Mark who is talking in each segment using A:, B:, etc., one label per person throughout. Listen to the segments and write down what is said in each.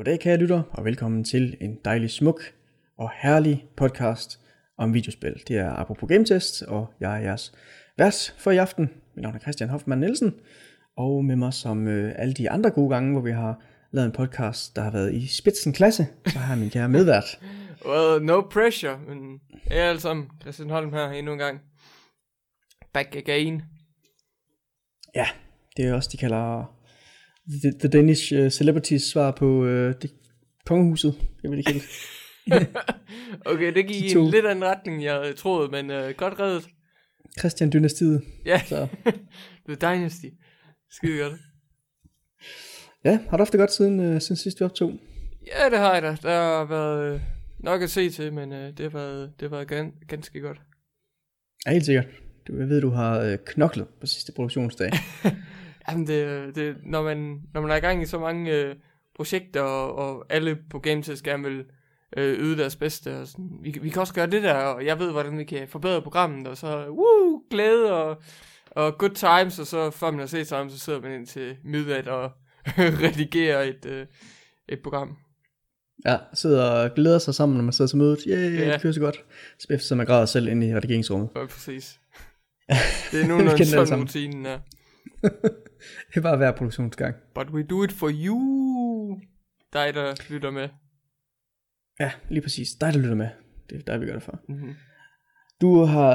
A: Goddag kære lytter, og velkommen til en dejlig smuk og herlig podcast om videospil. Det er Apropos Game Test, og jeg er jeres vært for i aften. Mit navn er Christian Hoffmann Nielsen, og med mig som øh, alle de andre gode gange, hvor vi har lavet en podcast, der har været i spidsen klasse, så har jeg min kære medvært.
B: Well, no pressure, men jeg er alle sammen Christian Holm her endnu en gang. Back again.
A: Ja, det er også, de kalder The, the Danish uh, Celebrities svar på uh, det, kongehuset, jeg vil kalde det.
B: okay, det gik
A: De
B: i en lidt anden retning, jeg troede, men uh, godt reddet.
A: Christian Dynastiet.
B: Ja,
A: Så.
B: The Dynasty. Skide godt.
A: Ja, har du haft det godt siden, uh, siden sidst vi optog?
B: Ja, det har jeg da. Der har været øh, nok at se til, men øh, det har været, det har været gan- ganske godt.
A: Ja, helt sikkert. Du, jeg ved, du har øh, knoklet på sidste produktionsdag.
B: Jamen, det, det, når, man, når man er i gang i så mange øh, projekter, og, og alle på GameTest gerne vil øh, yde deres bedste, og sådan, vi, vi kan også gøre det der, og jeg ved, hvordan vi kan forbedre programmet, og så, woo, glæde og, og good times, og så før man har set sammen, så sidder man ind til midnat og redigerer et, øh, et program.
A: ja, sidder og glæder sig sammen, når man sidder til mødet. Yeah,
B: Ja.
A: det kører så godt. Så bagefter man græder selv inde i redigeringsrummet.
B: Ja, præcis. Det er nu, når sådan rutinen er.
A: Det er bare hver produktionsgang.
B: But we do it for you. Dig, der lytter med.
A: Ja, lige præcis. Dig, der lytter med. Det er dig, vi gør det for.
B: Mm-hmm.
A: Du har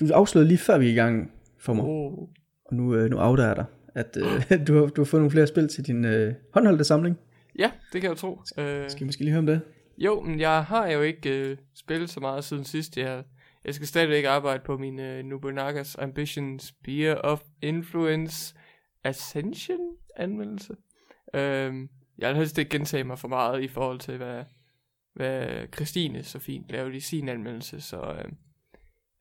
A: du afslørede lige før vi er i gang for mig,
B: Oh.
A: og nu, øh, nu outer jeg dig, at øh, du, har, du har fået nogle flere spil til din øh, håndholdte samling.
B: Ja, det kan jeg tro. Uh,
A: Skal vi måske lige høre om det?
B: jo, men jeg har jo ikke uh, spillet så meget siden sidst. Jeg, jeg skal stadigvæk arbejde på min uh, Nobunagas Ambition Spear of Influence Ascension anmeldelse. Øhm, jeg har helst ikke gentage mig for meget i forhold til, hvad, hvad Christine så fint lavede i sin anmeldelse. Så øh,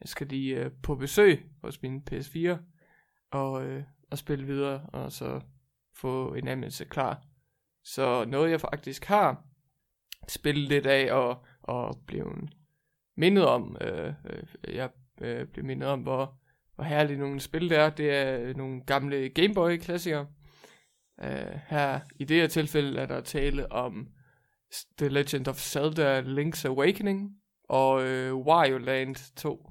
B: jeg skal lige øh, på besøg hos min PS4 og, øh, og spille videre, og så få en anmeldelse klar. Så noget jeg faktisk har spillet lidt af og, og blevet mindet om, øh, øh, jeg øh, blev mindet om, hvor, hvor herlige nogle spil det er. Det er nogle gamle Gameboy klassikere. Uh, her i det her tilfælde er der tale om The Legend of Zelda Link's Awakening og øh, Wario Land 2.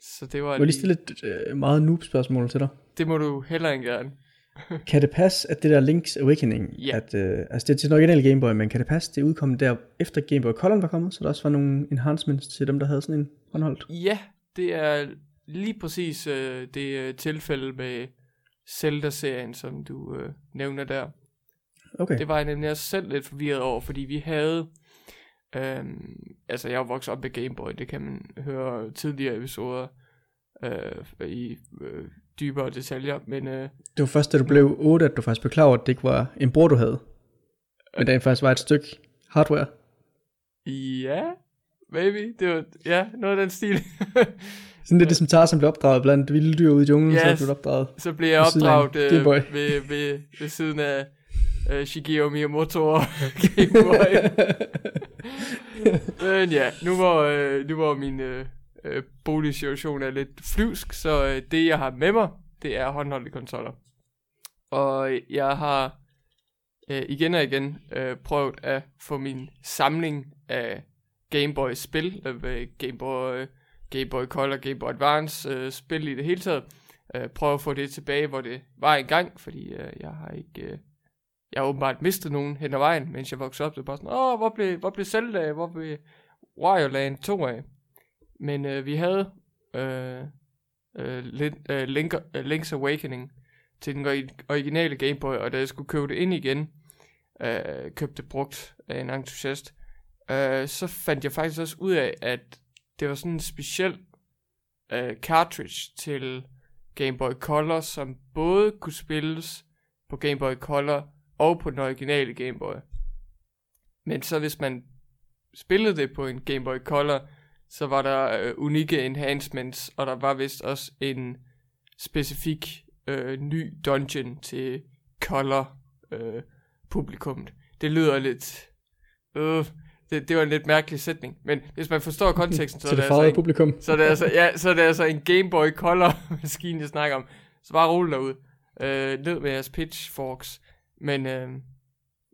B: Så det var
A: Må jeg lige stille et øh, meget noob spørgsmål til dig.
B: det må du heller ikke gerne.
A: Kan det passe, at det der Link's Awakening,
B: Ja.
A: at, øh, altså det er til den originale Game Boy, men kan det passe, det udkom der efter Game Boy Color var kommet, så der også var nogle enhancements til dem, der havde sådan en håndholdt?
B: Ja, det er lige præcis øh, det øh, tilfælde med Zelda-serien, som du øh, nævner der.
A: Okay.
B: Det var jeg nemlig også selv lidt forvirret over, fordi vi havde... Øhm, altså, jeg er vokset op med Game Boy, det kan man høre tidligere episoder øh, i øh, dybere detaljer, men øh,
A: Det var først, da du blev 8, at du faktisk blev klar over, at det ikke var en bror, du havde. Men det faktisk var et stykke hardware.
B: ja, maybe, det var, ja, noget af den stil.
A: Sådan lidt ligesom Tarzan blev opdraget blandt vilde dyr ude i junglen, yes. så blev du opdraget.
B: Så blev jeg opdraget øh, ved, ved, ved siden af øh, Shigeru Miyamoto og Game Boy. Men ja, nu hvor, øh, nu hvor min øh, øh, boligsituation er lidt flyvsk, så øh, det jeg har med mig, det er håndholdte konsoller. Og jeg har øh, igen og igen øh, prøvet at få min samling af Game Boy spil, øh, Game Boy, Game Boy Color, Game Boy Advance øh, spil i det hele taget, øh, prøve at få det tilbage, hvor det var engang, fordi øh, jeg har ikke, øh, jeg har åbenbart mistet nogen hen ad vejen, mens jeg voksede op, det var bare sådan, åh, hvor blev, hvor blev Zelda af, hvor blev Wario Land 2 af? Men øh, vi havde øh, øh, Lin, øh, Link, øh, Link's Awakening til den originale Game Boy, og da jeg skulle købe det ind igen, øh, købte det brugt af en entusiast, øh, så fandt jeg faktisk også ud af, at det var sådan en speciel øh, cartridge til Game Boy Color, som både kunne spilles på Game Boy Color og på den originale Game Boy. Men så hvis man spillede det på en Game Boy Color, så var der øh, unikke enhancements, og der var vist også en specifik øh, ny dungeon til Color øh, publikummet. Det lyder lidt... Øh, det, det var en lidt mærkelig sætning, men hvis man forstår konteksten, så er
A: Til
B: det,
A: det
B: altså
A: farvede
B: en,
A: publikum.
B: så er det altså, ja, så er det altså en Game Boy Color maskine, jeg snakker om. Så bare rulle derud. Øh, ned med jeres pitchforks. Men, øh,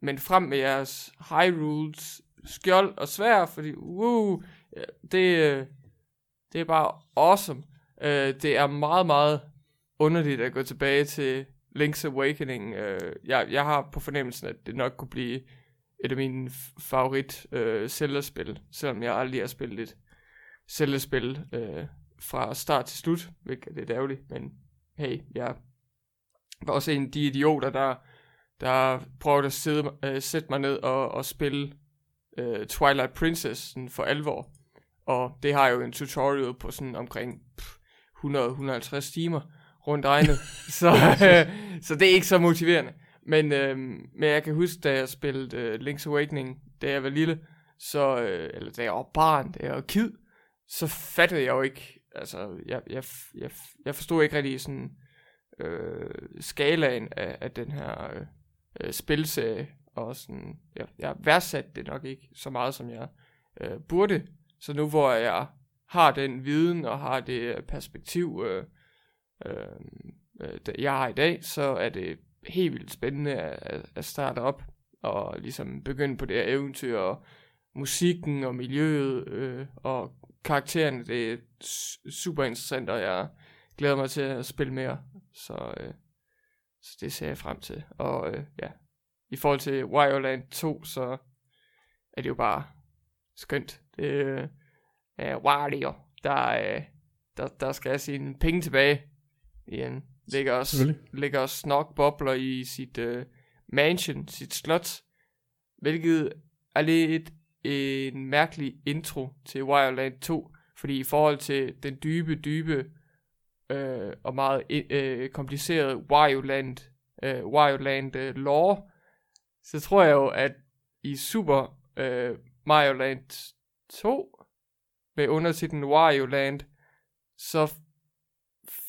B: men frem med jeres high rules, skjold og svær, fordi uh, det, øh, det er bare awesome. Uh, det er meget, meget underligt at gå tilbage til Link's Awakening. Uh, jeg, jeg har på fornemmelsen, at det nok kunne blive et af mine favorit uh, Zelda-spil, selvom jeg aldrig har spillet et Zelda-spil uh, fra start til slut, hvilket er lidt ærgerligt, men hey, jeg var også en af de idioter, der, der prøvede at sidde, uh, sætte mig ned og, og spille uh, Twilight Princess sådan for alvor. Og det har jo en tutorial på sådan omkring 100-150 timer rundt regnet. så, uh, så det er ikke så motiverende. Men, øh, men jeg kan huske, da jeg spillede øh, Link's Awakening, da jeg var lille, så, øh, eller da jeg var barn, da jeg var kid, så fattede jeg jo ikke, altså, jeg, jeg, jeg, jeg forstod ikke rigtig sådan, øh, skalaen af, af den her øh, øh spilserie, og sådan, jeg, jeg værdsatte det nok ikke så meget, som jeg øh, burde. Så nu hvor jeg har den viden og har det perspektiv, øh, øh, øh jeg har i dag, så er det helt vildt spændende at, at starte op og ligesom begynde på det her eventyr, og musikken og miljøet øh, og karaktererne, det er super interessant, og jeg glæder mig til at spille mere. Så, øh, så det ser jeg frem til. Og øh, ja, i forhold til Wireland 2, så er det jo bare skønt. Det øh, er Wario, der, øh, der, der skal have sine penge tilbage igen. Ligger også, ligger også snog bobler i sit øh, mansion, sit slot, hvilket er lidt en mærkelig intro til Wario Land 2, fordi i forhold til den dybe, dybe øh, og meget øh, kompliceret Wario Land, øh, Wario Land øh, lore, så tror jeg jo, at i Super øh, Mario Land 2, med undertitlen Wario Land, så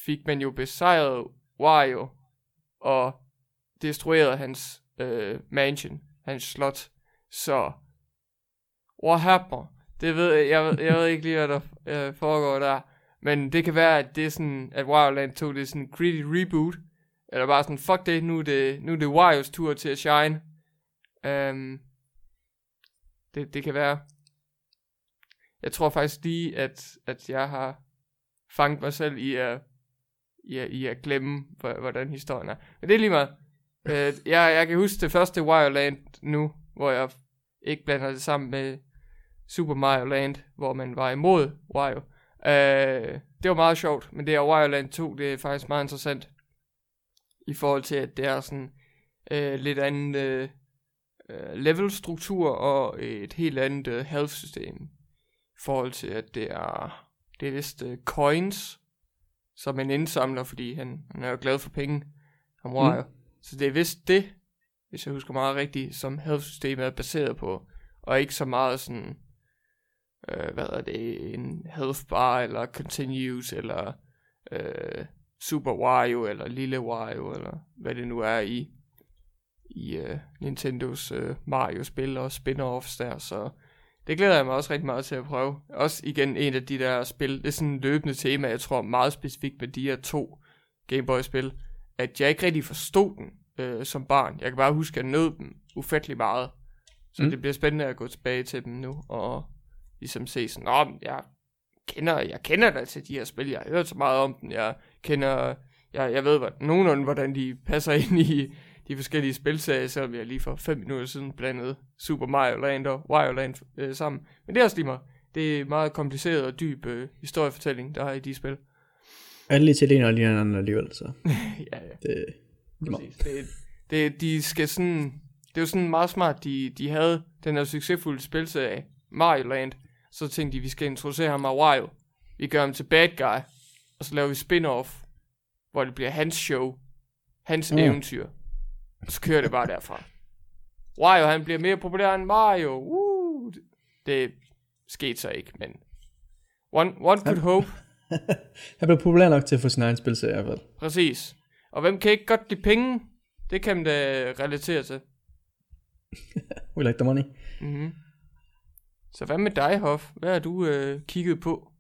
B: fik man jo besejret Wario, og destrueret hans øh, mansion, hans slot. Så, what happened? Det ved jeg, jeg, ved, jeg ved ikke lige, hvad der øh, foregår der. Men det kan være, at det er sådan, at Wario Land 2, det er sådan en gritty reboot. Eller bare sådan, fuck det, nu er det, nu er det Wario's tur til at shine. Um, det, det kan være. Jeg tror faktisk lige, at, at jeg har fanget mig selv i at, i at, i at glemme, hvordan historien er. Men det er lige meget. Øh, jeg, jeg kan huske det første Wario Land nu, hvor jeg ikke blander det sammen med Super Mario Land, hvor man var imod Wario. Øh, det var meget sjovt, men det er Wario Land 2, det er faktisk meget interessant. I forhold til, at det er sådan øh, lidt anden øh, øh levelstruktur og et helt andet øh, health system. I forhold til, at det er, det er vist øh, coins, som man indsamler, fordi han, han er jo glad for penge, Wario. Mm. Så det er vist det, hvis jeg husker meget rigtigt, som health-systemet er baseret på, og ikke så meget sådan øh, hvad er det, en health bar, eller continues, eller øh, Super Wario, eller Lille Wario, eller hvad det nu er i, i uh, Nintendos uh, Mario-spil og spin-offs der, så det glæder jeg mig også rigtig meget til at prøve. Også igen en af de der spil, det er sådan en løbende tema, jeg tror meget specifikt med de her to Gameboy-spil, at jeg ikke rigtig forstod den øh, som barn. Jeg kan bare huske, at jeg nød dem ufattelig meget. Så mm. det bliver spændende at gå tilbage til dem nu, og ligesom se sådan, Nå, jeg kender, jeg kender da til de her spil, jeg har hørt så meget om dem, jeg kender, jeg, jeg ved hvad, nogenlunde, hvordan de passer ind i de forskellige spilserier, selvom jeg lige for 5 minutter siden blandede Super Mario Land og Wario Land øh, sammen. Men det er også lige meget. Det er meget kompliceret og dyb øh, historiefortælling, der er i de spil.
A: Alle til en og lige anden alligevel, så.
B: ja, ja. Det, Præcis. Det, det, de skal sådan, det er jo sådan meget smart, de, de havde den her succesfulde spilserie, Mario Land, så tænkte de, vi skal introducere ham af Wario. Vi gør ham til bad guy. Og så laver vi spin-off, hvor det bliver hans show. Hans mm. eventyr. Så kører det bare derfra. Wario, han bliver mere populær end Mario. Woo! Det skete så ikke, men... One, one could hope.
A: han blev populær nok til at få sin egen spilserie i hvert fald.
B: Præcis. Og hvem kan ikke godt lide penge? Det kan man da relatere til.
A: We like the money.
B: Mhm. Så hvad med dig, Hoff? Hvad har du øh, kigget på?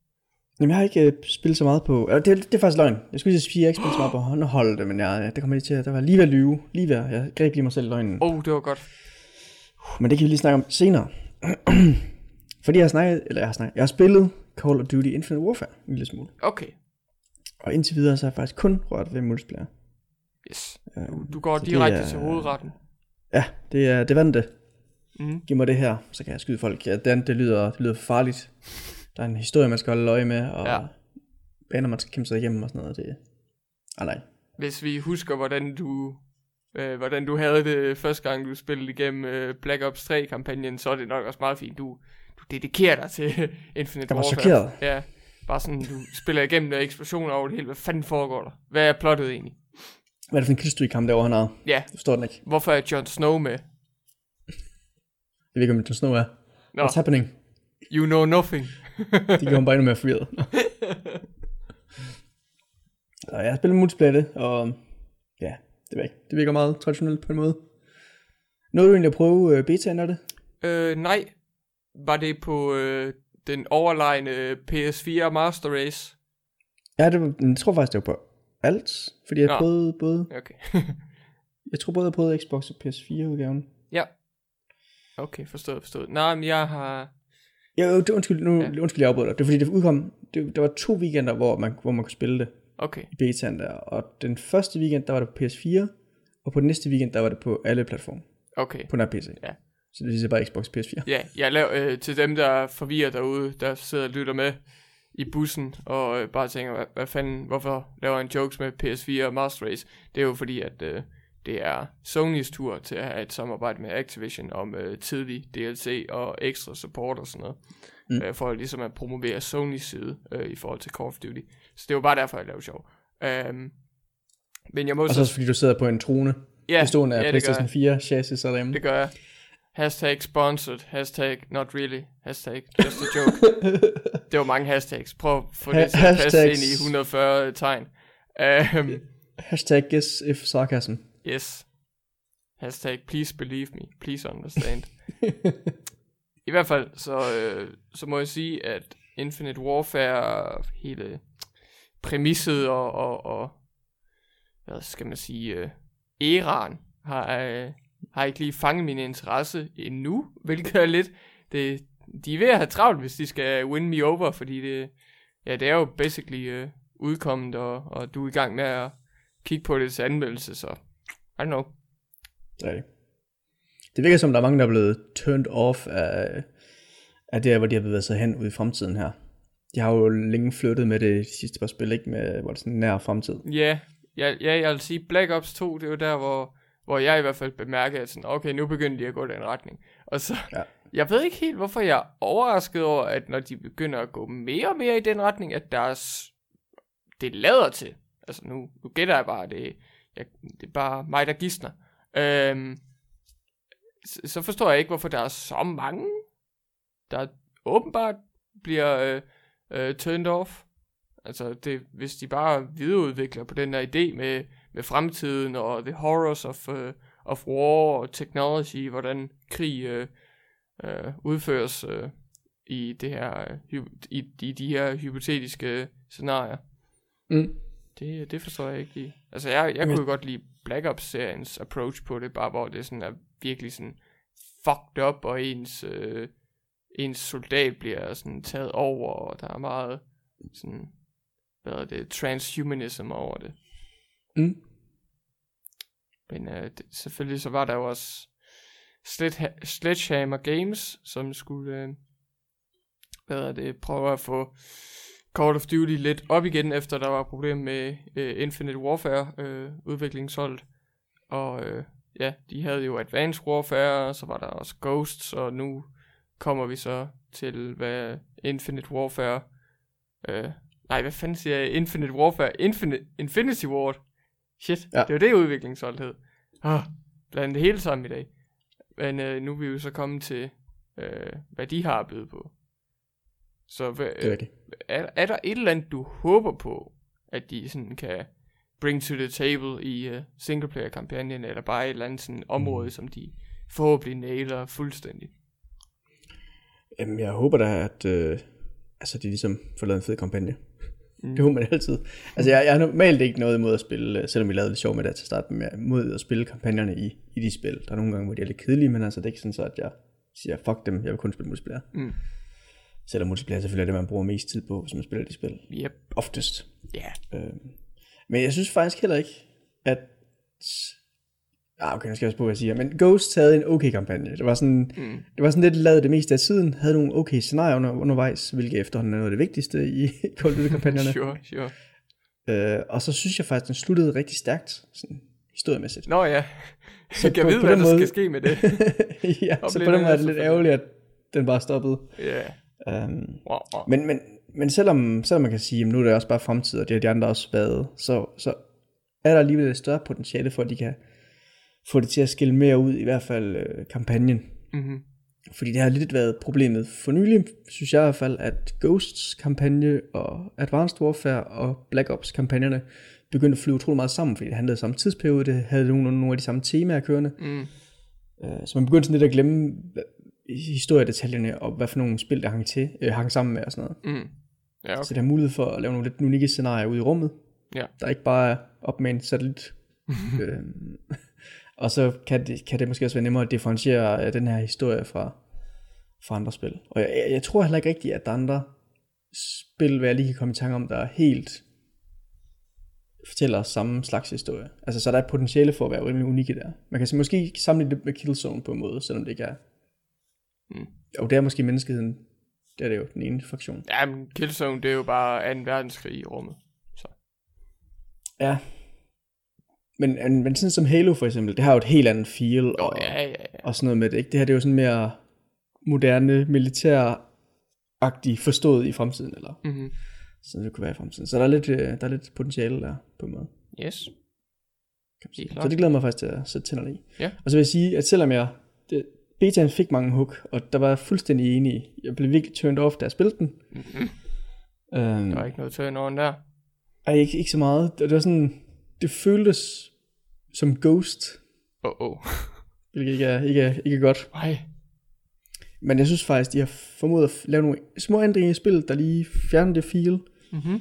A: Jamen, jeg har ikke øh, spillet så meget på... Øh, det, det er faktisk løgn. Jeg skulle lige sige, at jeg ikke spillet så meget på håndholde, men jeg, det kommer lige til at... Der var lige ved at lyve. Lige ved Jeg greb lige mig selv i løgnen.
B: Åh, oh, det var godt.
A: Men det kan vi lige snakke om senere. Fordi jeg har snakket, eller jeg har snakket, jeg har spillet Call of Duty Infinite Warfare en lille smule.
B: Okay,
A: Og indtil videre så har jeg faktisk kun rørt ved multiplayer.
B: yes.
A: Øh,
B: Du, du går
A: så
B: direkte
A: er-
B: til hovedretten.
A: Ja, det er det vante.
B: Mm.
A: Giv mig det her, så kan jeg skyde folk. Ja, det, andet, det, lyder, det lyder farligt. Der er en historie, man skal holde øje med, og
B: Ja.
A: baner, man skal kæmpe sig igennem og sådan noget. Det... Ah, nej.
B: Hvis vi husker, hvordan du, øh, hvordan du havde det første gang, du spillede igennem øh, Black Ops 3-kampagnen, så er det nok også meget fint. Du, du dedikerer dig til Infinite
A: Jeg var
B: Warfare.
A: chokeret.
B: Ja, bare sådan, du spiller igennem der eksplosioner over det hele. Hvad fanden foregår der? Hvad er plottet egentlig?
A: Hvad er det for en killstreak-kamp derovre, han har?
B: Ja,
A: Jeg forstår den ikke.
B: hvorfor er Jon Snow med?
A: Jeg ved ikke, om Jon Snow er.
B: Nå,
A: What's happening?
B: you know nothing.
A: Det gjorde mig bare endnu mere forvirret. Så jeg har spillet multiplayer det, og ja, det, ikke. det virker meget traditionelt på en måde. Nåede du egentlig at prøve betaen af det?
B: øh, nej, var det på øh, den overlegne PS4 Master Race?
A: Ja, det var, jeg tror faktisk, det var på alt, fordi jeg
B: Nå.
A: prøvede både,
B: Okay.
A: jeg tror både, jeg prøvede Xbox og PS4 udgaven.
B: ja. Okay, forstået, forstået. Nej, men jeg har...
A: Ja, øh, det- undskyld, nu,
B: Ja.
A: undskyld, jeg afbryder dig. Det er fordi, det udkom, det, der var to weekender, hvor man, hvor man kunne spille det
B: Okay,
A: i betaen der, og den første weekend, der var det på PS4, og på den næste weekend, der var det på alle platforme,
B: okay.
A: på den PC.
B: Ja.
A: Så det viser bare Xbox og PS4.
B: Ja, jeg laver øh, til dem, der er forvirret derude, der sidder og lytter med i bussen, og øh, bare tænker, hvad, hvad fanden, hvorfor laver en jokes med PS4 og Master Race? Det er jo fordi, at øh, det er Sonys tur til at have et samarbejde med Activision om øh, tidlig DLC og ekstra support og sådan noget. Mm. Øh, for ligesom at promovere Sonys side øh, i forhold til Call of Duty. Så det var bare derfor, jeg lavede sjov. Um, men jeg må
A: Og så
B: så...
A: også fordi du sidder på en trone,
B: Ja,
A: bestående af
B: ja, det
A: PlayStation
B: jeg.
A: 4 chassis og derhjemme.
B: Det gør jeg. Hashtag sponsored. Hashtag not really. Hashtag just a joke. det var mange hashtags. Prøv at få det
A: Ha-
B: til at passe ind i 140 tegn. Um,
A: Hashtag guess if sarcasm.
B: Yes. Hashtag please believe me. Please understand. I hvert fald, så, øh, så må jeg sige, at Infinite Warfare, hele præmisset og, og, og hvad skal man sige, øh, æraen, har, øh, har ikke lige fanget min interesse endnu, hvilket er lidt, det, de er ved at have travlt, hvis de skal win me over, fordi det, ja, det er jo basically øh, udkommet, og, og du er i gang med at kigge på det til anmeldelse, så I don't know.
A: Det er det. Det virker som, der er mange, der er blevet turned off af, af det, hvor de har bevæget sig hen ude i fremtiden her. De har jo længe flyttet med det de sidste par spil, ikke? Med, hvor det er sådan nær fremtid.
B: Ja, ja, ja, jeg vil sige, Black Ops 2, det er jo der, hvor, hvor jeg i hvert fald bemærker, at sådan, okay, nu begynder de at gå den retning. Og så,
A: Ja.
B: jeg ved ikke helt, hvorfor jeg er overrasket over, at når de begynder at gå mere og mere i den retning, at der er, s- det lader til. Altså nu, nu gætter jeg bare, det, jeg, det er bare mig, der gidsner. Øhm, så, så forstår jeg ikke, hvorfor der er så mange, der åbenbart bliver øh, øh, turned off. Altså, det, hvis de bare videreudvikler på den der idé med, med fremtiden og the horrors of, uh, of war og technology, hvordan krig uh, uh, udføres uh, i, det her, uh, i, i de her hypotetiske scenarier.
A: Mm.
B: Det, det forstår jeg ikke lige. Altså, jeg, jeg
A: Men-
B: kunne godt lide Black Ops-seriens approach på det, bare hvor det sådan er virkelig sådan fucked up, og ens, øh, ens soldat bliver sådan taget over, og der er meget sådan, hvad er det, transhumanism over det.
A: Mm.
B: Men øh, det, selvfølgelig så var der jo også Sledge- Sledgehammer Games, som skulle, øh, hvad er det, prøve at få Call of Duty lidt op igen, efter der var problemer med øh, Infinite Warfare øh, udviklingsholdet. Og øh, ja, de havde jo Advanced Warfare, så var der også Ghosts, og nu kommer vi så til, hvad Infinite Warfare... Øh, nej, hvad fanden siger jeg? Infinite Warfare... Infinite, Infinity Ward. Shit. Ja. det var det udviklingsholdet hed. Ah, blandt det hele sammen i dag. Men øh, nu er vi jo så kommet til, øh, hvad de har at byde på. Så hvad,
A: Det er rigtigt.
B: er, er der et eller andet, du håber på, at de sådan kan bring to the table i uh, singleplayer-kampagnen, eller bare et eller andet sådan område, mm. som de forhåbentlig nailer fuldstændig?
A: Jamen, jeg håber da, at øh, altså, de ligesom får lavet en fed kampagne. Mm. Det håber man altid. Altså, jeg, jeg har normalt ikke noget imod at spille, øh, selvom vi lavede lidt sjov med det til at starte med, mod at spille kampagnerne i, i de spil. Der er nogle gange, hvor de er lidt kedelige, men altså, det er ikke sådan så, at jeg siger, fuck dem, jeg vil kun spille multiplayer.
B: Mm.
A: Selvom multiplayer selvfølgelig er det, man bruger mest tid på, hvis man spiller de spil.
B: Yep.
A: Oftest.
B: Ja.
A: Øh, men jeg synes faktisk heller ikke, at... Ah, okay, nu skal jeg også på, hvad jeg siger. Men Ghost havde en okay kampagne. Det var sådan,
B: Mm.
A: det var sådan lidt lavet det meste af tiden. Havde nogle okay scenarier under, undervejs, hvilket efterhånden er noget af det vigtigste i Call of Duty-kampagnerne.
B: Sure, sure.
A: øh, og så synes jeg faktisk, den sluttede rigtig stærkt, sådan historiemæssigt.
B: Nå ja,
A: Så
B: kan
A: på-
B: vide,
A: på
B: hvad der
A: måde-
B: skal ske med det.
A: ja, så på den måde er det lidt ærgerligt, at den bare stoppede.
B: Ja.
A: Um,
B: Wow, wow.
A: Men, men, men selvom, selvom man kan sige, at nu er det også bare fremtid, og det har de andre også været, så, så er der alligevel et større potentiale for, at de kan få det til at skille mere ud, i hvert fald øh, kampagnen.
B: Mm-hmm.
A: Fordi det har lidt været problemet for nylig, synes jeg i hvert fald, at Ghosts kampagne og Advanced Warfare og Black Ops kampagnerne begyndte at flyve utrolig meget sammen, fordi det handlede om samme tidsperiode, det havde nogle, nogle af de samme temaer kørende.
B: Mm.
A: Øh, Så man begyndte sådan lidt at glemme historiedetaljerne og hvad for nogle spil, der hang, til, øh, hang sammen med og sådan noget.
B: Mm. Ja, okay.
A: Så det har mulighed for at lave nogle lidt unikke scenarier ude i rummet.
B: Ja.
A: Der ikke bare er op med en satellit. øhm, og så kan det, kan det måske også være nemmere at differentiere øh, den her historie fra, fra andre spil. Og jeg, jeg, jeg tror heller ikke rigtigt, at der er andre spil, hvad jeg lige kan komme i tanke om, der er helt fortæller samme slags historie. Altså, så er der et potentiale for at være rimelig unikke der. Man kan så måske sammenligne det med Killzone på en måde, selvom det ikke er...
B: Mm.
A: Og det er måske menneskeheden. Det er det jo den ene fraktion.
B: Ja, men Killzone, det er jo bare 2. verdenskrig i rummet. Så.
A: Ja. Men, men, men sådan som Halo for eksempel, det har jo et helt andet feel
B: Jo,
A: og,
B: ja, ja, ja.
A: og sådan noget med det. Ikke? Det her det er jo sådan mere moderne, militæragtigt forstået i fremtiden, eller
B: Mm-hmm.
A: sådan det kunne være i fremtiden. Så der er lidt, øh, der er lidt potentiale der på en måde.
B: Yes.
A: Kan man sige. Så det glæder mig faktisk til at sætte tænderne i.
B: Ja.
A: Og så vil jeg sige, at selvom jeg, det, betaen fik mange hook, og der var jeg fuldstændig enig. Jeg blev virkelig turned off, da jeg spillede den.
B: Mm-hmm.
A: Øhm,
B: Der var ikke noget turn on der.
A: ej, ikke, ikke så meget. Det, det var sådan, det føltes som Ghost,
B: Åh, oh, oh.
A: hvilket ikke er, ikke er, ikke er godt.
B: Ej.
A: Men jeg synes faktisk, de har formået at lave nogle små ændringer i spillet, der lige fjerner det feel.
B: Mm-hmm.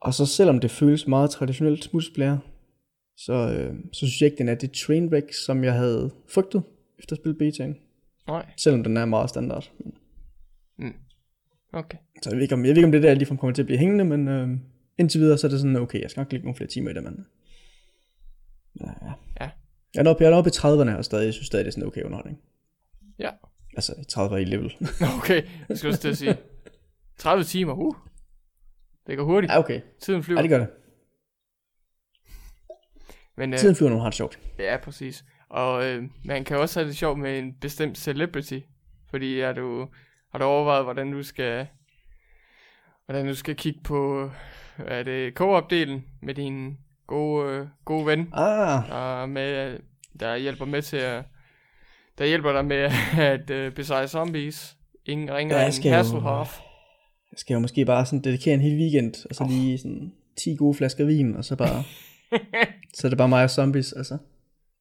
A: Og så selvom det føles meget traditionelt multiplayer, så, øh, så synes jeg ikke, den er det trainwreck, som jeg havde frygtet efter at spille betaen.
B: Nej.
A: Selvom den er meget standard.
B: Mm. Okay.
A: Så jeg ved ikke, om, jeg ved ikke, om det der ligefrem kommer til at blive hængende, men øh, indtil videre, så er det sådan, okay, jeg skal nok lægge nogle flere timer i det, men... Ja, ja.
B: Ja.
A: Jeg er oppe, jeg er oppe i 30'erne, og stadig, jeg synes stadig, det er sådan okay underholdning.
B: Ja.
A: Altså, i 30'er i level.
B: Okay, jeg skal også til at sige. 30 timer, uh. Det går hurtigt.
A: ja, okay.
B: Tiden flyver.
A: Ja, det gør det.
B: Men øh,
A: Tiden flyver, når har det sjovt.
B: ja, præcis. Og øh, man kan også have det sjovt med en bestemt celebrity. Fordi er du, har du overvejet, hvordan du skal hvordan du skal kigge på er det co-op-delen med din gode, øh, gode ven,
A: Ah,
B: der, med, der hjælper med til at der hjælper dig med at øh, besejre zombies. Ingen ringer
A: Ja,
B: end Hasselhoff.
A: jeg skal jo måske bare sådan dedikere en hel weekend, og så lige sådan 10 gode flasker vin, og så bare, så er det bare mig og zombies, altså.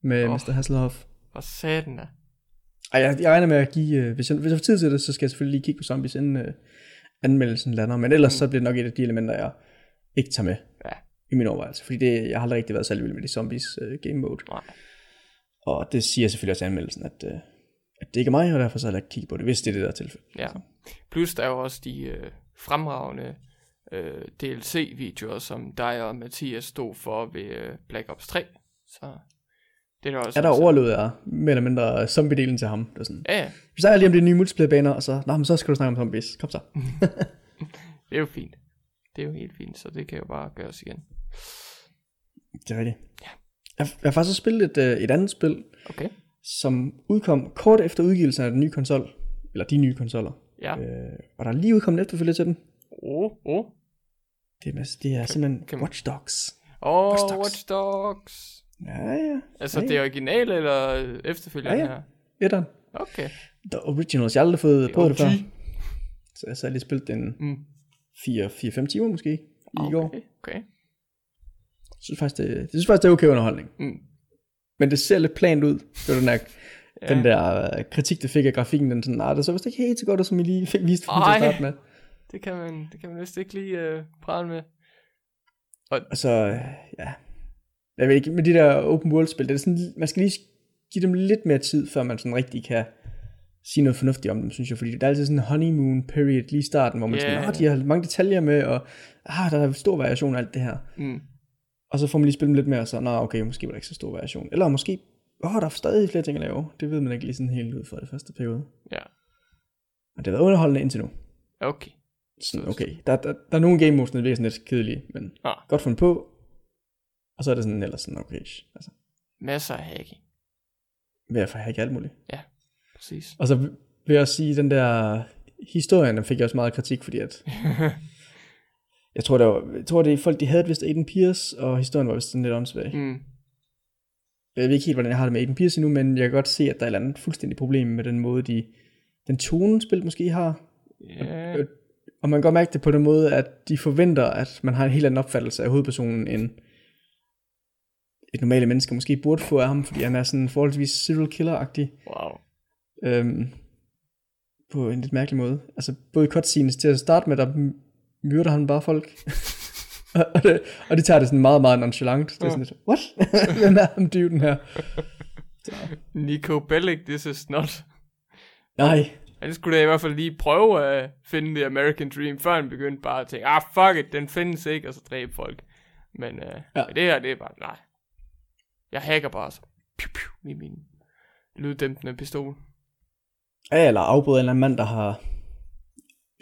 A: Med oh. Mr. Hasselhoff.
B: For satan da.
A: Ej, jeg, jeg regner med at give, øh, hvis jeg, hvis jeg får tid til det, så skal jeg selvfølgelig lige kigge på zombies, inden øh, anmeldelsen lander. Men ellers mm. så bliver det nok et af de elementer, jeg ikke tager med
B: Ja.
A: i min overvejelse. Fordi det, jeg har aldrig rigtig været særlig vild med de zombies øh, game mode.
B: Nej.
A: Og det siger selvfølgelig også i anmeldelsen, at, øh, at det ikke er mig, og derfor så har jeg ikke kigget på det, hvis det er det der er tilfælde.
B: Ja. Plus der er jo også de øh, fremragende øh, DLC-videoer, som dig og Mathias stod for ved øh, Black Ops 3. Så det er også.
A: Ja, der overlod jeg mere eller mindre zombie-delen til ham. Det var sådan,
B: Ja, ja,
A: vi snakker lige om de nye multiplayer-baner, og så, nå, men så skal du snakke om zombies. Kom så.
B: det er jo fint. Det er jo helt fint, så det kan jo bare gøres igen.
A: Det er rigtigt.
B: Ja.
A: Jeg, jeg har faktisk også spillet et, øh, et andet spil,
B: Okay.
A: som udkom kort efter udgivelsen af den nye konsol, eller de nye konsoller.
B: Ja.
A: Øh, og der er lige udkommet efterfølger til den.
B: Åh, åh.
A: Det er, det er simpelthen
B: kan man-
A: Watch Dogs.
B: Åh,
A: Watch Dogs.
B: Watch Dogs.
A: Ja, ja.
B: Altså
A: Ja,
B: det originale eller efterfølgende
A: Ja, ja.
B: her?
A: Etteren.
B: Okay.
A: The Originals. Jeg har aldrig fået prøvet det før. Så jeg så lige spillet den
B: Mm.
A: 4-5 timer måske i
B: Okay.
A: går.
B: Okay.
A: Jeg synes faktisk, det, jeg synes faktisk, det er okay underholdning.
B: Mm.
A: Men det ser lidt plant ud. Det var den der,
B: Ja.
A: den der øh, kritik, det fik af grafikken. Den sådan, nej, det så vist ikke helt så godt, som I lige fik vist fra til starte med.
B: det kan man, det kan man vist ikke lige øh, prale med.
A: Og så, øh, ja. Jeg ved ikke, med de der open world spil, det er sådan, man skal lige give dem lidt mere tid, før man sådan rigtig kan sige noget fornuftigt om dem, synes jeg, fordi det er altid sådan en honeymoon period lige i starten, hvor man yeah. siger, de har mange detaljer med, og ah, der er stor variation af alt det her.
B: Mm.
A: Og så får man lige spillet dem lidt mere, og så, nej, okay, måske var der ikke så stor variation. Eller måske, åh, oh, der er stadig flere ting at lave. Det ved man ikke lige sådan helt ud fra det første periode.
B: Ja.
A: Og det har været underholdende indtil nu.
B: Okay.
A: Sådan, okay, der, der, der er nogle game modes, der er sådan lidt kedelige, men
B: Ah.
A: godt fundet på. Og så er det sådan ellers sådan, okay, altså,
B: Masser af hacking.
A: ved at få hack alt muligt.
B: Præcis.
A: Og så vil jeg også sige, den der historien, der fik jeg også meget kritik, fordi at, jeg tror, der var, jeg tror det er folk, de havde vist Aiden Pierce, og historien var vist sådan lidt åndssvag.
B: Mm.
A: Jeg ved ikke helt, hvordan jeg har det med Aiden Pierce endnu, men jeg kan godt se, at der er et eller andet fuldstændig problem med den måde, de, den tone spil måske har.
B: Ja.
A: Øh, Og man kan godt mærke det på den måde, at de forventer, at man har en helt anden opfattelse af hovedpersonen, end et normale menneske måske burde få af ham, fordi han er sådan forholdsvis serial killer-agtig.
B: Wow.
A: Øhm, på en lidt mærkelig måde. Altså både i cutscenes til at starte med, der myrder han bare folk. og, det, og det tager det sådan meget, meget nonchalant. Det er sådan lidt, what? Hvem er ham dyven her?
B: Nico Bellic, this is not.
A: Nej,
B: Han skulle da i hvert fald lige prøve at finde The American Dream, før han begyndte bare at tænke, ah fuck it, den findes ikke, og så dræbe folk. Men, øh,
A: ja.
B: men det her, det er bare, nej. Jeg hacker bare så. Piu, piu, i min lyddæmpende pistol.
A: Ja, eller afbryde en eller anden mand, der har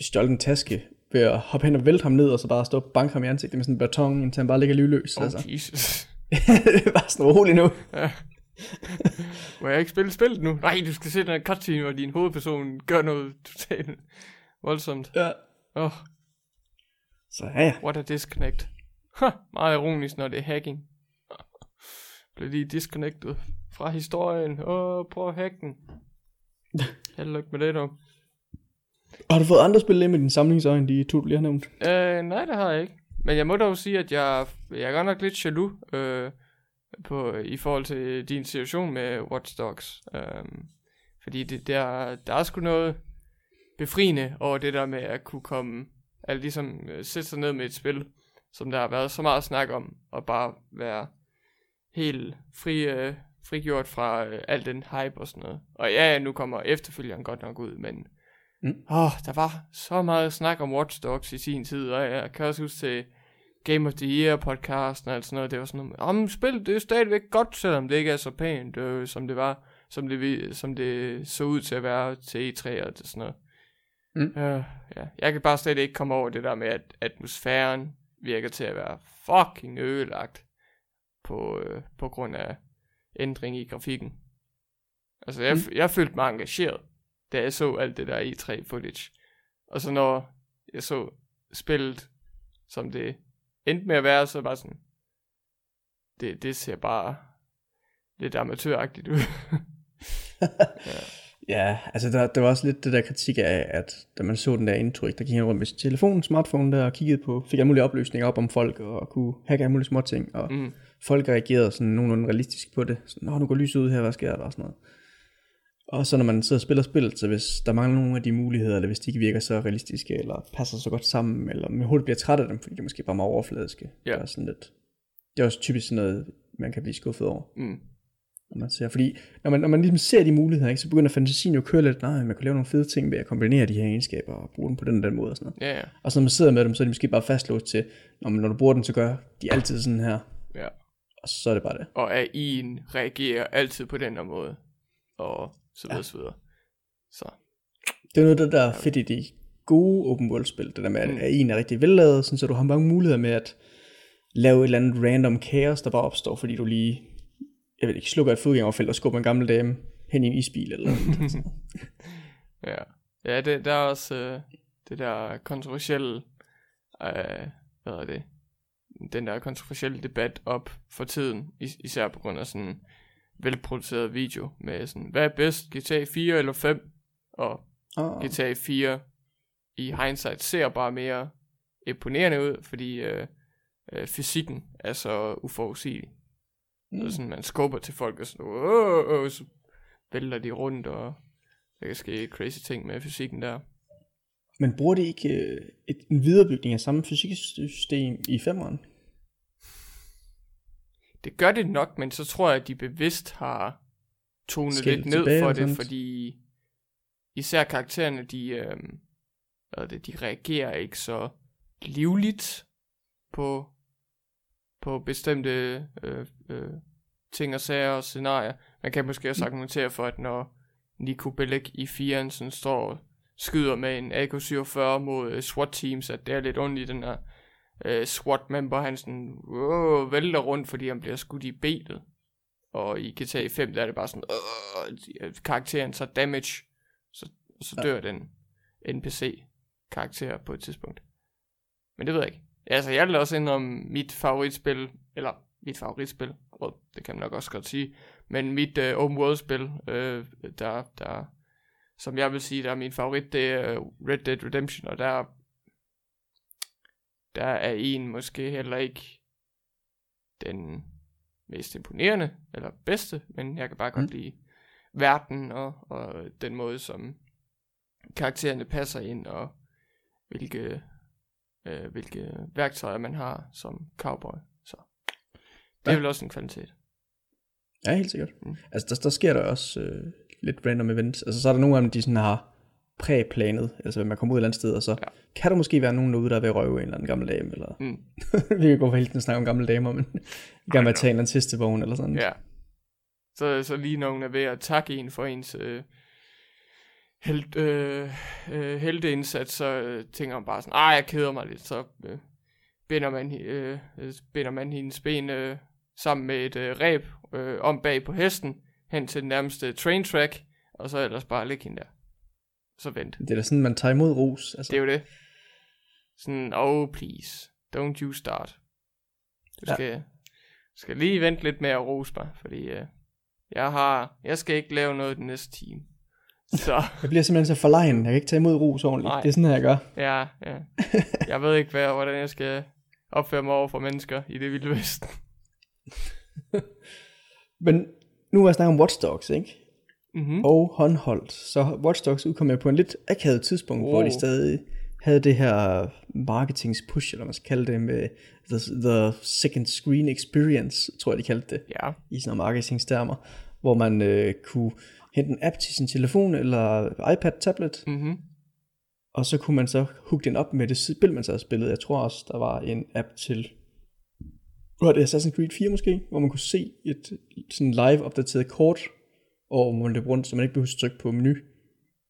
A: stjålet en taske ved at hoppe hen og vælte ham ned, og så bare stå og banke ham i ansigtet med sådan en baton, indtil han bare ligger livløs.
B: Oh,
A: altså.
B: Jesus.
A: det er bare sådan roligt nu.
B: Må jeg ikke spille spillet nu? Nej, du skal se den her cutscene, hvor din hovedperson gør noget totalt voldsomt.
A: Ja.
B: Oh,
A: Så ja, ja.
B: what a disconnect. Ha, meget ironisk, når det er hacking. Blev lige disconnected fra historien. Åh, prøv at hacke den. Held og lykke med det, dog.
A: Har du fået andre spil med din samlingsøjne, de to, du lige har nævnt?
B: Øh, nej, det har jeg ikke. Men jeg må dog sige, at jeg, jeg er godt nok lidt jaloux øh, på, i forhold til din situation med Watch Dogs. Øh, fordi det, der, der er sgu noget befriende over det der med at kunne komme, at ligesom øh, sætte sig ned med et spil, som der har været så meget snak om, og bare være helt fri, øh, frigjort fra øh, al den hype og sådan noget. Og ja, nu kommer efterfølgeren godt nok ud, men
A: Mm.
B: Åh, der var så meget snak om Watch Dogs i sin tid, og jeg kan også huske til Game of the Year podcasten og alt sådan noget, det var sådan noget, om spil, det er stadigvæk godt, selvom det ikke er så pænt, øh, som det var, som det, som det så ud til at være til E3 og sådan noget.
A: Mm.
B: Øh, ja. Jeg kan bare slet ikke komme over det der med, at atmosfæren virker til at være fucking ødelagt på, øh, på grund af ændring i grafikken. Altså, jeg, mm. jeg følte mig engageret, da jeg så alt det der E3 footage. Og så når jeg så spillet, som det endte med at være, så var sådan, det, det ser bare lidt amatøragtigt ud.
A: Ja, altså der, der var også lidt det der kritik af, at da man så den der intro, ikke, der gik han rundt med sin telefon, smartphone der, og kiggede på, fik alle mulige oplysninger op om folk, og kunne hacke alle mulige små ting, og
B: mm.
A: Folk reagerede sådan nogenlunde realistisk på det. Sådan, Nå, nu går lyset ud her, hvad sker der, og sådan noget. Og så når man sidder og spiller spillet, så hvis der mangler nogle af de muligheder, eller hvis de ikke virker så realistiske, eller passer så godt sammen, eller man hurtigt bliver træt af dem, fordi de måske bare er meget overfladiske.
B: Ja.
A: Det er sådan lidt, det er også typisk sådan noget, man kan blive skuffet over.
B: Mm.
A: Når man ser, fordi når man, når man ligesom ser de muligheder, ikke, så begynder fantasien jo at køre lidt, nej, man kan lave nogle fede ting ved at kombinere de her egenskaber og bruge dem på den og den måde og sådan noget.
B: Ja, ja.
A: Og så når man sidder med dem, så er de måske bare fastlåst til, når, man, når du bruger den, så gør de altid sådan her,
B: ja.
A: Og så er det bare det.
B: Og at en reagerer altid på den her måde. Og så videre, ja. så videre. Så,
A: Det er noget det, der er fedt i de gode open world spil, det der med, at,
B: Mm.
A: at en er rigtig vellavet, sådan, så du har mange muligheder med at lave et eller andet random kaos, der bare opstår, fordi du lige, jeg ved ikke, slukker et fodgængerfelt og skubber en gammel dame hen i en isbil eller noget.
B: ja. Ja, det, der er også øh, det der kontroversielle, øh, hvad er det, den der kontroversielle debat op for tiden, is- især på grund af sådan velproduceret video med sådan, hvad er bedst, GTA 4 eller 5? Og
A: oh.
B: GTA 4 i hindsight ser bare mere imponerende ud, fordi øh, øh, fysikken er så uforudsigelig. Mm. Så sådan, man skubber til folk og sådan, åh, åh, så vælter de rundt, og der kan ske crazy ting med fysikken der.
A: Men bruger det ikke øh, et, en viderebygning af samme fysiksystem i femeren?
B: Det gør det nok, men så tror jeg, at de bevidst har tonet
A: Skilt
B: lidt ned
A: tilbage
B: for det, fordi især karaktererne, de, øh, det, de reagerer ikke så livligt på, på bestemte øh, øh, ting og sager og scenarier. Man kan måske også argumentere for, at når Nico Bellic i 4'eren sådan står skyder med en AK-47 mod øh, SWAT-teams, at det er lidt ondt i den her øh, SWAT-member, han sådan øh, vælter rundt, fordi han bliver skudt i benet. Og i GTA 5, der er det bare sådan, øh, karakteren så damage, så, så dør ja. den NPC-karakter på et tidspunkt. Men det ved jeg ikke. Altså, jeg vil også indrømme mit favoritspil, eller mit favoritspil, det kan man nok også godt sige, men mit uh, open world spil, uh, der, der, som jeg vil sige, der er min favorit, det er Red Dead Redemption, og der, der er en måske heller ikke den mest imponerende, eller bedste, men jeg kan bare godt
A: Mm.
B: lide verden, og, og den måde, som karaktererne passer ind, og hvilke, øh, hvilke værktøjer man har som cowboy. Så det er
A: Ja.
B: vel også en kvalitet.
A: Ja, helt sikkert.
B: Mm.
A: Mm. Altså, der, der sker der også øh, lidt random events. Altså, så er der nogle af dem, de sådan har præplanet, altså hvis man kommer ud et eller andet sted, og så
B: Ja.
A: kan der måske være nogen derude, der vil røve en eller anden gammel dame, eller
B: Mm.
A: vi kan gå for helt snakke om gamle damer, men vi kan med at tage en eller anden sidste vogn, eller sådan.
B: Ja. Så, så lige nogen er ved at takke en for ens øh, held, øh, øh, heldeindsats, så øh, tænker man bare sådan, ah, jeg keder mig lidt, så øh, binder, man, øh, øh, binder man hendes ben øh, sammen med et øh, ræb øh, om bag på hesten, hen til den nærmeste train track, og så ellers bare ligge hende der. Så vent.
A: Det er da sådan, man tager imod ros. Altså,
B: Det er jo det. Sådan, oh please, don't you start. Du
A: Ja.
B: skal, skal lige vente lidt med at rose mig, fordi øh, jeg har, jeg skal ikke lave noget den næste time. Så,
A: Jeg bliver simpelthen så forlegen. Jeg kan ikke tage imod ros ordentligt.
B: Nej.
A: Det er sådan her, jeg gør.
B: ja, ja. Jeg ved ikke, hvad, hvordan jeg skal opføre mig over for mennesker i det vilde vesten.
A: Men nu er jeg snakket om Watch Dogs, ikke?
B: Mm-hmm.
A: Og håndholdt. Så Watch Dogs udkom jeg på en lidt akavet tidspunkt, oh. hvor de stadig havde det her marketingspush, eller man skal kalde det, med the, the second screen experience, tror jeg, de kaldte det,
B: Ja,
A: i sådan nogle marketingstermer, hvor man øh, kunne hente en app til sin telefon, eller iPad, tablet,
B: mm-hmm.
A: og så kunne man så hooke den op med det spil, man så havde spillet. Jeg tror også, der var en app til, var det, Assassin's Creed 4 måske, hvor man kunne se et sådan live opdateret kort, og hvor man løb rundt, så man ikke behøvede at trykke på menu,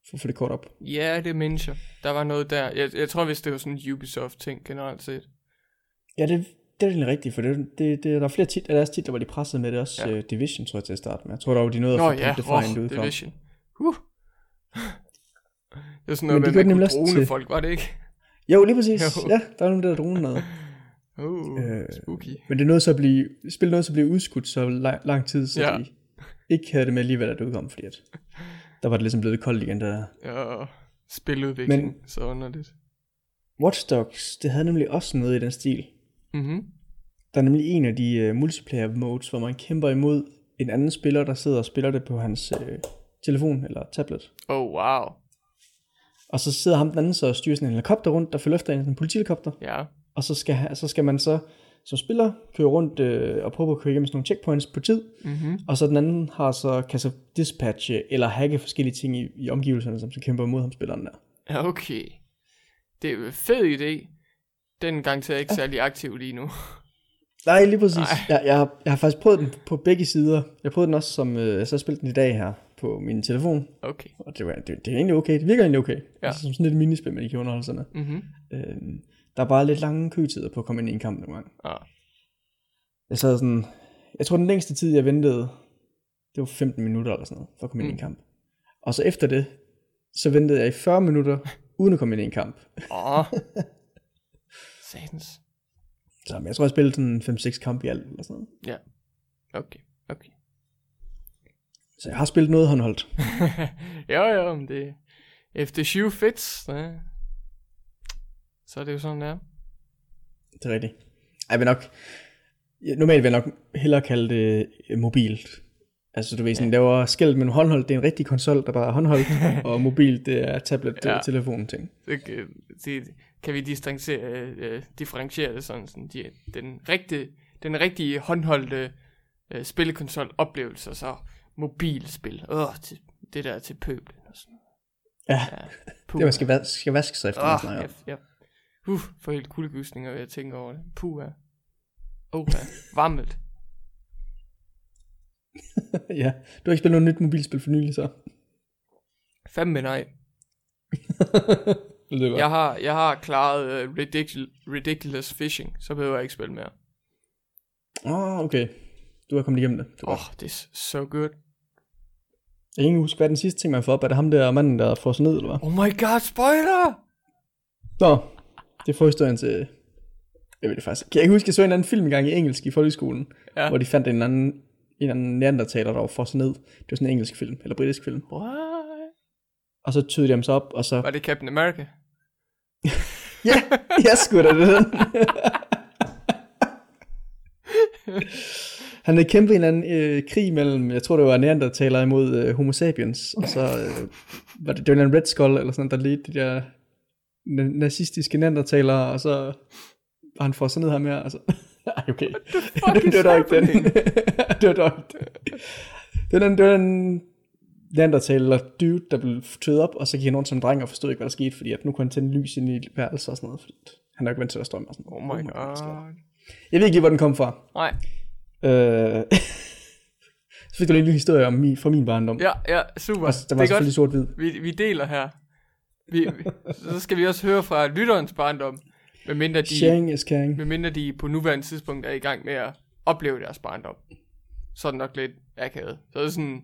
A: for at få det kort op.
B: ja, det mindes jeg. Der var noget der. Jeg, jeg tror, hvis det var sådan en Ubisoft-ting generelt set.
A: Ja, det, det er egentlig rigtigt, for det, det, det, der er flere tit, af deres titler, hvor de pressede med det også.
B: Ja.
A: Uh, Division, tror jeg, til at starte med. Jeg tror dog, de nåede
B: Nå
A: at få
B: ja,
A: Defined
B: oh,
A: udkom.
B: Division. Uh. Det var sådan noget
A: Men
B: med, at man
A: det
B: kunne drone
A: til-
B: folk, var det ikke?
A: Jo, lige præcis.
B: Jo.
A: Ja, der var nogle der drone noget.
B: Uh,
A: Øh,
B: spooky.
A: Men det nåede så at blive, spillet nåede så at blive udskudt så lang, lang tid, så
B: Ja.
A: de ikke havde det med alligevel, at det udkom, fordi at der var det ligesom blevet koldt igen der.
B: Ja, spiludvikling,
A: Men-
B: så underligt.
A: Watch Dogs, det havde nemlig også noget i den stil.
B: Mhm.
A: Der er nemlig en af de uh, multiplayer modes, hvor man kæmper imod en anden spiller, der sidder og spiller det på hans uh, telefon eller tablet.
B: Oh, wow.
A: Og så sidder ham den anden så og styrer sådan en helikopter rundt, der efter en, en politihelikopter.
B: Ja.
A: Og så skal, så skal man så som spiller køre rundt øh, og prøve at køre igennem sådan nogle checkpoints på tid.
B: Mhm.
A: Og så den anden har så, kan så dispatche eller hacke forskellige ting i, i omgivelserne, som så kæmper imod ham spilleren der.
B: Ja, okay. Det er en fed idé. Den gang til jeg ikke særlig aktiv lige nu.
A: Nej, lige præcis.
B: Nej.
A: Jeg, jeg, har, jeg har faktisk prøvet den på begge sider. Jeg prøvede den også som, øh, så jeg spillet den i dag her på min telefon.
B: Okay.
A: Og det, var, det, det er egentlig okay. Det virker egentlig okay.
B: Ja.
A: Ja. Altså, som sådan lidt minispil, man ikke kan underholde sig med.
B: Mhm.
A: Øhm, der er bare lidt lange køtider på at komme ind i en kamp nogle gange.
B: Ah.
A: Jeg sad sådan, jeg tror den længste tid jeg ventede, det var 15 minutter eller sådan noget, for at komme ind i en
B: Mm.
A: kamp. Og så efter det, så ventede jeg i 40 minutter, uden at komme ind i en kamp.
B: Åh. Satans.
A: Så jeg tror, jeg spillede sådan 5-6 kampe i alt, eller sådan noget.
B: Ja. Okay. Okay.
A: Så jeg har spillet noget håndholdt.
B: jo, jo, men det... The shoe fits, så, så er det jo sådan, der.
A: Det er rigtigt. Jeg vil nok, normalt vil jeg nok hellere kalde det øh, mobilt. Altså du ved sådan, ja. der var skæld mellem håndholdt, det er en rigtig konsol, der bare er håndholdt, og mobil, det er tablet, ja.
B: Ja.
A: telefon ting.
B: Det, kan- det, kan vi distancere, øh, differentiere det sådan, sådan de, den, rigtige, den rigtige håndholdte øh, spillekonsol oplevelse, og så mobilspil. Åh, til, det der er til pøblen og sådan
A: Ja,
B: Ja,
A: det man skal, vas- skal vaske sig efter, snakker.
B: ja, ja. Uh, for helt kuldegysninger, ved at tænke over det. Puh, ja. Oh, ja. Varmelt.
A: ja, du har ikke spillet noget nyt mobilspil for nylig, så.
B: Fandme nej.
A: det er.
B: Jeg har, jeg har klaret uh, ridiculous, ridiculous Fishing, så behøver jeg ikke spille mere.
A: Åh, oh, okay. Du har kommet igennem det. Er
B: Åh, oh, det er så good.
A: Jeg kan ikke huske, hvad den sidste ting, man får op. Er det ham der manden, der får ned, eller hvad?
B: Oh my god, spoiler!
A: Nå, det er forhistorien til... Jeg ved det faktisk. ikke. Jeg kan huske, jeg så en anden film engang i engelsk i folkeskolen,
B: Ja.
A: hvor de fandt en anden, en anden neandertaler, der var sig ned. Det var sådan en engelsk film, eller britisk film.
B: What?
A: Og så tøede de ham så op, og så...
B: Var det Captain America?
A: Ja, jeg skulle da det er. Han havde kæmpet en anden øh, krig mellem, jeg tror det var neandertaler imod øh, homo sapiens, og så øh, var det, det var en Red Skull eller sådan, der ledte de der na- nazistiske neandertalere, og så var han sådan ned her med, altså, ej okay, det, det var dog ikke den, det var dog ikke den, det var den, det neandertaler dude, der blev tøet op, og så gik han rundt som dreng og forstod ikke, hvad der skete, fordi at nu kunne han tænde lys ind i værelset og sådan noget, fordi han er ikke vant til at strømme og sådan
B: Oh my
A: der?
B: god.
A: Jeg ved ikke lige, hvor den kom fra.
B: Nej.
A: Øh, så fik du lige en lille historie om min, fra min barndom.
B: Ja, ja, super.
A: Og der
B: det
A: var
B: er
A: selvfølgelig
B: godt.
A: sort-hvid.
B: Vi, vi deler her. Vi, så skal vi også høre fra lytterens barndom, medmindre de,
A: Sharing is caring.
B: medmindre de på nuværende tidspunkt er i gang med at opleve deres barndom. Så er det nok lidt akavet. Så er det sådan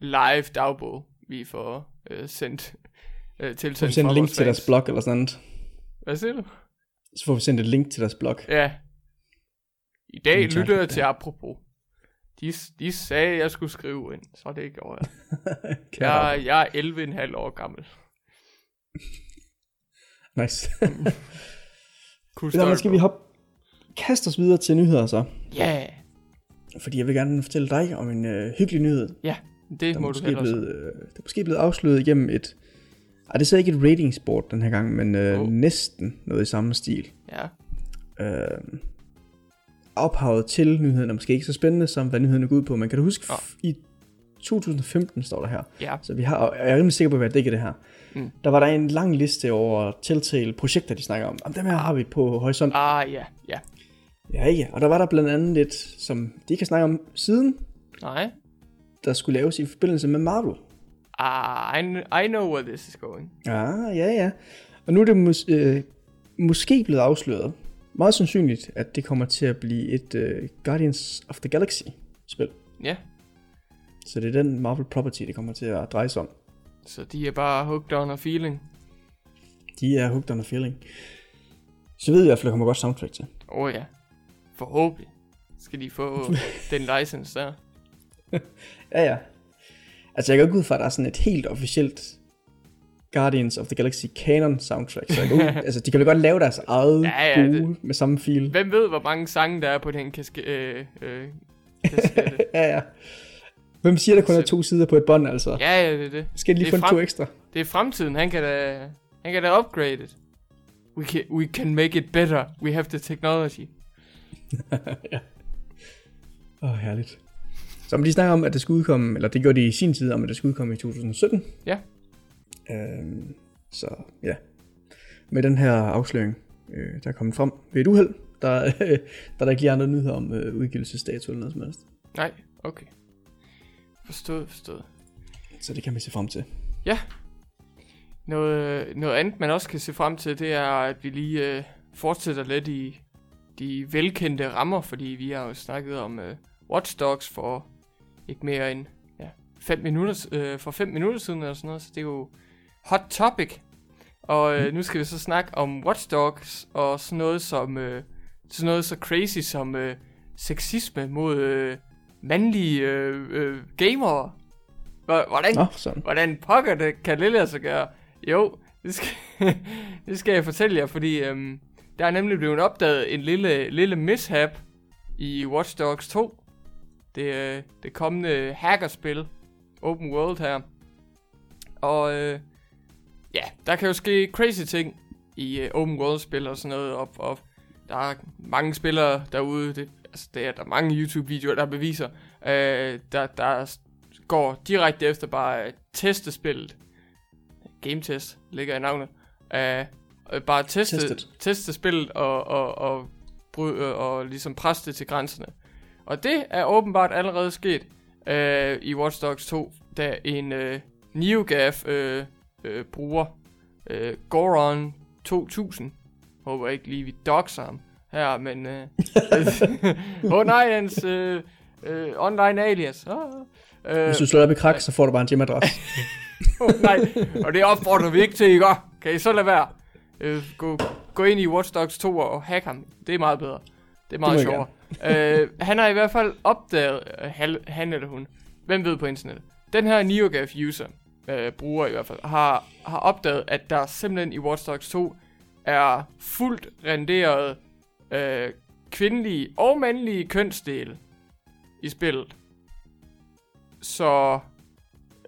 B: live dagbog, vi får øh, sendt øh,
A: Så
B: tilsendt
A: får vi sendt link
B: vores
A: til deres
B: fans.
A: blog eller sådan noget.
B: Hvad siger du?
A: Så får vi sendt et link til deres blog.
B: Ja. I dag
A: tak.
B: lytter jeg til apropos. De, de sagde, at jeg skulle skrive ind, så det gjorde jeg. Jeg, jeg er 11,5 år gammel.
A: Nice.
B: Cool
A: Men skal vi hoppe, kaste os videre til nyheder så.
B: Ja, yeah.
A: Fordi jeg vil gerne fortælle dig om en øh, hyggelig nyhed.
B: ja, det
A: Der er,
B: må du
A: måske
B: hellere
A: blevet, øh, der er måske blevet afsløret igennem et... Ej, det er så ikke et ratingsport den her gang, men øh,
B: Oh.
A: næsten noget i samme stil.
B: Ja,
A: øh, ophavet til nyheden er måske ikke så spændende, som hvad nyheden går ud på, men kan du huske, f- i 2015 står der her,
B: ja,
A: så vi har, jeg er rimelig sikker på, hvad det er det her,
B: Mm.
A: der var der en lang liste over Telltale projekter, de snakker om, om dem her har vi på horisont.
B: ah ja, ja.
A: Ja, ja, og der var der blandt andet lidt, som de ikke har snakket om siden,
B: Nej.
A: der skulle laves i forbindelse med Marvel.
B: Ah, I, I know where this is going.
A: Ah, ja, ja. Og nu er det mås- øh, måske blevet afsløret, meget sandsynligt, at det kommer til at blive et øh, Guardians of the Galaxy spil.
B: Ja,
A: Så det er den Marvel property, det kommer til at dreje sig om.
B: Så de er bare hooked on a feeling.
A: De er hooked on a feeling. Så ved jeg i hvert fald, at der kommer godt soundtrack til.
B: Åh oh, ja, forhåbentlig skal de få den license der.
A: Ja, ja. Altså, jeg går ikke ud fra, at der er sådan et helt officielt Guardians of the Galaxy canon soundtrack. Så jeg ud, altså, de kan vel godt lave deres eget
B: Ja, ja,
A: gode
B: det-
A: med samme feel.
B: Hvem ved, hvor mange sange der er på den kaske, øh, øh, kaskette?
A: Ja, ja. Hvem siger, der kun er to sider på et bånd, altså?
B: ja, ja, det er det.
A: Skal de lige
B: det
A: få en to
B: frem-
A: ekstra?
B: Det er fremtiden. Han kan da, han kan da upgrade it. We can, we can make it better. We have the technology.
A: Åh, oh, herligt. Så om de snakker om, at det skulle udkomme, eller det gjorde de i sin tid, om at det skulle udkomme i 2017.
B: Ja.
A: Øhm, så ja. Med den her afsløring, øh, der er kommet frem ved et uheld, der, øh, der er der ikke lige andre nyheder om øh, udgivelsesdato eller noget som helst.
B: Nej, okay. Forstået, forstået.
A: Så det kan vi se frem til.
B: Noget, noget andet, man også kan se frem til, det er, at vi lige øh, fortsætter lidt i de velkendte rammer, fordi vi har jo snakket om øh, Watch Dogs for ikke mere end ja, fem minutter, øh, for 5 minutter siden eller sådan noget, så det er jo hot topic. Og øh, nu skal vi så snakke om Watch Dogs og sådan noget som øh, sådan noget så crazy som øh, sexisme mod øh, mandlige øh, øh, gamere. Hvor- Hvordan
A: Nå, sådan.
B: Hvordan pokker det kan det lade sig gøre? Jo, det skal, det skal jeg fortælle jer, fordi øhm, der er nemlig blevet opdaget en lille, lille mishap i Watch Dogs 2. det, øh, det kommende hackerspil, open world her. Og øh, ja, der kan jo ske crazy ting i øh, open world spil og sådan noget, og, og der er mange spillere derude, det, altså det er der er mange YouTube-videoer, der beviser, øh, der, der går direkte efter bare at teste spillet. Game test ligger i navnet. Øh, bare teste,
A: Testet.
B: teste spillet og, og, og, bry, øh, og ligesom presse det til grænserne. Og det er åbenbart allerede sket øh, i Watch Dogs 2, da en øh, NeoGAF øh, øh, bruger øh, Goron 2000. Håber ikke lige vi doxer ham her, men... Øh, Åh oh, nej, hans øh, øh, online alias. Ah, øh,
A: Hvis du slår op i krak, så får du bare en gemadras.
B: oh, nej, og det opfordrer vi ikke til, ikke? Kan I så lade være? Øh, gå, gå ind i Watch Dogs 2 og hack ham. Det er meget bedre. Det er meget
A: Det
B: sjovere. øh, han har i hvert fald opdaget, øh, han, han eller hun, hvem ved på internettet, den her NeoGAF user, øh, bruger i hvert fald, har, har opdaget, at der simpelthen i Watch Dogs 2 er fuldt renderet øh, kvindelige og mandlige kønsdele i spillet. Så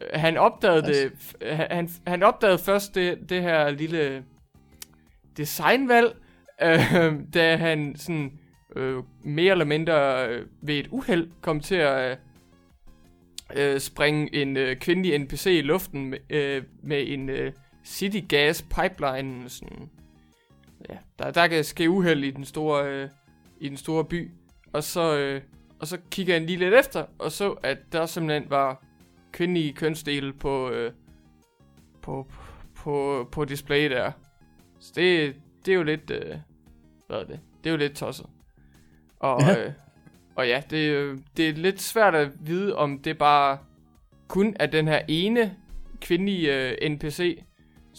B: øh, han opdagede det, f- han, han opdagede først det, det her lille designvalg, øh, da han sådan øh, mere eller mindre øh, ved et uheld kom til at øh, springe en øh, kvindelig NPC i luften med, øh, med en øh, city gas pipeline. Sådan. Ja, der, der kan ske uheld i den store øh, i den store by. Og så, øh, og så kigger han lige lidt efter, og så at der simpelthen var kvindelige kønsdele på, øh, på, på, på display der. Så det, det er jo lidt, øh, hvad er det? Det er jo lidt tosset. Og,
A: Ja.
B: øh, og ja, det, øh, det er lidt svært at vide, om det bare kun er den her ene kvindelige øh, NPC,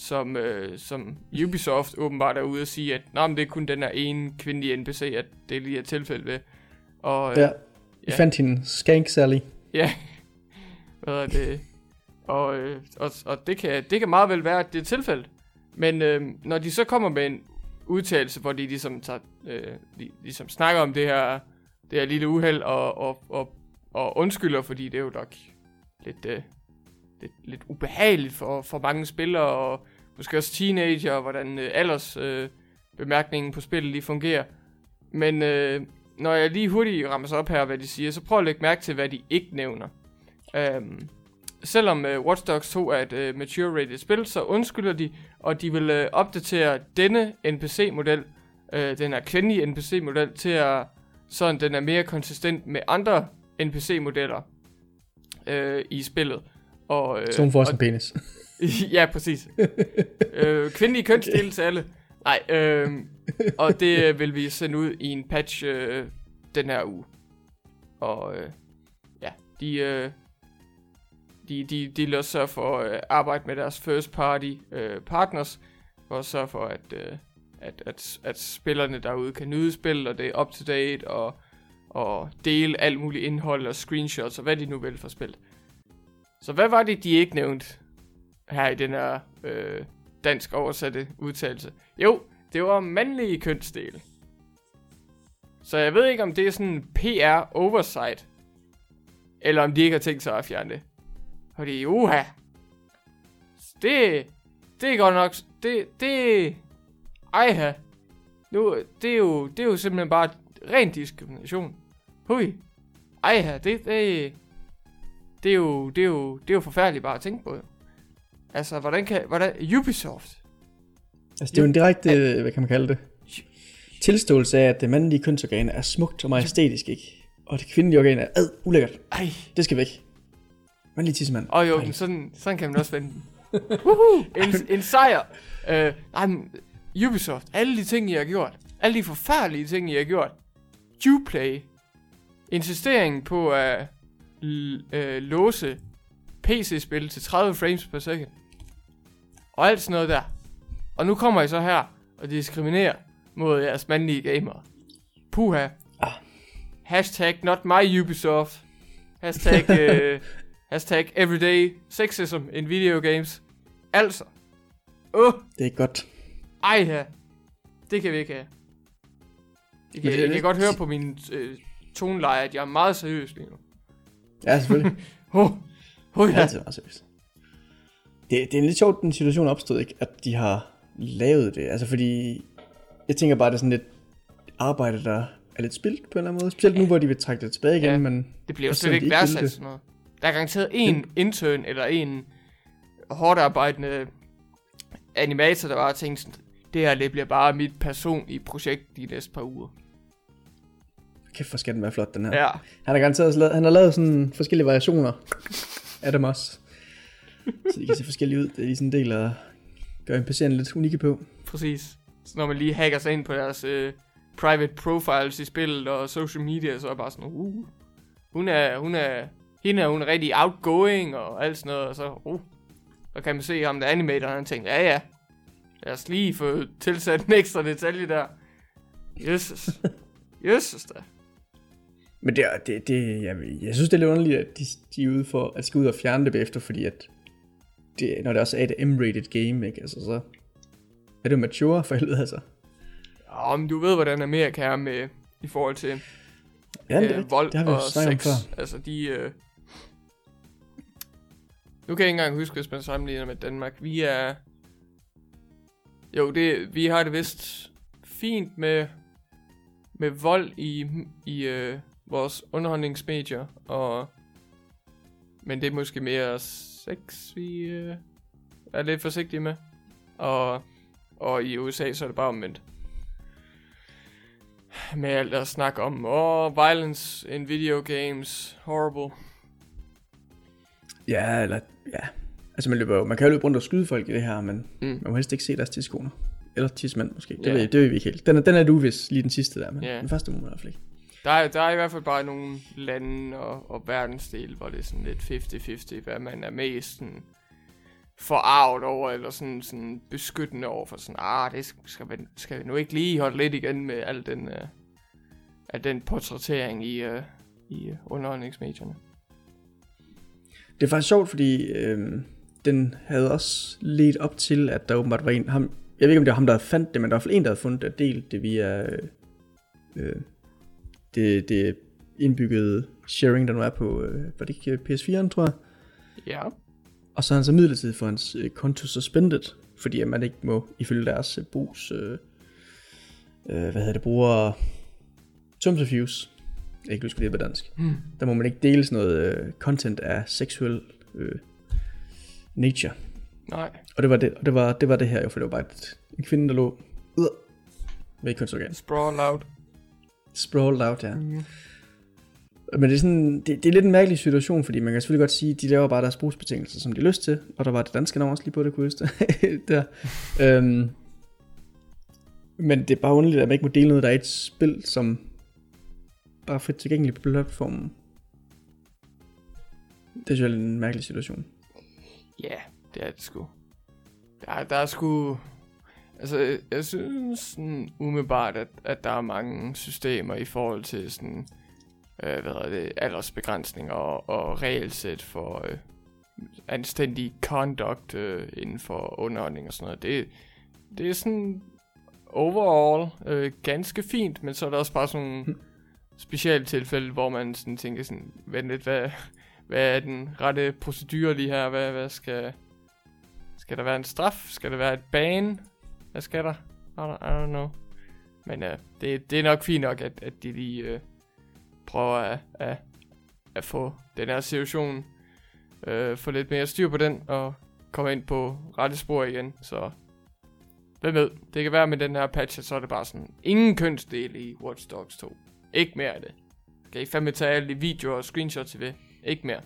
B: som, øh, som Ubisoft åbenbart er ude at sige, at Nå, men det er kun den her ene kvindelige NPC, at det lige er tilfældet ved. Og, øh,
A: Ja. Vi
B: Ja.
A: fandt hende Skank Sally.
B: Ja. Hvad er det? Og, øh, og, og det, kan, det kan meget vel være, at det er tilfældet. Men øh, når de så kommer med en udtalelse, hvor de ligesom, tager, øh, de, ligesom snakker om det her, det her lille uheld og, og, og, og undskylder, fordi det er jo nok lidt, øh, lidt, lidt ubehageligt for, for mange spillere, og måske også teenager, og hvordan øh, alders øh, bemærkningen på spillet lige fungerer. Men øh, når jeg lige hurtigt rammer sig op her, hvad de siger, så prøv at lægge mærke til, hvad de ikke nævner. Um, selvom uh, Watch Dogs 2 er et uh, mature-rated spil, så undskylder de, og de vil uh, opdatere denne NPC-model, uh, den her kvindelige NPC-model, til at sådan den er mere konsistent med andre NPC-modeller uh, i spillet. Og,
A: Så hun får
B: og
A: en penis.
B: ja, præcis. øh, kvindelige kønsdele til alle. Nej, øh, og det øh, vil vi sende ud i en patch øh, den her uge. Og øh, ja, de, øh, de, de, de vil også sørge for at øh, arbejde med deres first party øh, partners, for at sørge for, at, øh, at, at, at spillerne derude kan nyde spil, og det er up to date, og, og dele alt muligt indhold og screenshots, og hvad de nu vil for spil. Så hvad var det, de ikke nævnte her i den her øh, dansk oversatte udtalelse? Jo, det var mandlige kønsdele. Så jeg ved ikke, om det er sådan en PR oversight, eller om de ikke har tænkt sig at fjerne det. Fordi, uha, det, det er godt nok, det, det, ejha, nu, det er jo, det er jo simpelthen bare ren diskrimination. Hui, ejha, det, det, det er jo, det er jo, det er jo forfærdeligt bare at tænke på. Altså, hvordan kan, hvordan, Ubisoft,
A: Altså, det er jo en direkte, øh, hvad kan man kalde det? Tilståelse af, at det mandlige kønsorgan er smukt og majestætisk, ikke? Og det kvindelige organ er ad, ulækkert.
B: ej,
A: Det skal væk. Mandlig tissemand.
B: Og jo, men sådan, sådan kan man også vende den. En, en sejr. Øh, nej, men Ubisoft, alle de ting, I har gjort, alle de forfærdelige ting, I har gjort, Uplay, insisteringen på at øh, låse PC-spil til 30 frames per second, og alt sådan noget der. Og nu kommer I så her og diskriminerer mod jeres mandlige gamere. Puha.
A: Ah.
B: Hashtag not my Ubisoft. Hashtag, øh, hashtag everyday sexism in video games. Altså. Uh,
A: Det er ikke godt.
B: ej her. Det kan vi ikke have. I kan,
A: det
B: I kan
A: lidt-
B: godt høre på min øh, toneleje, at jeg er meget seriøs lige nu.
A: Ja, selvfølgelig.
B: Åh, oh,
A: Ja.
B: ja.
A: Det er meget seriøst. Det, det er en lidt sjovt, den situation opstået, ikke? At de har lavet det. Altså fordi, jeg tænker bare, det er sådan lidt arbejde, der er lidt spildt på en eller anden måde. Specielt nu, hvor de vil trække det tilbage igen,
B: Ja.
A: men
B: Det bliver jo slet ikke værdsat sådan noget. Der er garanteret en intern eller en hårdt arbejdende animator, der bare har tænkt sådan, det her det bliver bare mit personlige projekt de næste par uger.
A: kæft, hvor skal den være flot, den her.
B: Ja,
A: Han har garanteret lavet, han har lavet sådan forskellige variationer af dem også. Så de kan se forskellige ud. Det er lige sådan en del at gøre NPC'erne lidt unikke på.
B: præcis. Så når man lige hacker sig ind på deres øh, private profiles i spillet og social media, så er bare sådan, uh, hun er, hun er, hende er hun rigtig outgoing og alt sådan noget, og så, uh, så kan man se ham, der animator, han tænker, ja ja, lad os lige få tilsat en ekstra detalje der. Jesus. Jesus da.
A: Men det, det, det jeg, jeg synes, det er lidt underligt, at de, de er ude for at skal ud og fjerne det bagefter, fordi at det, når det også er et M-rated game, ikke? Altså, så er det mature for helvede, altså.
B: Om du ved, hvordan Amerika er med i forhold til
A: Ja, det, er
B: øh, vold
A: det
B: og sex. Altså, de... Øh... Nu kan jeg ikke engang huske, hvis man sammenligner med Danmark. Vi er... Jo, det, vi har det vist fint med, med vold i, i øh, vores underholdningsmedier, og... Men det er måske mere sex, vi øh, er lidt forsigtige med. Og, og i USA, så er det bare omvendt med alt at snakke om, åh, oh, violence in video games, horrible.
A: Ja, eller, ja. Altså, man, løber, jo- man kan jo løbe rundt og skyde folk i det her, men
B: Mm.
A: man må helst ikke se deres tidskoner. Eller tidsmænd måske. Det,
B: Ja.
A: ved, det ved vi ikke helt. Den er, den er du vist lige den sidste der, men
B: Ja.
A: den første må man i hvert fald ikke.
B: Der er, der er i hvert fald bare nogle lande og, og verdensdel, hvor det er sådan lidt 50-50, hvad man er mest sådan forarvet over, eller sådan, sådan beskyttende over for sådan, ah, det skal vi, skal vi nu ikke lige holde lidt igen med al den, uh, al den portrættering i, uh, i underholdningsmedierne.
A: Det er faktisk sjovt, fordi øh, den havde også ledt op til, at der åbenbart var en, ham, jeg ved ikke om det var ham, der fandt det, men der var i hvert fald en, der havde fundet det og delt det via øh, øh det, det indbyggede sharing, der nu er på, øh, var det ikke PS4'en, tror jeg?
B: Ja.
A: Og så har han så midlertidigt for hans øh, konto suspended, fordi at man ikke må, ifølge deres øh, brugs, øh, øh, hvad hedder det, bruger terms of use, jeg kan ikke huske, det på dansk.
B: Hmm.
A: Der må man ikke dele sådan noget øh, content af seksuel øh, nature.
B: Nej.
A: Og det var det, og det var, det var det her jo, for det var bare et, en kvinde, der lå ud med et kønsorgan.
B: Sprawl out.
A: Sprawled out, ja.
B: Mm.
A: Men det er, sådan, det, det er lidt en mærkelig situation, fordi man kan selvfølgelig godt sige, at de laver bare deres brugsbetingelser, som de har lyst til, og der var det danske navn også lige på det, kunne huske det. der. Øhm, men det er bare underligt, at man ikke må dele noget, der er et spil, som bare er frit tilgængeligt på platformen. Det er en mærkelig situation.
B: Ja, det er det sgu. Der, der er sgu... Altså, jeg synes sådan, umiddelbart, at, at der er mange systemer i forhold til sådan, øh, hvad hedder det, aldersbegrænsninger og, og regelsæt for øh, anstændig conduct øh, inden for underholdning og sådan noget. Det, det er sådan overall øh, ganske fint, men så er der også bare sådan nogle specielle tilfælde, hvor man sådan tænker sådan, vent lidt, hvad, hvad er den rette procedure lige her? Hvad, hvad skal... Skal der være en straf? Skal der være et ban? Hvad skal der? I don't, I don't know. Men uh, det, det er nok fint nok, at, at de lige uh, prøver at, at, at få den her situation, uh, få lidt mere styr på den, og komme ind på rette spor igen. Så hvem ved, det kan være med den her patch, at så er det bare sådan, ingen kønsdel i Watch Dogs 2. Ikke mere af det. Kan I fandme tage alle de videoer og screenshots ved? Ikke mere.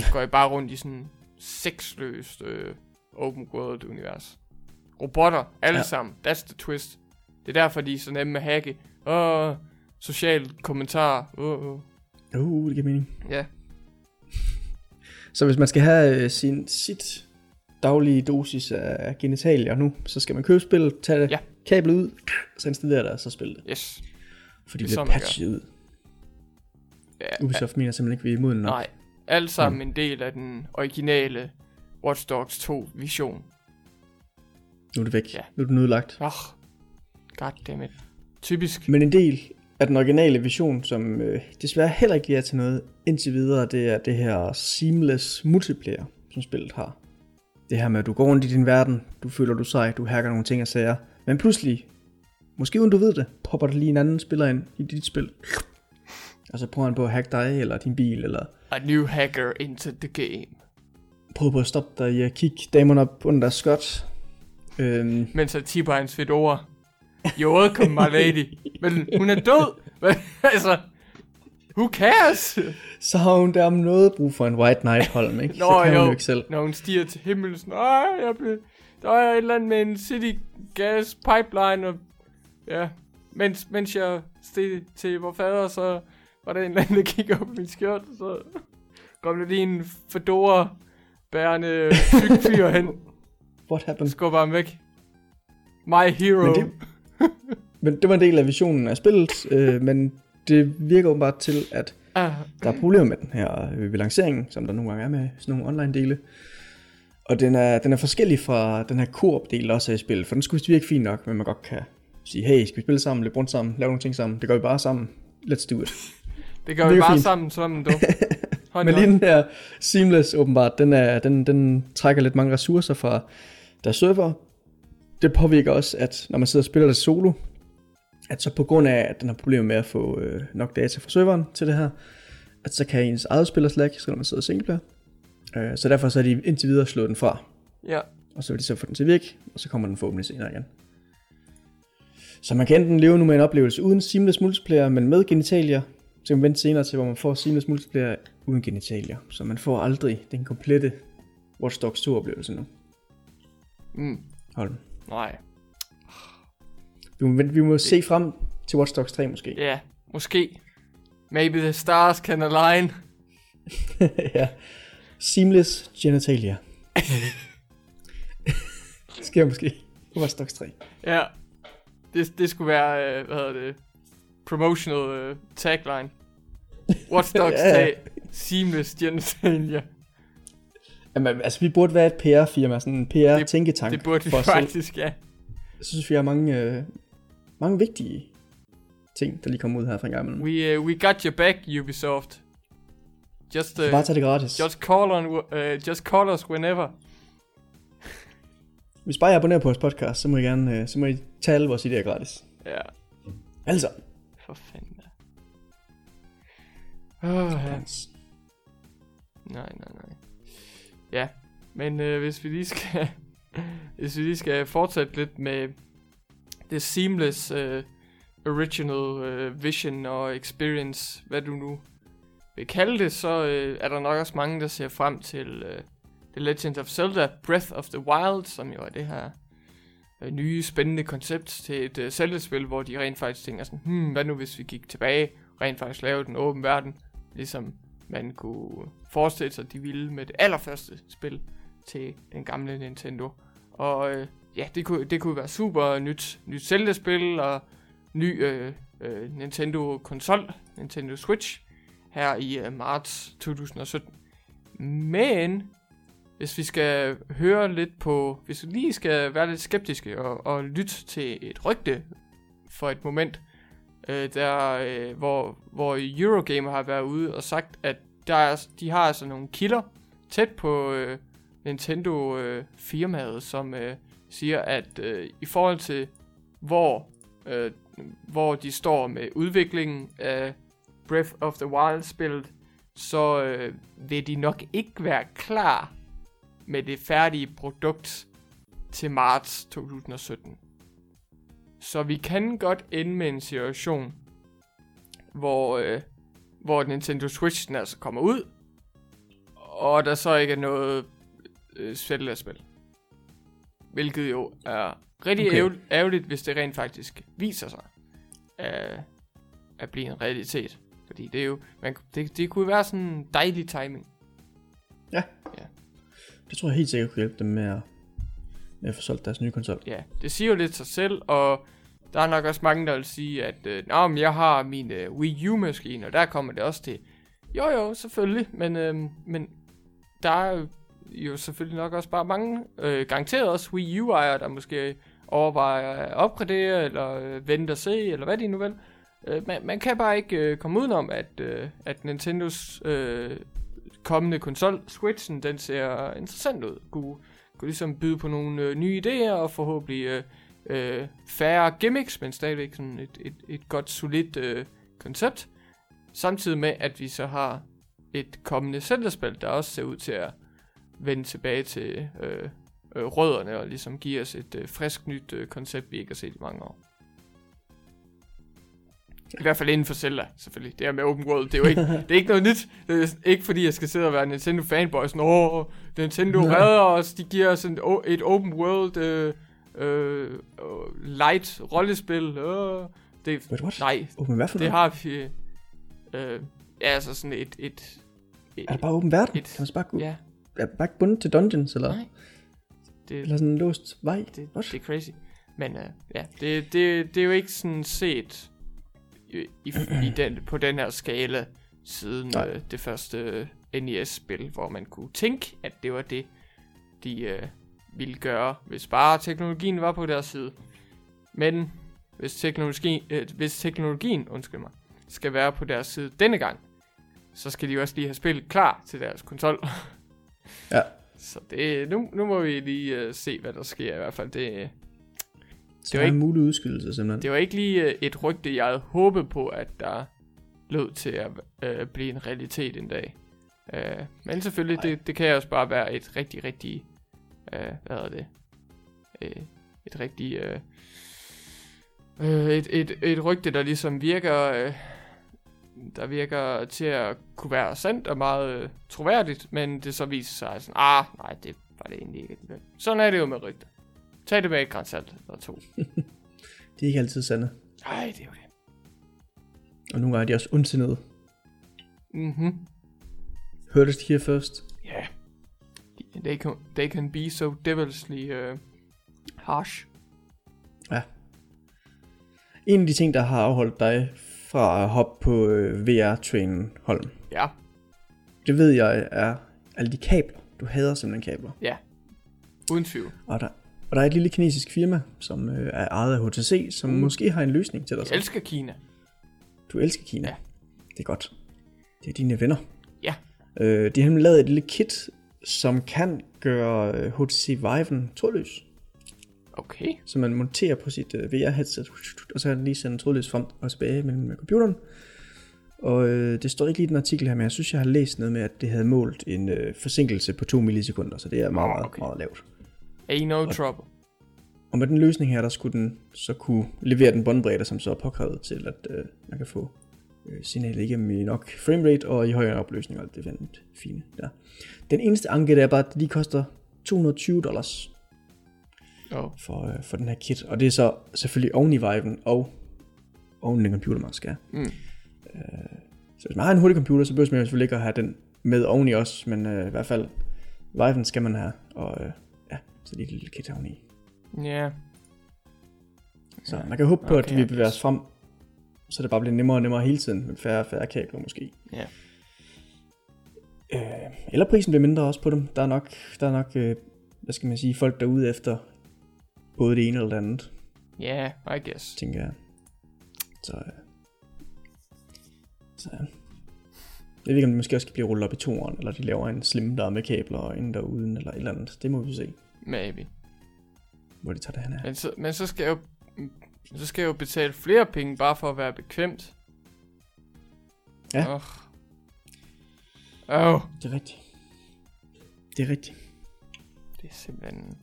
B: Så går I bare rundt i sådan sexløst øh, open world univers. Robotter, alle
A: Ja.
B: ja. sammen. That's the twist. Det er derfor, de er så nemme at hacke. Åh, social kommentar. Uh, uh.
A: Uh, det giver mening.
B: Ja,
A: Så hvis man skal have øh, sin, sit daglige dosis af genitalier nu, så skal man købe spillet, tage det,
B: Ja.
A: kablet ud, så installere det, og så spille det.
B: yes.
A: Fordi
B: Det
A: det
B: er
A: bliver patchet ud.
B: Ja,
A: Ubisoft mener simpelthen ikke, vi er imod nok.
B: nej. Alt sammen en del af den originale Watch Dogs 2 vision.
A: Nu er det væk.
B: Ja.
A: Nu er den udlagt.
B: Oh, goddammit. Typisk.
A: Men en del at den originale vision, som øh, desværre heller ikke er til noget indtil videre, det er det her seamless multiplayer, som spillet har. Det her med, at du går rundt i din verden, du føler du sej, du hacker nogle ting og sager, men pludselig, måske uden du ved det, popper der lige en anden spiller ind i dit spil. Og så prøver han på at hacke dig, eller din bil, eller
B: A new hacker into the game.
A: prøver på at stoppe dig i at kigge damerne op under deres skot. Øhm,
B: Mens han tipper hans fedora. You're welcome, my lady. Men hun er død. Men, altså, who cares?
A: så har hun der om noget brug for en White Knight Holm, ikke?
B: Nå,
A: så kan hun
B: jo.
A: jo ikke selv.
B: Når hun stiger til himlen, sådan, jeg blev... Der er et eller andet med en city gas pipeline, og ja, mens, mens jeg steg til vor fader, så var der en eller anden, der kiggede op på min skjort, så kom der lige en fedora bærende fyr hen,
A: What happened?
B: skubber ham væk. My hero.
A: Men det, men det var en del af visionen af spillet, øh, men det virker åbenbart til, at
B: ah,
A: der er problemer med den her øh, ved lanceringen, som der nogle gange er med sådan nogle online dele. Og den er, den er forskellig fra den her koop-del også af spillet, for den skulle virke fint nok, men man godt kan sige, hey, skal vi spille sammen, løbe rundt sammen, lave nogle ting sammen, det gør vi bare sammen, let's do it.
B: det gør vi
A: Mega
B: bare
A: fint.
B: sammen, sammen, du.
A: Men lige den her Seamless åbenbart, den, er, den, den trækker lidt mange ressourcer fra deres server. Det påvirker også, at når man sidder og spiller det solo, at så på grund af, at den har problemer med at få øh, nok data fra serveren til det her, at så kan ens eget spiller slag, selvom man sidder singleplayer. Øh, så derfor så er de indtil videre slået den fra,
B: Ja.
A: og så vil de så få den til virke, og så kommer den forhåbentlig senere igen. Så man kan enten leve nu med en oplevelse uden seamless multiplayer, men med genitalier, så kan man vente senere til, hvor man får seamless multiplayer uden genitalier. Så man får aldrig den komplette Watch Dogs 2 oplevelse nu.
B: Mm.
A: Hold.
B: Nej.
A: Vi må, vente- vi må se frem til Watch Dogs 3 måske.
B: Ja, måske. Maybe the stars can align.
A: ja. Seamless genitalia. det sker måske på Watch Dogs 3.
B: Ja. Det, det skulle være, øh, hvad hedder det, promotional øh, tagline. Watch Dogs
A: Ja, ja.
B: 3, seamless genitalia.
A: Jamen, altså, vi burde være et PR-firma, sådan en PR-tænketank
B: Det burde vi faktisk, ja.
A: Jeg synes, vi har mange, øh, mange vigtige ting, der lige kommer ud her fra en gang imellem.
B: We, uh, we got your back, Ubisoft. Just, uh,
A: bare tag det gratis.
B: just, call on, uh, just call us whenever.
A: Hvis bare I abonnerer på vores podcast, så må I gerne øh, så må I tage alle vores idéer gratis.
B: Ja,
A: Altså.
B: for fanden da. Oh, ja. Nej, nej, nej. Ja, men øh, hvis vi lige skal hvis vi lige skal fortsætte lidt med det seamless øh, original øh, vision og experience, hvad du nu vil kalde det, så øh, er der nok også mange, der ser frem til øh, The Legend of Zelda Breath of the Wild, som jo er det her øh, nye, spændende koncept til et øh, Zelda-spil, hvor de rent faktisk tænker sådan, hmm, hvad nu hvis vi gik tilbage, rent faktisk lavede den åben verden, ligesom man kunne forestille sig, de ville med det allerførste spil til den gamle Nintendo. Og øh, ja, det kunne, det kunne være super nyt, nyt Zelda-spil og ny øh, øh, Nintendo-konsol, Nintendo Switch, her i øh, marts 2017. Men hvis vi skal høre lidt på, hvis vi lige skal være lidt skeptiske og, og lytte til et rygte for et moment, øh, der, øh, hvor, hvor Eurogamer har været ude og sagt, at der er, de har altså nogle kilder tæt på øh, Nintendo øh, som øh, siger, at øh, i forhold til hvor, øh, hvor de står med udviklingen af Breath of the Wild spillet, så øh, vil de nok ikke være klar med det færdige produkt til marts 2017. Så vi kan godt ende med en situation, hvor, øh, hvor Nintendo Switch den altså kommer ud, og der så ikke er noget øh, Zelda-spil. Hvilket jo er rigtig
A: Okay.
B: okay. ærgerligt, hvis det rent faktisk viser sig at, at blive en realitet. Fordi det er jo, man, det, det kunne være sådan en dejlig timing.
A: Det tror jeg helt sikkert kunne hjælpe dem med at, med at få solgt deres nye konsol.
B: Ja, det siger jo lidt sig selv, og der er nok også mange, der vil sige, at øh, Nå, men jeg har min øh, Wii U-maskine, og der kommer det også til. Jo jo, selvfølgelig, men, øh, men der er jo- jo selvfølgelig nok også bare mange, øh, garanteret også Wii U-ejere, der måske overvejer at opgradere, eller øh, vente og se, eller hvad de nu vil. øh, man, man kan bare ikke øh, komme udenom, at, øh, at Nintendos øh, kommende konsol, Switchen, den ser interessant ud. Kunne, kunne ligesom byde på nogle øh, nye idéer, og forhåbentlig øh, øh, færre gimmicks, men stadigvæk sådan et, et, et godt, solidt øh, koncept. Samtidig med, at vi så har et kommende Zelda-spil, der også ser ud til at vende tilbage til øh, øh, rødderne og ligesom give os et øh, frisk nyt øh, koncept, vi ikke har set i mange år. I hvert fald inden for Zelda, selvfølgelig. Det er med open world, det er jo ikke, det er ikke noget nyt. Det er ikke fordi, jeg skal sidde og være Nintendo fanboy. Sådan, åh, Nintendo redder os, de giver os en, et open world øh, øh, light rollespil. Øh. Det,
A: Wait, what?
B: nej,
A: Åben hvad for
B: det
A: noget?
B: har vi... Øh, ja, altså sådan et... et, et
A: Er det bare åben verden?
B: et-
A: Kan man så bare gå?
B: Ja,
A: Er bare ikke bundet til dungeons, eller,
B: nej. Det,
A: eller sådan en låst vej?
B: det,
A: What?
B: det er crazy. Men uh, ja, det, det, det er jo ikke sådan set i, i, den, på den her skala siden
A: Nej.
B: uh, det første NES-spil, hvor man kunne tænke, at det var det, de uh, ville gøre, hvis bare teknologien var på deres side. Men hvis, teknologi, øh, hvis teknologien undskyld mig, skal være på deres side denne gang, så skal de også lige have spillet klar til deres konsol.
A: Ja.
B: Så det, nu, nu må vi lige uh, se, hvad der sker i hvert fald. Det, det var
A: er en
B: ikke-
A: mulig udskydelse, simpelthen.
B: det var ikke lige øh, et rygte, jeg havde håbet på, at der lød til at øh, blive en realitet en dag. Øh, men selvfølgelig, det, det kan også bare være et rigtig, rigtig, øh, hvad hedder det, øh, et rigtig, øh, øh, et, et, et rygte, der ligesom virker, øh, der virker til at kunne være sandt og meget øh, troværdigt, men det så viser sig sådan, ah, nej, det var det egentlig ikke. Sådan er det jo med rygter. Tag det med et grænsalt eller to.
A: De er ikke altid sande.
B: Ej, det er jo det.
A: Og nogle gange er de også ondsindede.
B: Mhm.
A: Hørtes de her først?
B: Yeah. They can, they can be so devilishly uh, harsh.
A: En af de ting, der har afholdt dig fra at hoppe på øh, VR-trainen, Holm,
B: Ja,
A: det ved jeg er alle de kabler. Du hader simpelthen kabler.
B: ja. Uden tvivl.
A: Og der, og der er et lille kinesisk firma, som øh, er ejet af HTC, som
B: Mm.
A: måske har en løsning til dig.
B: Jeg
A: Så.
B: elsker Kina.
A: Du elsker Kina.
B: Ja.
A: Det er godt. Det er dine venner. Øh, de har lavet et lille kit, som kan gøre øh, HTC Vive'en trådløs.
B: Okay.
A: Så man monterer på sit øh, VR-headset, og så kan den lige sende trådløs frem og tilbage mellem øh, computeren. Og øh, det står ikke lige i den artikel her, men jeg synes, jeg har læst noget med, at det havde målt en øh, forsinkelse på 2 millisekunder, så det er meget, meget,
B: okay.
A: meget lavt.
B: Ain't no trouble.
A: Og med den løsning her, der skulle den så kunne levere den båndbredde, som så er påkrævet til, at øh, man kan få øh, signalet igennem i nok framerate og i højere opløsning og alt det fandt fine der. Den eneste anke, det er bare, at det lige koster 220 dollars
B: Oh.
A: for, øh, for den her kit. Og det er så selvfølgelig oven i Vive'en og oven i den computer, man skal. have.
B: Mm.
A: Så hvis man har en hurtig computer, så behøver man selvfølgelig ikke at have den med oveni også, men øh, i hvert fald Vive'en skal man have, og øh, ja, så lige et lille kit oveni.
B: Ja.
A: Så man kan håbe på,
B: Okay,
A: at vi
B: I
A: bevæger os frem, så det bare bliver nemmere og nemmere hele tiden, med færre og færre kabler måske.
B: Ja.
A: Øh, eller prisen bliver mindre også på dem. Der er nok, der er nok øh, hvad skal man sige, folk derude efter både det ene eller det andet,
B: Ja, yeah, I guess.
A: tænker jeg. Så, øh, så ja. Jeg ved ikke, om det måske også skal blive rullet op i toeren, eller de laver en slim, der er med kabler og en der er uden, eller et eller andet. Det må vi se,
B: Maybe.
A: hvor de tager det hen af.
B: Men så, men så skal jeg jo så skal jeg jo betale flere penge, bare for at være bekvemt.
A: Ja.
B: Oh. oh.
A: Det er rigtigt. Det er rigtigt.
B: Det er simpelthen...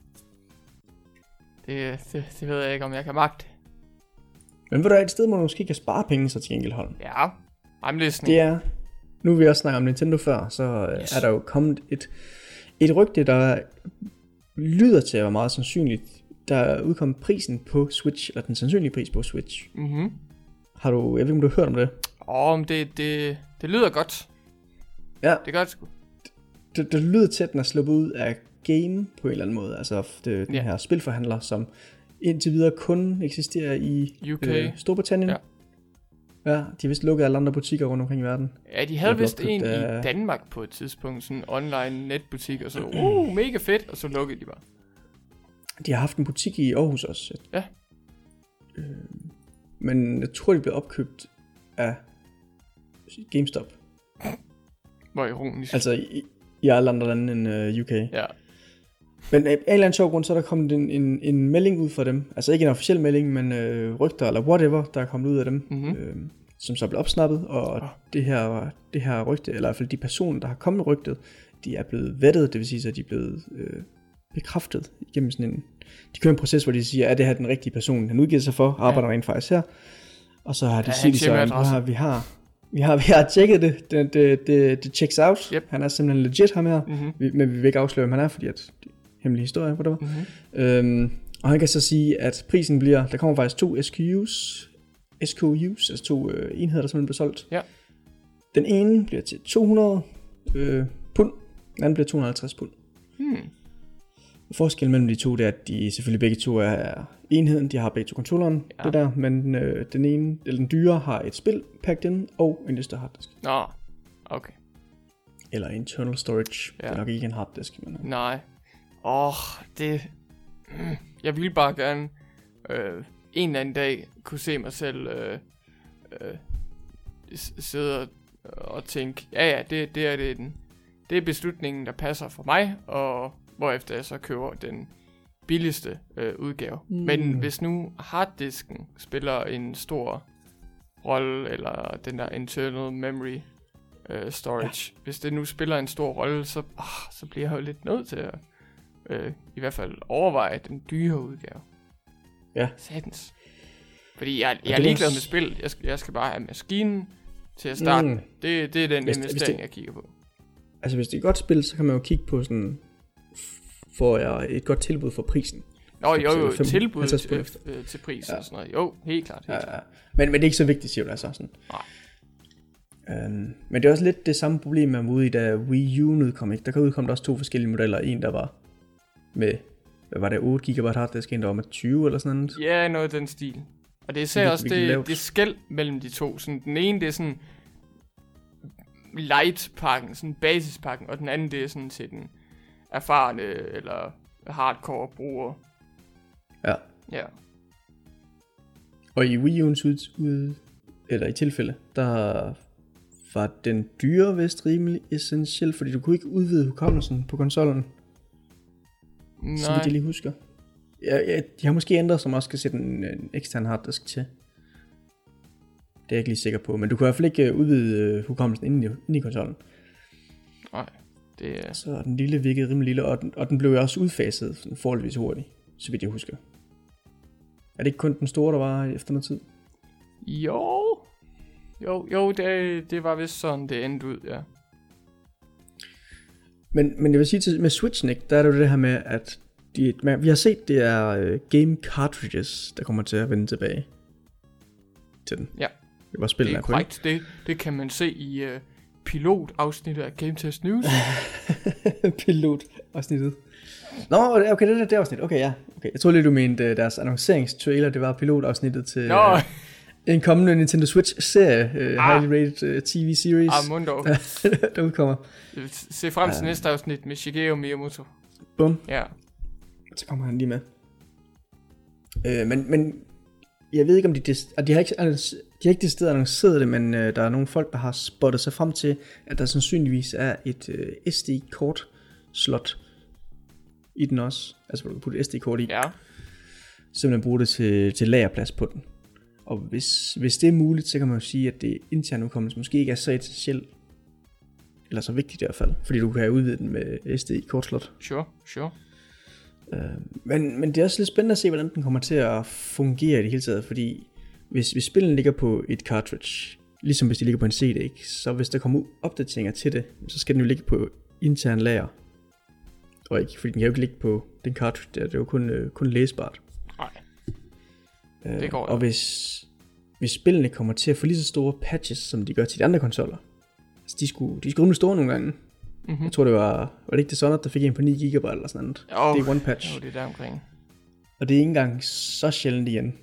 B: Det, det, det ved jeg ikke, om jeg kan magte.
A: Men der er et sted, hvor man måske kan spare penge, så til gengæld hold.
B: Ja, I'm listening.
A: Det er, nu vi også snakke om Nintendo før, så
B: Yes.
A: yes. er der jo kommet et, et rygte, der lyder til at være meget sandsynligt. Der er udkommet prisen på Switch, eller den sandsynlige pris på Switch.
B: Mhm.
A: Har du, jeg ved ikke, om du har hørt om det?
B: Åh, men det, det, det lyder godt.
A: Ja.
B: Det gør det sgu.
A: Det, det lyder til, at den er sluppet ud af game på en eller anden måde. Altså det, den
B: Ja.
A: her spilforhandler, som indtil videre kun eksisterer i
B: UK.
A: øh, Storbritannien.
B: Ja.
A: Ja. de har vist lukket alle andre butikker rundt omkring i verden.
B: Ja, de havde vist en
A: opkøbt
B: i
A: af-
B: Danmark på et tidspunkt, sådan en online netbutik, og så, uh, mega fedt, og så lukkede de bare.
A: De har haft en butik i Aarhus også.
B: Ja.
A: Øh, Men jeg tror, de blev opkøbt af GameStop.
B: Hvor ironisk.
A: Altså i, i alle andre lande end uh, UK.
B: Ja.
A: Men af en eller anden sjov grund, så er der kommet en, en, en melding ud fra dem. Altså ikke en officiel melding, men øh, rygter eller whatever, der er kommet ud af dem.
B: Mhm.
A: Øh, som så blev opsnappet, og
B: Ah.
A: det her, det her rygte, eller i hvert fald de personer, der har kommet med rygtet, de er blevet vettet, det vil sige, at de er blevet øh, bekræftet igennem sådan en... De kører en proces, hvor de siger, er det her den rigtige person, han udgiver sig for, arbejder ja. rent faktisk her. Og så har de
B: Ja,
A: siger de så, at vi har, vi har, vi har tjekket det, det, det, det, det checks out.
B: Yep.
A: Han er simpelthen legit ham her,
B: Mhm.
A: vi, men vi vil ikke afsløre, hvem han er, fordi at det er hemmelig historie, whatever.
B: Mhm.
A: Øhm, og han kan så sige, at prisen bliver, der kommer faktisk to SKUs, SKUs, altså to øh, enheder, der simpelthen bliver solgt.
B: Ja.
A: Den ene bliver til 200 øh, pund, den anden bliver 250 pund.
B: Hmm.
A: Forskellen mellem de to, det er, at de selvfølgelig begge to er enheden, de har begge to controlleren,
B: Ja.
A: det der, men øh, den ene, eller den dyre, har et spil packed ind, og en større harddisk.
B: Nå, okay.
A: Eller internal storage, ja. Det er nok ikke en harddisk, men øh,
B: Nej. Åh, oh, det... Mm. Jeg ville bare gerne øh, en eller anden dag kunne se mig selv øh, øh, sidde og, og tænke, ja ja, det, det er det, den, det er beslutningen, der passer for mig, og hvorefter jeg så køber den billigste øh, udgave. Mm. Men hvis nu harddisken spiller en stor rolle, eller den der internal memory øh, storage, ja. hvis det nu spiller en stor rolle, så, ah, så bliver jeg jo lidt nødt til at øh, i hvert fald overveje den dyre udgave.
A: Ja.
B: Satans. Fordi jeg, jeg er ligeglad med spil. Jeg skal, jeg skal bare have maskinen til at starte. Mm. Det, det er den
A: Hvis det- hvis
B: investering,
A: det-
B: jeg kigger på.
A: altså hvis det er et godt spil, så kan man jo kigge på sådan, får jeg et godt tilbud for prisen.
B: Nå, jo, jo,
A: fem-
B: tilbud
A: 50
B: til, øh, til pris
A: Ja.
B: og sådan noget. Jo, helt klart. Helt
A: Ja,
B: klart.
A: ja. Men, men det er ikke så vigtigt, siger du altså sådan.
B: Nej.
A: Um, men det er også lidt det samme problem, man var ude i, da Wii U udkom. Ikke? Der kan udkomme der også to forskellige modeller. En, der var med, hvad var det, 8 GB harddisk, en, der var med 20 eller sådan noget.
B: Ja, noget af den stil. Og det er især også det,
A: lavt.
B: det skæld mellem de to. Sådan, den ene, det er sådan light-pakken, sådan basispakken, og den anden, det er sådan til den erfarne eller hardcore bruger.
A: Ja.
B: Ja.
A: Og i Wii U's ud, ud, eller i tilfælde, der var den dyre vist rimelig essentiel, fordi du kunne ikke udvide hukommelsen på konsollen, så vidt
B: Nej.
A: jeg lige husker. Ja, ja, de har måske ændret, som også skal sætte en, en ekstern harddisk til. Det er jeg ikke lige sikker på, men du kan i hvert fald ikke øh, udvide øh, hukommelsen inde i, inde i konsollen.
B: Nej. Det er...
A: Så den lille virkede rimelig lille, og den, og den blev jo også udfaset sådan forholdsvis hurtigt, så vidt jeg husker. Er det ikke kun den store, der var efter noget tid?
B: Jo. Jo, jo, det, det var vist sådan, det endte ud, ja.
A: Men, men jeg vil sige til, med Switchen, ikke, der er det jo det her med, at de, man, vi har set, det er uh, game cartridges, der kommer til at vende tilbage til den.
B: Ja.
A: Det var
B: Det
A: spillet
B: er korrekt. Det, det kan man se i uh, pilotafsnittet af Game Test News.
A: Pilot afsnittet. Nå, okay, det er det afsnit. Okay, ja. Okay. Jeg tror lidt, du mente uh, deres annonceringstrailer, det var pilotafsnittet til
B: Nå,
A: uh, en kommende Nintendo Switch-serie, uh,
B: Ah.
A: highly rated uh, TV-series,
B: Amundo.
A: der udkommer.
B: Se frem til næste afsnit med Shigeru Miyamoto.
A: Bum.
B: Ja.
A: Så kommer han lige med. Øh, men, men jeg ved ikke om de, des- og de har ikke, de har ikke decideret annonceret det, men øh, der er nogle folk, der har spottet sig frem til, at der sandsynligvis er et øh, SD-kort slot i den også. Altså hvor du kan putte et SD-kort i, ja. Simpelthen bruge det til, til lagerplads på den. Og hvis, hvis det er muligt, så kan man jo sige, at det interne udkommelse måske ikke er så essentielt, eller så vigtigt i hvert fald, fordi du kan udvide den med SD-kortslot.
B: Sure, sure.
A: Men, men det er også lidt spændende at se, hvordan den kommer til at fungere i det hele taget, fordi hvis, hvis spillet ligger på et cartridge, ligesom hvis de ligger på en CD, ikke, så hvis der kommer opdateringer til det, så skal den jo ligge på intern lager. Og ikke, fordi den kan jo ikke ligge på den cartridge der, det er jo kun, øh, kun læsbart.
B: Nej.
A: Øh,
B: Det går
A: Og hvis, hvis spillene kommer til at få lige så store patches, som de gør til de andre konsoller, altså de skulle, de skulle rimelig store nogle gange.
B: Mhm.
A: Jeg tror det var, var det ikke det sådan, at der fik en på 9 GB eller sådan noget.
B: Jo,
A: Det er one patch.
B: Jo, det er der omkring.
A: Og det er ikke engang så sjældent igen,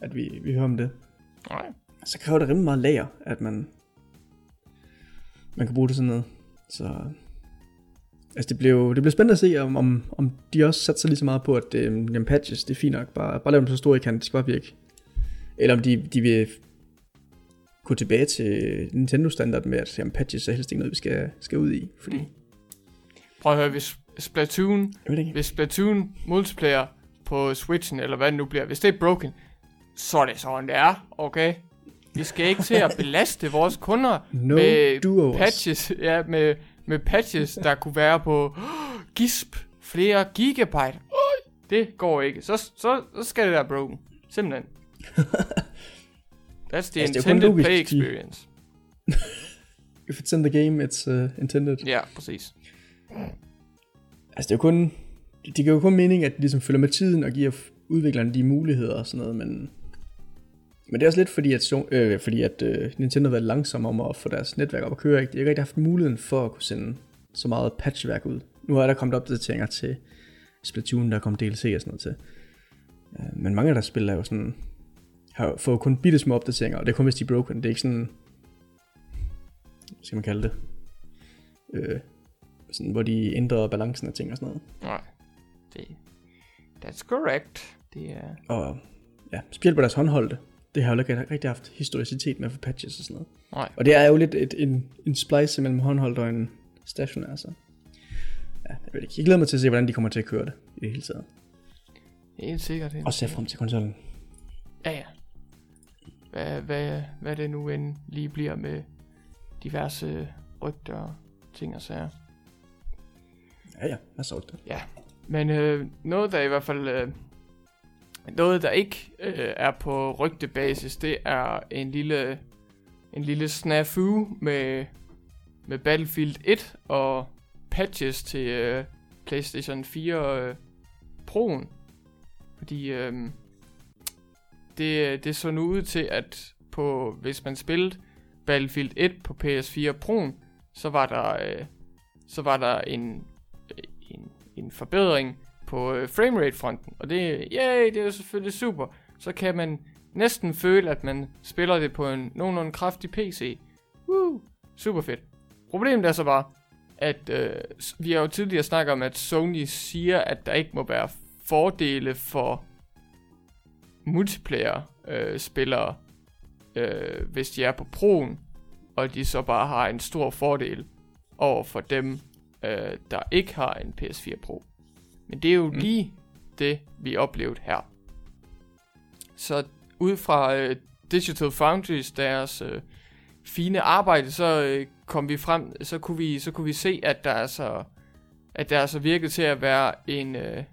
A: at vi, vi hører om det.
B: Nej.
A: Så kræver det rimelig meget lager, at man, man kan bruge det sådan noget. Så altså det bliver, det bliver spændende at se, om, om, om de også satser lige så meget på, at øh, jamen, patches, det er fint nok. Bare, bare lave dem så store, I kan. Det skal bare virke, Eller om de, de vil gå tilbage til Nintendo-standard med, at jamen, patches er helst ikke noget, vi skal, skal ud i. Fordi,
B: Mm. Prøv at høre, hvis Splatoon, hvis Splatoon multiplayer på Switchen, eller hvad det nu bliver, hvis det er broken, så er det sådan, det er, okay? Vi skal ikke til at belaste vores kunder
A: No
B: med
A: duos.
B: patches, ja, med, med patches, der kunne være på gisp flere gigabyte. Øj, Det går ikke. Så, så, så skal det være broken. Simpelthen. That's the
A: Altså, det
B: intended
A: logisk,
B: play experience.
A: If it's in the game, it's uh, intended.
B: Ja, præcis.
A: Altså, det er jo kun... Det giver jo kun mening, at de ligesom følger med tiden og giver udviklerne de muligheder og sådan noget, men... Men det er også lidt fordi, at, so- øh, fordi at øh, Nintendo har været langsomme om at få deres netværk op at køre. Ikke? De har ikke rigtig haft muligheden for at kunne sende så meget patchværk ud. Nu er der kommet opdateringer til Splatoon, der er kommet DLC og sådan noget til. Øh, men mange af deres spil er jo sådan... Har fået kun bitte små opdateringer, og det er kun hvis de er broken. Det er ikke sådan... Hvad skal man kalde det? Øh, sådan, hvor de ændrer balancen af ting og sådan noget.
B: Nej. Det, that's correct. Det er...
A: Og ja, specielt på deres håndholdte. Det har jo ikke rigtig haft historicitet med for patches og sådan noget.
B: Nej.
A: Og det er jo lidt et, en, en splice mellem håndholdt og en stationær, så... Ja, jeg ved ikke. Jeg glæder mig til at se, hvordan de kommer til at køre det i det hele taget.
B: Helt sikkert. Helt
A: Og ser frem til konsollen.
B: Ja, ja. Hvad, hvad, hvad det nu end lige bliver med diverse rygter og ting og sager.
A: Ja, ja. Hvad så det?
B: Men øh, noget, der i hvert fald... Øh, noget, der ikke øh, er på rygtebasis, det er en lille, en lille snafu med, med Battlefield 1 og patches til øh, PlayStation 4 øh, Pro'en. Fordi øh, det, det så nu ud til, at på, hvis man spillede Battlefield 1 på PS4 Pro'en, så var der, øh, så var der en, øh, en, en forbedring på øh, framerate-fronten. Og det, yay, det er selvfølgelig super. Så kan man næsten føle, at man spiller det på en nogenlunde kraftig PC. Woo, super fedt. Problemet er så bare, at øh, vi har jo tidligere snakket om, at Sony siger, at der ikke må være fordele for multiplayer-spillere, øh, øh, hvis de er på Pro'en, og de så bare har en stor fordel over for dem, øh, der ikke har en PS4 Pro. Men det er jo mm. lige det, vi oplevede her. Så ud fra øh, Digital Foundries, deres øh, fine arbejde, så øh, kom vi frem, så kunne vi, så kunne vi se, at der altså, at der altså virkede til at være en, øh,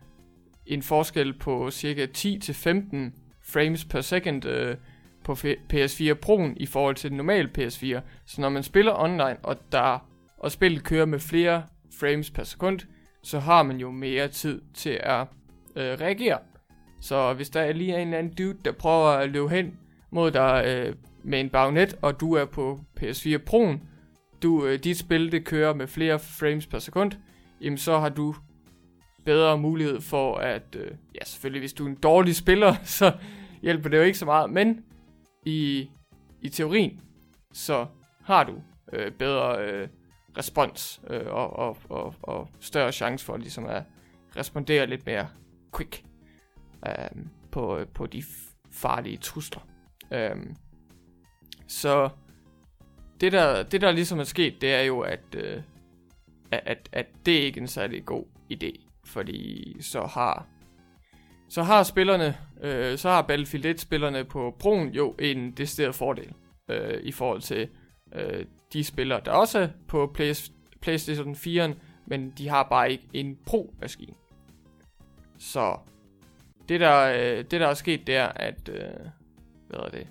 B: en forskel på cirka 10-15 frames per second øh, på F- PS4 Pro'en i forhold til den normale PS4. Så når man spiller online, og der og spillet kører med flere frames per sekund, så har man jo mere tid til at øh, reagere. Så hvis der er lige en eller anden dude, der prøver at løbe hen mod dig øh, med en bagnet, og du er på PS4 Pro'en, du, øh, dit spil det kører med flere frames per sekund, jamen så har du bedre mulighed for at, øh, ja selvfølgelig hvis du er en dårlig spiller, så hjælper det jo ikke så meget, men i, i teorien, så har du øh, bedre øh, respons øh, og, og, og, og større chance for ligesom at respondere lidt mere quick øhm, øh, på, på de farlige trusler. Øh, så det der, det der ligesom er sket, det er jo, at, øh, at, at, at det ikke er en særlig god idé, fordi så har så har spillerne, øh, så har Battlefield 1 spillerne på Broen jo en decideret fordel øh, i forhold til øh, de spillere, der også er på Play, PlayStation 4, men de har bare ikke en Pro-maskine. Så det der, øh, det der er sket, det er, at øh, hvad er det?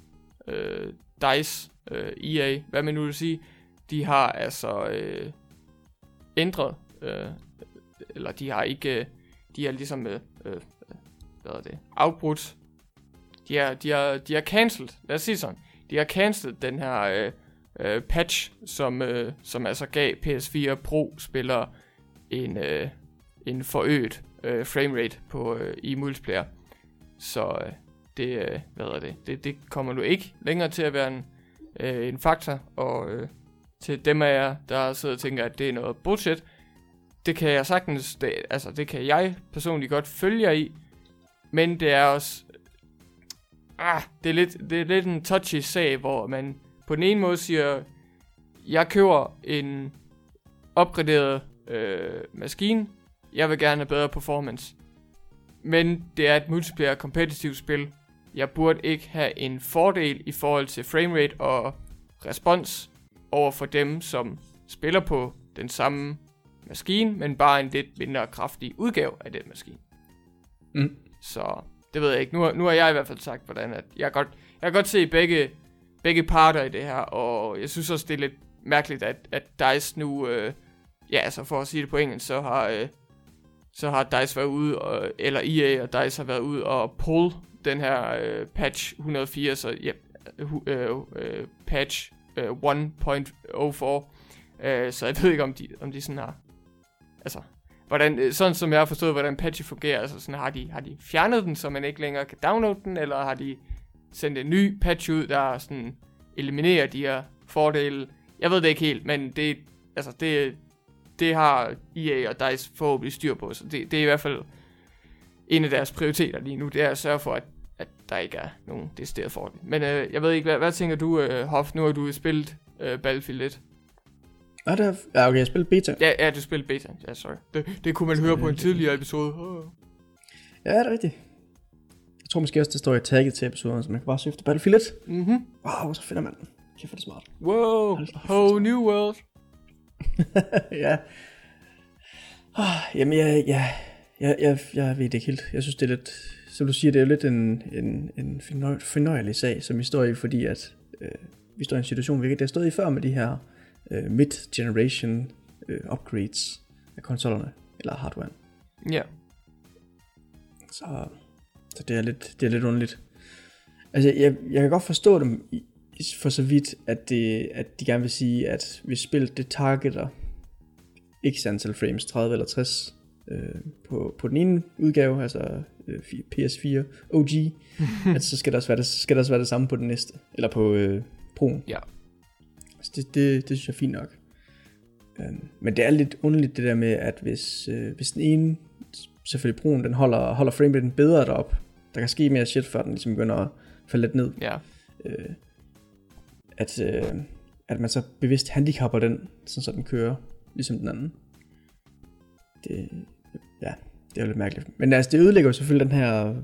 B: Øh, DICE, øh, EA, hvad man nu vil sige, de har altså øh, ændret, øh, eller de har ikke, øh, de har ligesom, øh, øh, hvad er det, afbrudt, de har, de har, de har cancelled, lad os sige sådan, de har cancelled den her øh, øh, patch, som, øh, som altså gav PS4 Pro-spillere en, øh, en forøget øh, framerate på, øh, i multiplayer. Så øh, det, øh, hvad er det, det, det kommer nu ikke længere til at være en, øh, en faktor, og øh, til dem af jer, der sidder og tænker, at det er noget bullshit, det kan jeg sagtens, det, altså det kan jeg personligt godt følge jer i, men det er også, ah, det, er lidt, det er lidt en touchy sag, hvor man på den ene måde siger, jeg køber en opgraderet øh, maskine, jeg vil gerne have bedre performance. Men det er et multiplayer kompetitivt spil. Jeg burde ikke have en fordel i forhold til framerate og respons over for dem, som spiller på den samme maskine, men bare en lidt mindre kraftig udgave af den maskine.
A: Mm.
B: Så det ved jeg ikke. Nu, nu har jeg i hvert fald sagt, hvordan at jeg, godt, jeg kan godt se begge, begge parter i det her, og jeg synes også, det er lidt mærkeligt, at, at DICE nu, øh, ja, altså for at sige det på engelsk, så har, øh, så har DICE været ude, og, eller EA og DICE har været ude og pull den her øh, patch 104, så ja, øh, øh, patch øh, 1.04, øh, så jeg ved ikke, om de, om de sådan har, altså, hvordan, øh, sådan som jeg har forstået, hvordan patchet fungerer, altså sådan, har de, har de fjernet den, så man ikke længere kan downloade den, eller har de sendt en ny patch ud, der sådan eliminerer de her fordele? Jeg ved det ikke helt, men det, altså det, det har EA og DICE forhåbentlig styr på, så det, det er i hvert fald en af deres prioriteter lige nu, det er at sørge for, at, at der ikke er nogen decideret fordel. Men øh, jeg ved ikke, hvad, hvad tænker du, øh, Hoff, nu har du spillet øh, Battlefield 1?
A: Og der, ja, okay, jeg spillede beta.
B: Ja, ja, du spillede beta. Ja, sorry. Det, det kunne man høre på en tidligere episode. Oh.
A: Ja, det er rigtigt. Tror måske også, det står i tagget til episoden, så man kan bare søge efter Battlefield 1.
B: Mhm.
A: Wow, så finder man den. Kæft, er det smart.
B: Wow,
A: kæft,
B: whole new world.
A: ja. Ah, jamen, jeg, jeg, jeg, jeg, jeg ved det ikke helt. Jeg synes, det er lidt, som du siger, det er lidt en, en, en fornøj, fornøjelig sag, som vi står i, fordi at øh, vi står i en situation, vi ikke har stået i før med de her øh, mid-generation øh, upgrades af konsollerne, eller hardware.
B: Ja,
A: Så, så det, er lidt, det er lidt underligt. Altså, jeg, jeg kan godt forstå dem i- for så vidt, at, det, at de gerne vil sige, at hvis spillet det targeter x antal frames, 30 eller 60, øh, på, på den ene udgave, altså øh, fi- PS4 OG, at så skal der, også være det, skal der også være det samme på den næste, eller på øh, Pro'en.
B: Ja.
A: Altså det, det, det synes jeg er fint nok. Um, men det er lidt underligt det der med, at hvis, øh, hvis den ene, selvfølgelig Pro'en, den holder, holder frameraten bedre derop, der kan ske mere shit, før den ligesom begynder at falde lidt ned,
B: ja.
A: øh, at, øh, at man så bevidst handicapper den, sådan så den kører ligesom den anden. Det, ja, det er jo lidt mærkeligt. Men altså, det ødelægger jo selvfølgelig den her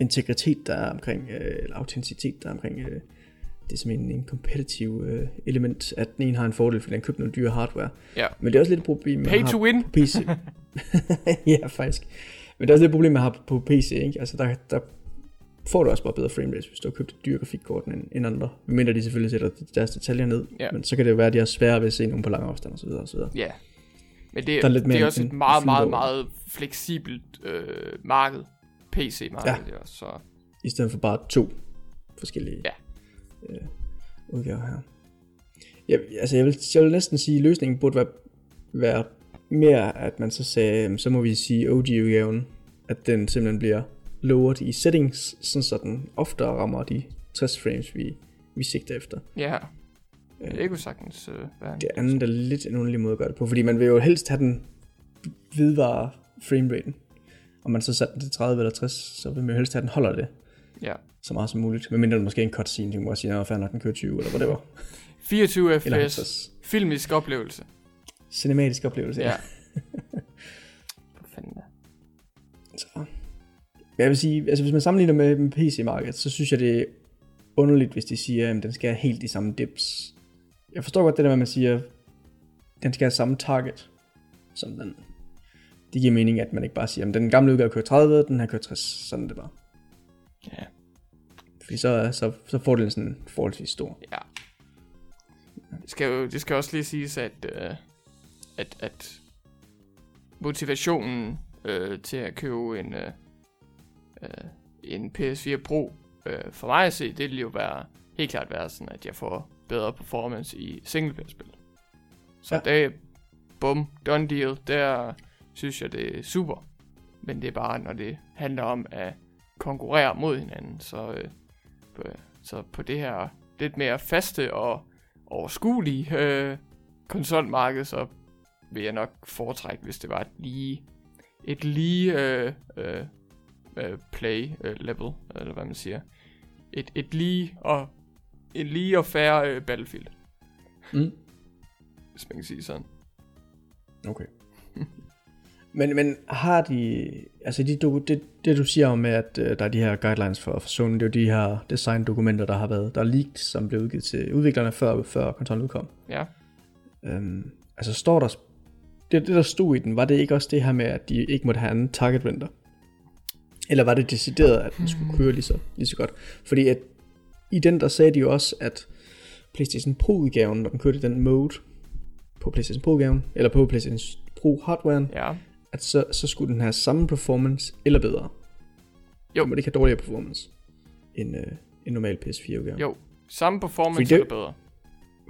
A: integritet, der er omkring, øh, eller autenticitet, der er omkring øh, det er som en, competitive øh, element, at den ene har en fordel, fordi den købte noget dyre hardware.
B: Ja.
A: Men det er også lidt et problem, man
B: Pay
A: har
B: to win.
A: på PC. ja, faktisk. Men det er også lidt et problem, man har på PC, ikke? Altså, der, der får du også bare bedre framerate, hvis du har købt et dyre grafikkort end, end andre. Mindre de selvfølgelig sætter deres detaljer ned.
B: Ja.
A: Men så kan det jo være, at de har svære ved at se nogen på lang afstand osv. osv.
B: Ja. Men det,
A: Der er
B: det er også
A: en-
B: et meget, meget, meget fleksibelt øh, marked. PC-marked, ja. er også, så...
A: I stedet for bare to forskellige
B: Ja.
A: Øh, udgaver her. Jeg, altså, jeg vil, jeg vil næsten sige, at løsningen burde være, være mere, at man så sagde, så må vi sige OG-udgaven, at den simpelthen bliver lowered i settings, sådan så den oftere rammer de 60 frames, vi, vi sigter efter.
B: Ja. Det kunne sagtens øh, være en
A: Det andet er lidt en underlig måde at gøre det på, fordi man vil jo helst have den vedvare frameraten. Og man så satte den til 30 eller 60, så vil man jo helst have, at den holder det
B: Ja.
A: Så meget som muligt. Men mindre måske en cutscene, du må også sige, at fair nok, den kører 20 eller whatever.
B: 24
A: Eller
B: fps.
A: 50.
B: Filmisk oplevelse.
A: Cinematisk oplevelse.
B: Ja. Hvad fanden da?
A: Så. Jeg vil sige, altså hvis man sammenligner med, med PC-markedet, så synes jeg, det er underligt, hvis de siger, at den skal have helt de samme dips. Jeg forstår godt det der med, at man siger, den skal have samme target som den. Det giver mening, at man ikke bare siger, at den gamle udgave kører 30, den her kører 60, sådan det bare.
B: Ja.
A: Fordi så, så, så får den sådan forholdsvis stor.
B: Ja. Det skal jo det skal også lige siges, at, øh, at, at motivationen øh, til at købe en, øh, øh, en PS4 Pro, øh, for mig at se, det vil jo være helt klart være sådan, at jeg får bedre performance i singleplayer-spil. Så
A: Ja.
B: det er bum, done deal, der synes jeg, det er super. Men det er bare, når det handler om at konkurrere mod hinanden, så, øh, så på det her lidt mere faste og overskuelige øh, konsolmarked, så vil jeg nok foretrække, hvis det var et lige, et lige øh, øh, øh, play øh, level, eller hvad man siger. et, et lige og en lige og færre øh, Battlefield,
A: Mm.
B: hvis man kan sige sådan.
A: Okay. men, men har de, altså de, det, det du siger om, at uh, der er de her guidelines for, for Sony, det er jo de her design-dokumenter, der har været, der er leaked, som blev udgivet til udviklerne før, før konsollen udkom.
B: Ja.
A: Um, altså står der, det, det der stod i den, var det ikke også det her med, at de ikke måtte have en target render? Eller var det decideret, at den skulle køre lige så, lige så godt? Fordi at i den, der sagde de jo også, at PlayStation Pro-udgaven, når den kørte den mode på PlayStation Pro-udgaven, eller på PlayStation Pro-hardwaren,
B: Ja.
A: At så, så skulle den have samme performance eller bedre.
B: Jo.
A: Den må ikke have dårligere performance end øh, en normal PS4-udgave.
B: Jo. Samme performance
A: Fordi det-
B: eller bedre.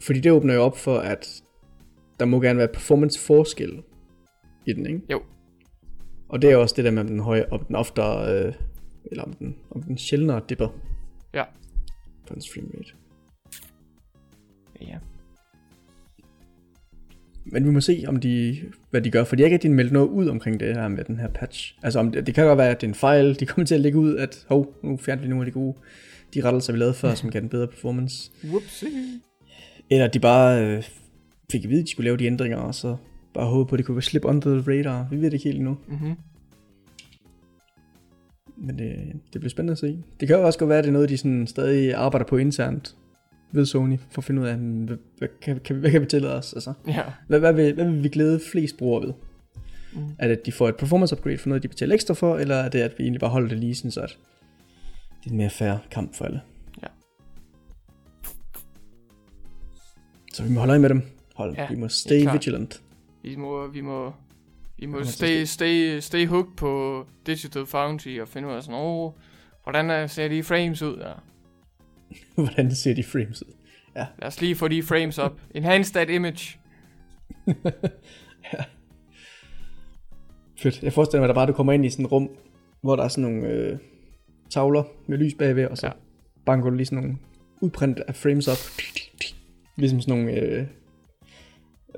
A: Fordi det åbner jo op for, at der må gerne være performance-forskel i den, ikke?
B: Jo.
A: Og det er også det der med, om den, høje, om den oftere, øh, eller om den, om den sjældnere dipper
B: Ja.
A: på dens frame rate.
B: Ja.
A: Men vi må se, om de, hvad de gør, for de har ikke rigtig meldt noget ud omkring det her med den her patch. Altså, om det, det kan godt være, at det er en fejl, de kommer til at lægge ud, at hov, nu fjerner vi nogle af de gode, de rettelser, vi lavede før, som gav den bedre performance.
B: Whoopsie.
A: Eller de bare øh, fik at vide, at de skulle lave de ændringer, og så bare håbe på, at det kunne slippe under the radar. Vi ved det ikke helt endnu,
B: Mm-hmm.
A: men det, det bliver spændende at se. Det kan jo også godt være, at det er noget, de sådan stadig arbejder på internt ved Sony, for at finde ud af, hvad, hvad, kan, kan, hvad kan vi tillade os? Altså,
B: Ja.
A: hvad, hvad, vil, hvad vil vi glæde flest brugere ved?
B: Mm.
A: Er det, at de får et performance upgrade for noget, de betaler ekstra for, eller er det, at vi egentlig bare holder det lige sådan, så at det er en mere fair kamp for alle?
B: Ja.
A: Så vi må holde øje med dem. Hold,
B: Ja,
A: vi må stay
B: klart.
A: vigilant.
B: Vi må, vi må, vi må stay, stay, stay hooked på Digital Foundry og finde ud af sådan, åh, hvordan er- ser de frames ud der?
A: Hvordan ser de frames ud?
B: Lad os lige få de frames op. Enhance that image.
A: Fedt. Jeg forestiller mig, at der bare du kommer ind i sådan et rum, hvor der er sådan nogle øh, tavler med lys bagved, og så
B: Ja.
A: ja. banker du lige sådan nogle udprint af frames op. Ligesom sådan nogle, øh,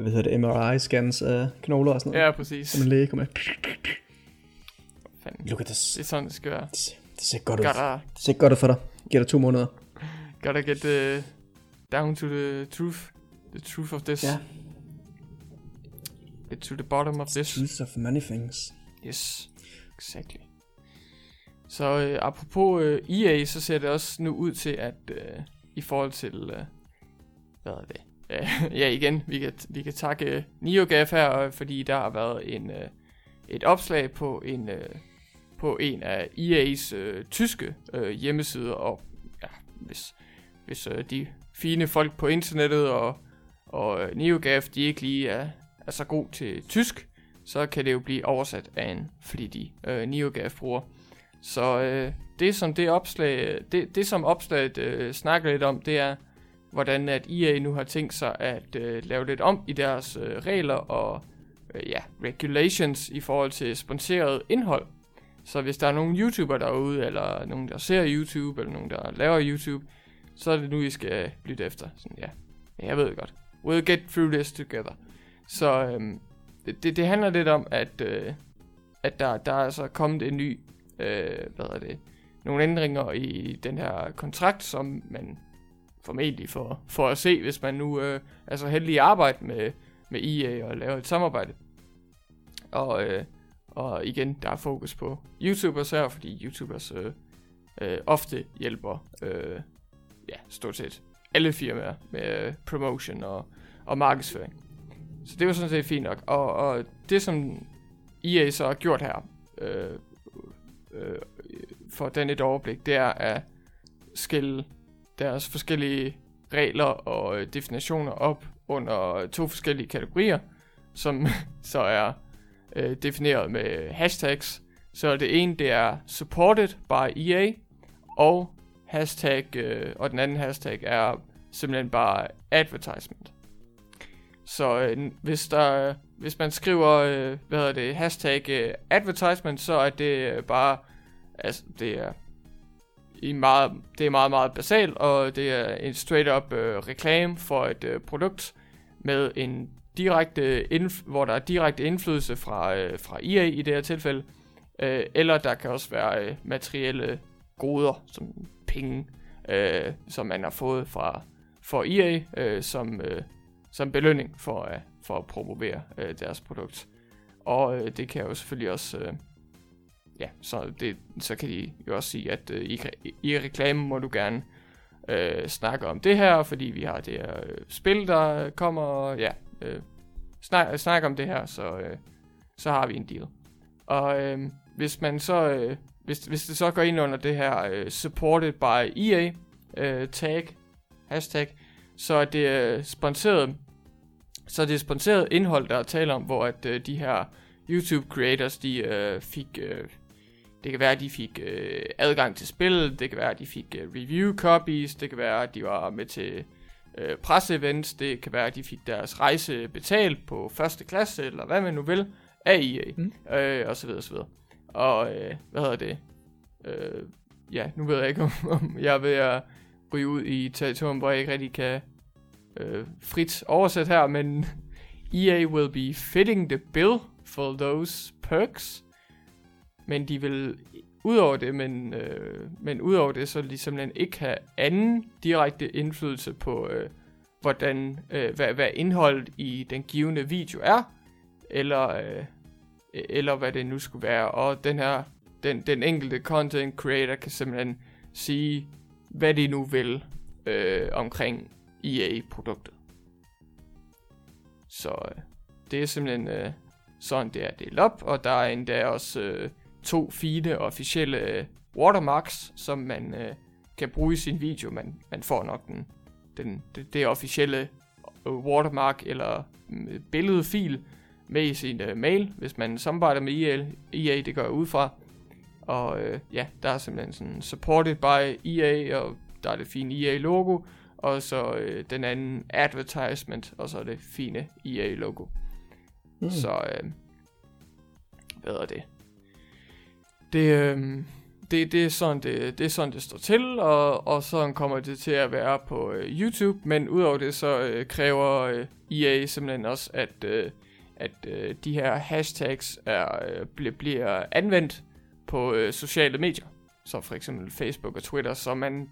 A: hvad hedder det, MRI-scans af knogler og sådan noget.
B: Ja, præcis.
A: Som en læge kommer.
B: Fanden.
A: Look at this.
B: Det er sådan, det skal være.
A: Det ser, det ser godt ud. Det ser godt ud for dig. Giver dig to måneder.
B: Gotta get uh, down to the truth. The truth of this.
A: Ja.
B: Get to the bottom of this.
A: Truth of many things.
B: Yes, exactly. Så øh, apropos øh, EA, så ser det også nu ud til, at øh, i forhold til, øh, hvad er det? Øh, ja, igen, vi kan, vi kan takke øh, NeoGAF her, fordi der har været en, øh, et opslag på en, øh, på en af EA's øh, tyske øh, hjemmesider, og ja, hvis, hvis øh, de fine folk på internettet og, og øh, NeoGAF, de ikke lige er, er så god til tysk, så kan det jo blive oversat af en flittig øh, NeoGAF-bruger. Så øh, det som det opslag, det, det som opslaget øh, snakker lidt om, det er, hvordan at EA nu har tænkt sig at øh, lave lidt om i deres øh, regler og øh, ja, regulations i forhold til sponsoreret indhold. Så hvis der er nogle YouTuber derude, eller nogen, der ser YouTube, eller nogen, der laver YouTube, så er det nu, I skal lytte efter. Sådan, ja, jeg ved godt. We'll get through this together. Så øhm, det, det, det handler lidt om, at, øh, at der, der er altså kommet en ny, øh, hvad er det, nogle ændringer i den her kontrakt, som man formentlig får, får at se, hvis man nu øh, er så heldig at arbejde med, med EA og lave et samarbejde. Og, øh, og igen, der er fokus på YouTubers her, fordi YouTubers øh, øh, ofte hjælper øh, ja, stort set alle firmaer med øh, promotion og, og markedsføring. Så det var sådan set fint nok. Og, og det som EA så har gjort her, øh, øh, for den et overblik, det er at skille deres forskellige regler og øh, definitioner op under to forskellige kategorier, som så er øh, defineret med hashtags. Så det ene, det er supported by EA, og hashtag, øh, og den anden hashtag er simpelthen bare advertisement. Så øh, hvis, der, hvis man skriver, øh, hvad hedder det, hashtag øh, advertisement, så er det øh, bare, altså det er i meget, det er meget, meget basalt, og det er en straight up øh, reklame for et øh, produkt med en direkte, indf- hvor der er direkte indflydelse fra, øh, fra EA i det her tilfælde, øh, eller der kan også være øh, materielle goder, som penge, øh, som man har fået fra for EA øh, som, øh, som belønning for, øh, for at promovere øh, deres produkt. Og øh, det kan jo selvfølgelig også... Øh, ja, så, det, så kan de jo også sige, at øh, i, i reklamen må du gerne øh, snakke om det her, fordi vi har det her øh, spil, der kommer, ja, øh, snak, snak om det her, så, øh, så har vi en deal. Og øh, hvis man så, øh, hvis, hvis det så går ind under det her øh, supported by EA øh, tag, hashtag, så er det øh, sponsoreret, så er det sponsoreret indhold, der er tale om, hvor at øh, de her YouTube creators, de øh, fik, øh, det kan være, at de fik øh, adgang til spillet, det kan være, at de fik øh, review copies, det kan være, at de var med til øh, presseevents, det kan være, at de fik deres rejse betalt på første klasse, eller hvad man nu vil, af EA, mm. øh, og så videre, og så videre. Og, øh, hvad hedder det? Øh, ja, nu ved jeg ikke, om, om jeg er ved at ryge ud i territorium, hvor jeg ikke rigtig kan øh, frit oversætte her, men EA will be fitting the bill for those perks. Men de vil udover det, men, øh, men udover det, så ligesom de simpelthen ikke have anden direkte indflydelse på, øh, hvordan, øh, hvad, hvad indholdet i den givende video er, eller, øh, E- eller hvad det nu skulle være. Og den her, den, den enkelte content creator kan simpelthen sige, hvad de nu vil øh, omkring EA-produktet. Så øh, det er simpelthen øh, sådan, det er delt op, og der er endda også øh, to fine officielle øh, watermarks, som man øh, kan bruge i sin video. Man, man får nok den, den, det, det officielle øh, watermark eller mm, øh, billedfil med i sin øh, mail, hvis man samarbejder med EA, EA det går jeg ud fra. Og øh, ja, der er simpelthen sådan supported by EA, og der er det fine EA-logo, og så øh, den anden advertisement, og så det fine EA-logo. Mm. Så, øh, hvad er det? Det, øh, det, det, er sådan, det, det er sådan, det står til, og, og sådan kommer det til at være på øh, YouTube, men udover det, så øh, kræver øh, EA simpelthen også, at, øh, at øh, de her hashtags er, øh, bliver, bliver anvendt på øh, sociale medier, som for eksempel Facebook og Twitter, så man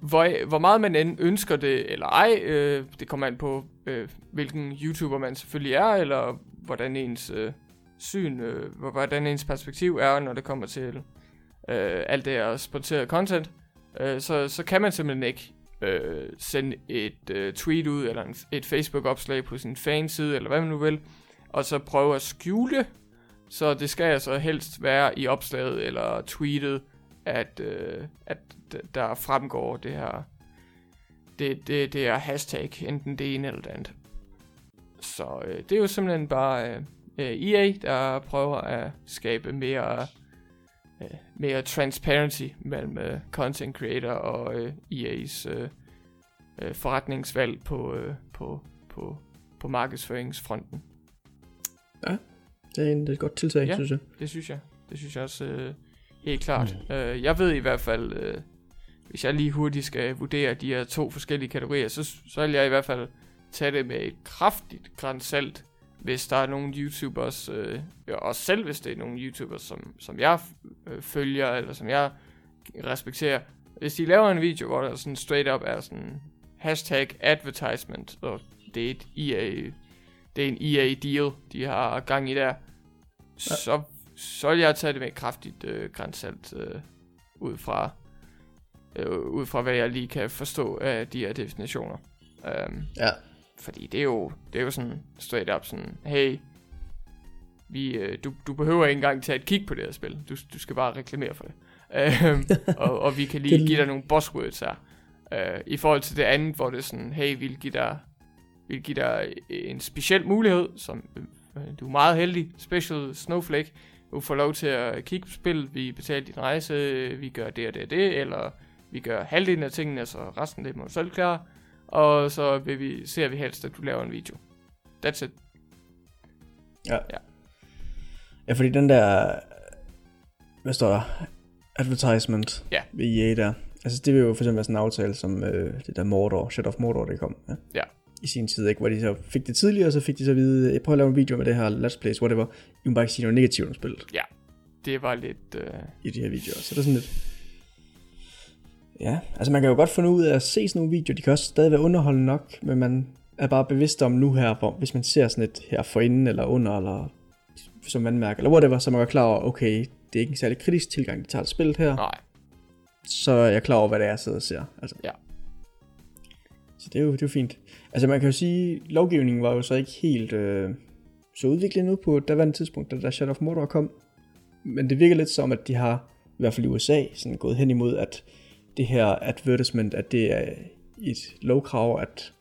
B: hvor, hvor meget man end ønsker det eller ej, øh, det kommer an på, øh, hvilken YouTuber man selvfølgelig er, eller hvordan ens øh, syn, øh, hvordan ens perspektiv er, når det kommer til øh, alt det her sponsoreret content, øh, så, så kan man simpelthen ikke øh, sende et øh, tweet ud, eller en, et Facebook-opslag på sin fanside, eller hvad man nu vil, og så prøve at skjule, så det skal altså helst være i opslaget eller tweetet, at, øh, at der fremgår det her, det, det, det er hashtag, enten det ene eller det andet. Så øh, det er jo simpelthen bare øh, øh EA, der prøver at skabe mere, øh, mere transparency mellem øh, content creator og øh, EA's øh, øh, forretningsvalg på, øh, på, på, på markedsføringsfronten.
A: Ja, det er, en, det er et godt tiltag, ja, synes jeg.
B: det synes jeg. Det synes jeg også øh, helt klart. Mm. Øh, jeg ved i hvert fald, øh, hvis jeg lige hurtigt skal vurdere de her to forskellige kategorier, så, så vil jeg i hvert fald tage det med et kraftigt grænsalt, hvis der er nogle YouTubers, øh, også selv hvis det er nogle YouTubers, som, som jeg øh, følger, eller som jeg respekterer, hvis de laver en video, hvor der sådan straight up er sådan hashtag advertisement, og det er et EA, det er en EA deal, de har gang i der, ja. så, så vil jeg tage det med kraftigt øh, grænsalt øh, ud fra øh, ud fra hvad jeg lige kan forstå af de her definitioner. Um,
A: ja.
B: Fordi det er jo, det er jo sådan straight up sådan, hey, vi, øh, du, du behøver ikke engang tage et kig på det her spil. Du, du skal bare reklamere for det. Um, og, og vi kan lige give dig nogle buzzwords her. Uh, I forhold til det andet, hvor det er sådan, hey, vi vil give dig, vi vil give dig en speciel mulighed, som øh, du er meget heldig, special snowflake, du får lov til at kigge på spillet, vi betaler din rejse, vi gør det og det og det, eller vi gør halvdelen af tingene, så resten det må du selv klare. Og så vil vi, ser vi helst, at du laver en video. That's it.
A: Ja. Ja, ja fordi den der, hvad står der? Advertisement
B: ja.
A: ved EA der. Altså det vil jo for eksempel være sådan en aftale, som øh, det der Mordor, Shadow of Mordor, det kom. Ja.
B: ja.
A: I sin tid, ikke? Hvor de så fik det tidligere, og så fik de så at vide, jeg prøver at lave en video med det her Let's Plays, whatever. I må bare ikke sige noget negativt om spillet.
B: Ja, det var lidt... Øh...
A: I de her videoer. Så det er sådan lidt Ja, altså man kan jo godt finde ud af at se sådan nogle videoer, de kan også stadig være underholdende nok, men man er bare bevidst om nu her, hvor hvis man ser sådan et her for inden eller under, eller som vandmærke, eller whatever, så man er klar over, okay, det er ikke en særlig kritisk tilgang, de tager til spillet her,
B: Nej.
A: så er jeg klar over, hvad det er, jeg sidder og ser. Altså.
B: Ja.
A: Så det er, jo, det er fint. Altså man kan jo sige, lovgivningen var jo så ikke helt øh, så udviklet nu på daværende tidspunkt, da der Shadow of Mordor kom. Men det virker lidt som, at de har, i hvert fald i USA, sådan gået hen imod, at det her advertisement, at det er et lovkrav, at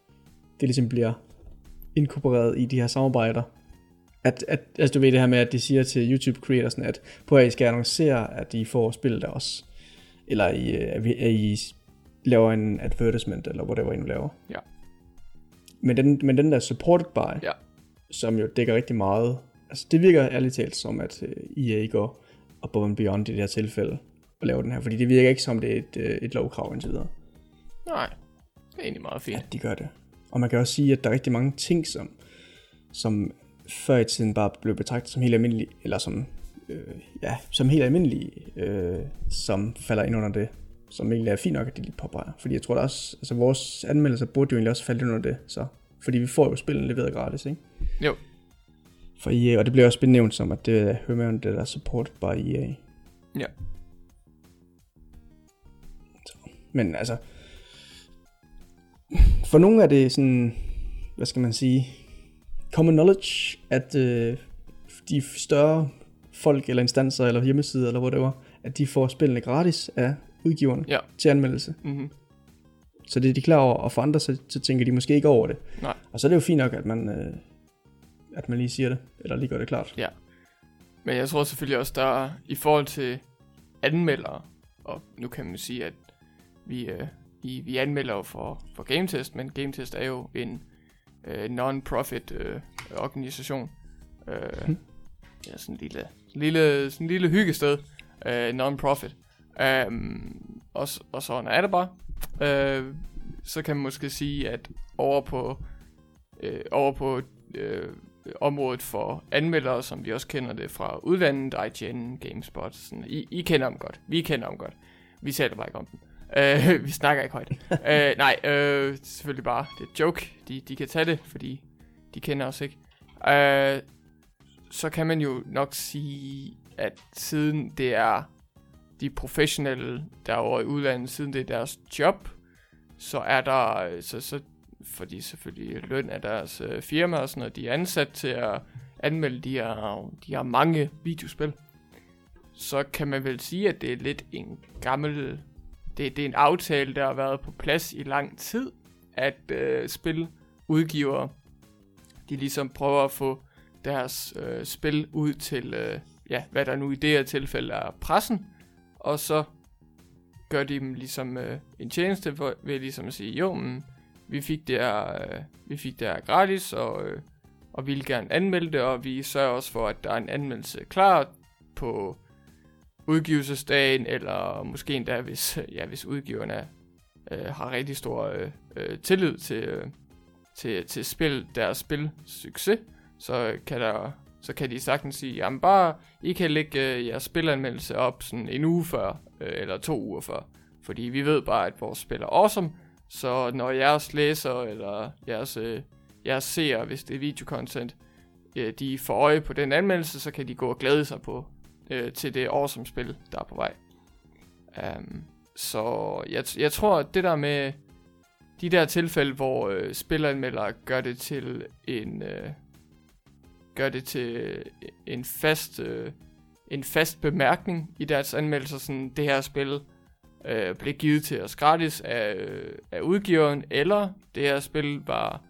A: det ligesom bliver inkorporeret i de her samarbejder. At, at, altså du ved det her med, at de siger til YouTube creatorsne, at på at I skal annoncere, at I får spillet der også. Eller I, øh, at I laver en advertisement, eller whatever I nu laver.
B: Ja.
A: Men den, men den der supported by,
B: Ja.
A: som jo dækker rigtig meget, altså det virker ærligt talt som, at øh, EA går above and beyond i det her tilfælde og laver den her, fordi det virker ikke som, det er et, øh, et lovkrav indtil videre,
B: Nej. Det er egentlig meget fint.
A: at de gør det. Og man kan også sige, at der er rigtig mange ting, som, som før i tiden bare blev betragtet som helt almindelige, eller som, øh, ja, som helt almindelige, øh, som falder ind under det, som egentlig er fint nok, at de lige påpeger. Fordi jeg tror da også, altså vores anmeldelser burde jo egentlig også falde ind under det, så. Fordi vi får jo spillet leveret gratis, ikke?
B: Jo.
A: For EA, og det bliver også benævnt som, at det hører med under det der supported by EA.
B: Ja.
A: Men altså, for nogle er det sådan, hvad skal man sige, common knowledge, at øh, de større folk eller instanser eller hjemmesider eller whatever, at de får spillene gratis af udgiveren
B: Ja.
A: til anmeldelse.
B: Mm-hmm.
A: Så det er de klar over, og for andre, så, så tænker de måske ikke over det.
B: Nej.
A: Og så er det jo fint nok, at man, øh, at man lige siger det, eller lige gør det klart.
B: Men jeg tror selvfølgelig også, der er, i forhold til anmeldere, og nu kan man sige, at vi, øh, vi, vi anmelder jo for, for GameTest, men GameTest er jo en øh, non-profit øh, organisation. Øh,
A: Hmm.
B: ja, sådan en lille, lille, sådan en lille hyggested. Øh, non-profit. Um, og, og sådan er det bare. Øh, så kan man måske sige, at over på, øh, over på øh, området for anmeldere, som vi også kender det fra udlandet, IGN, GameSpot, sådan, I, I kender dem godt. Vi kender dem godt. Vi taler bare ikke om dem. Øh, vi snakker ikke højt. øh, nej, øh, selvfølgelig bare, det er et joke. De, de kan tage det, fordi de kender os ikke. Øh, så kan man jo nok sige, at siden det er de professionelle derovre i udlandet, siden det er deres job, så er der, så, så fordi selvfølgelig løn af deres øh, firma og sådan noget, de er ansat til at anmelde de her, de her mange videospil, så kan man vel sige, at det er lidt en gammel, det, det er en aftale, der har været på plads i lang tid, at øh, spiludgivere, de ligesom prøver at få deres øh, spil ud til, øh, ja, hvad der nu i det her tilfælde er pressen, og så gør de dem ligesom øh, en tjeneste for, ved ligesom at sige, jo, men vi fik det her, øh, vi fik det her gratis, og, øh, og vi vil gerne anmelde det, og vi sørger også for, at der er en anmeldelse klar på udgivelsesdagen, eller måske endda, hvis, ja, hvis udgiverne øh, har rigtig stor øh, øh, tillid til, øh, til, til spil, deres spil succes, så kan der så kan de sagtens sige, jamen bare, I kan lægge øh, jeres spilanmeldelse op sådan en uge før, øh, eller to uger før. Fordi vi ved bare, at vores spil er awesome, så når jeres læser, eller jeres, øh, jeres seere, hvis det er videocontent, øh, de får øje på den anmeldelse, så kan de gå og glæde sig på øh, til det awesome spil, der er på vej. Um, så jeg, jeg tror, at det der med de der tilfælde, hvor øh, spilleranmelder gør det til en... Øh, gør det til en fast, øh, en fast bemærkning i deres anmeldelser, sådan det her spil øh, blev givet til os gratis af, øh, af udgiveren, eller det her spil var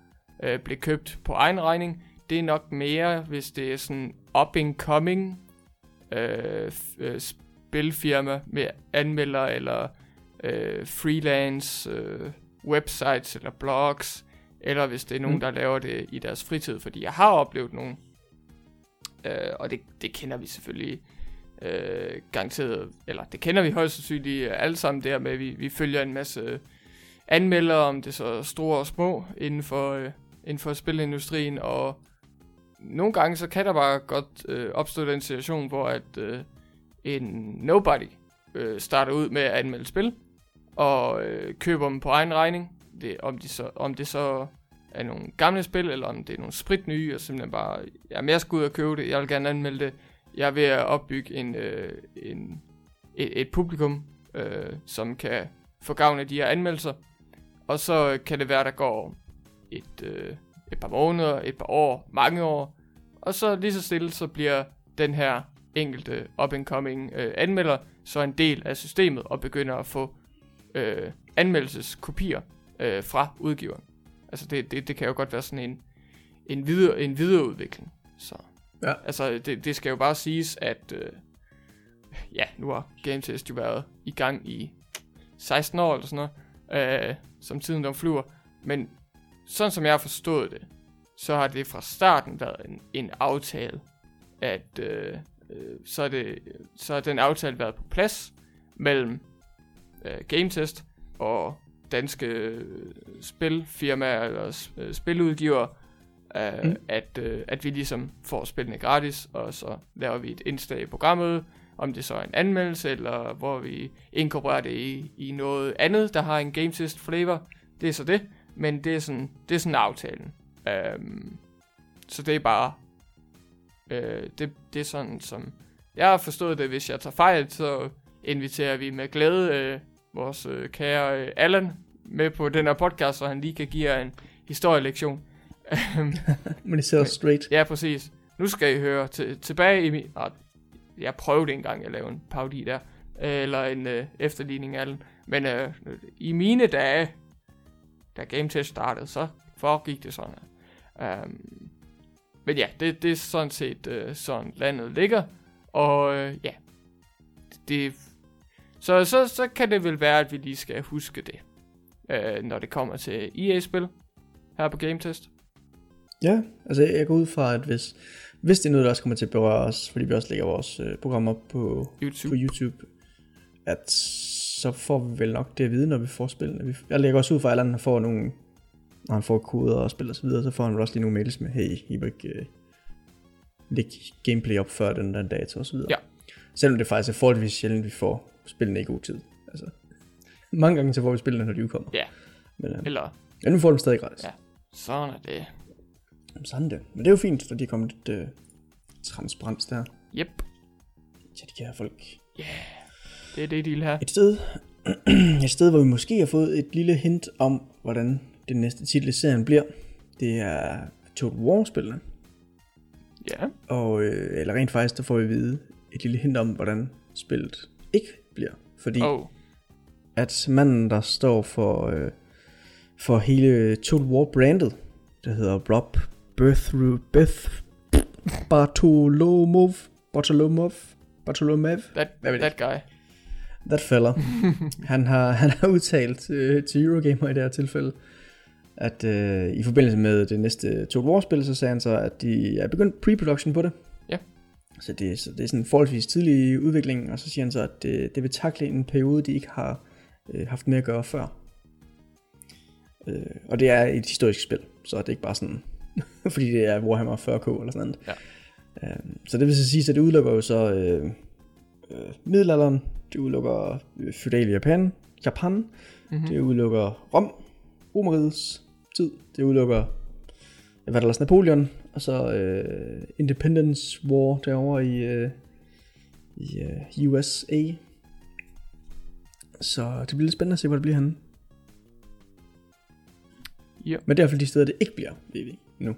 B: øh, blev købt på egen regning. Det er nok mere, hvis det er sådan up and coming øh, øh, spilfirma med anmeldere eller øh, freelance øh, websites eller blogs, eller hvis det er nogen,
A: Mm.
B: der laver det i deres fritid, fordi jeg har oplevet nogen, øh, og det, det kender vi selvfølgelig øh, garanteret, eller det kender vi højst sandsynligt alle sammen der med, vi, vi følger en masse anmeldere, om det så store og små, inden for, øh, inden for spilindustrien, og nogle gange så kan der bare godt øh, opstå den situation, hvor at øh, en nobody øh, starter ud med at anmelde spil, og øh, køber dem på egen regning. Det, om, de så, om det så er nogle gamle spil, eller om det er nogle sprit nye, og simpelthen bare, jamen jeg skal ud og købe det, jeg vil gerne anmelde det. Jeg er ved at opbygge en, øh, en, et, et publikum, øh, som kan få gavn af de her anmeldelser. Og så kan det være, der går et, øh, et par måneder, et par år, mange år. Og så lige så stille, så bliver den her enkelte up-and-coming øh, anmelder så en del af systemet og begynder at få øh, anmeldelseskopier øh, fra udgiveren. Altså det, det, det kan jo godt være sådan en, en, videre, en videreudvikling. Så,
A: Ja.
B: Altså det, det skal jo bare siges, at øh, ja, nu har Game Test jo været i gang i 16 år eller sådan noget, øh, som tiden der flyver. Men sådan som jeg har forstået det, så har det fra starten været en, en aftale, at øh, øh, så, er det, så har den aftale været på plads mellem øh, Game Test og danske øh, spilfirmaer eller øh, spiludgivere, øh,
A: Mm.
B: at, øh, at vi ligesom får spillene gratis, og så laver vi et indslag i programmet, om det så er en anmeldelse, eller hvor vi inkorporerer det i, i noget andet, der har en Game Test flavor. Det er så det, men det er sådan, det er sådan aftalen. Øhm, så det er bare, øh, det, det er sådan som, jeg har forstået det, hvis jeg tager fejl, så inviterer vi med glæde øh, vores øh, kære øh, Allan med på den her podcast, så han lige kan give jer en historielektion.
A: Men det sidder straight.
B: Ja, præcis. Nu skal I høre til, tilbage i min... Ah, jeg prøvede engang at lave en parodi der. øh, Eller en øh, efterligning af den. Men øh, i mine dage, da Game Test startede, så foregik det sådan. Um, men ja, det, det er sådan set øh, sådan landet ligger. Og øh, ja, det, så, så, så kan det vel være, at vi lige skal huske det, øh, når det kommer til EA-spil her på Game Test.
A: Ja, altså jeg går ud fra, at hvis, hvis det er noget, der også kommer til at berøre os, fordi vi også lægger vores øh, program op på,
B: YouTube.
A: på YouTube, at så får vi vel nok det at vide, når vi får spillene. Jeg lægger også ud fra, at Allan får nogle, når han får koder og spil og så videre, så får han vel også lige nogle mails med, hey, I må ikke øh, lægge gameplay op før den der dato og så videre.
B: Ja.
A: Selvom det faktisk er forholdsvis sjældent, vi får spillene i god tid. Altså, mange gange så får vi spillene, når de udkommer.
B: Ja.
A: Men, øh,
B: Eller,
A: men vi får dem stadig gratis.
B: Ja. sådan er det.
A: Jamen, sådan er det. Men det er jo fint, når de er kommet lidt øh, transparens der.
B: Yep.
A: til de her folk.
B: Det er det, de vil have.
A: Et sted, et sted, hvor vi måske har fået et lille hint om, hvordan den næste titel i serien bliver, det er Total War-spillene.
B: Ja.
A: Og, øh, eller rent faktisk, der får vi at vide et lille hint om, hvordan spillet ikke bliver. Fordi
B: Oh.
A: at manden, der står for, øh, for hele Total War-brandet, der hedder Rob Berthru, Beth Bartolomov, Bartolomov, Bartolomov,
B: That, that guy.
A: That fella. han, har, han har udtalt øh, til Eurogamer i det her tilfælde, at øh, i forbindelse med det næste Total War-spil, så sagde han så, at de er begyndt pre-production på det.
B: Ja.
A: Så det, så det er sådan en forholdsvis tidlig udvikling, og så siger han så, at det, det vil takle en periode, de ikke har øh, haft med at gøre før. Øh, og det er et historisk spil, så det er ikke bare sådan, fordi det er Warhammer 40k eller sådan noget.
B: Ja.
A: Øh, så det vil så sige, at det udelukker jo så øh, øh, middelalderen, det udelukker øh, feudal Japan, Japan,
B: Mm-hmm.
A: det udelukker Rom, Romerigets tid, det udelukker ja, hvad der ellers, Napoleon, og så øh, Independence War derovre i, øh, i øh, USA. Så det bliver lidt spændende at se, hvor det bliver henne.
B: Ja.
A: Men det er i hvert fald de steder, det ikke bliver, vi nu.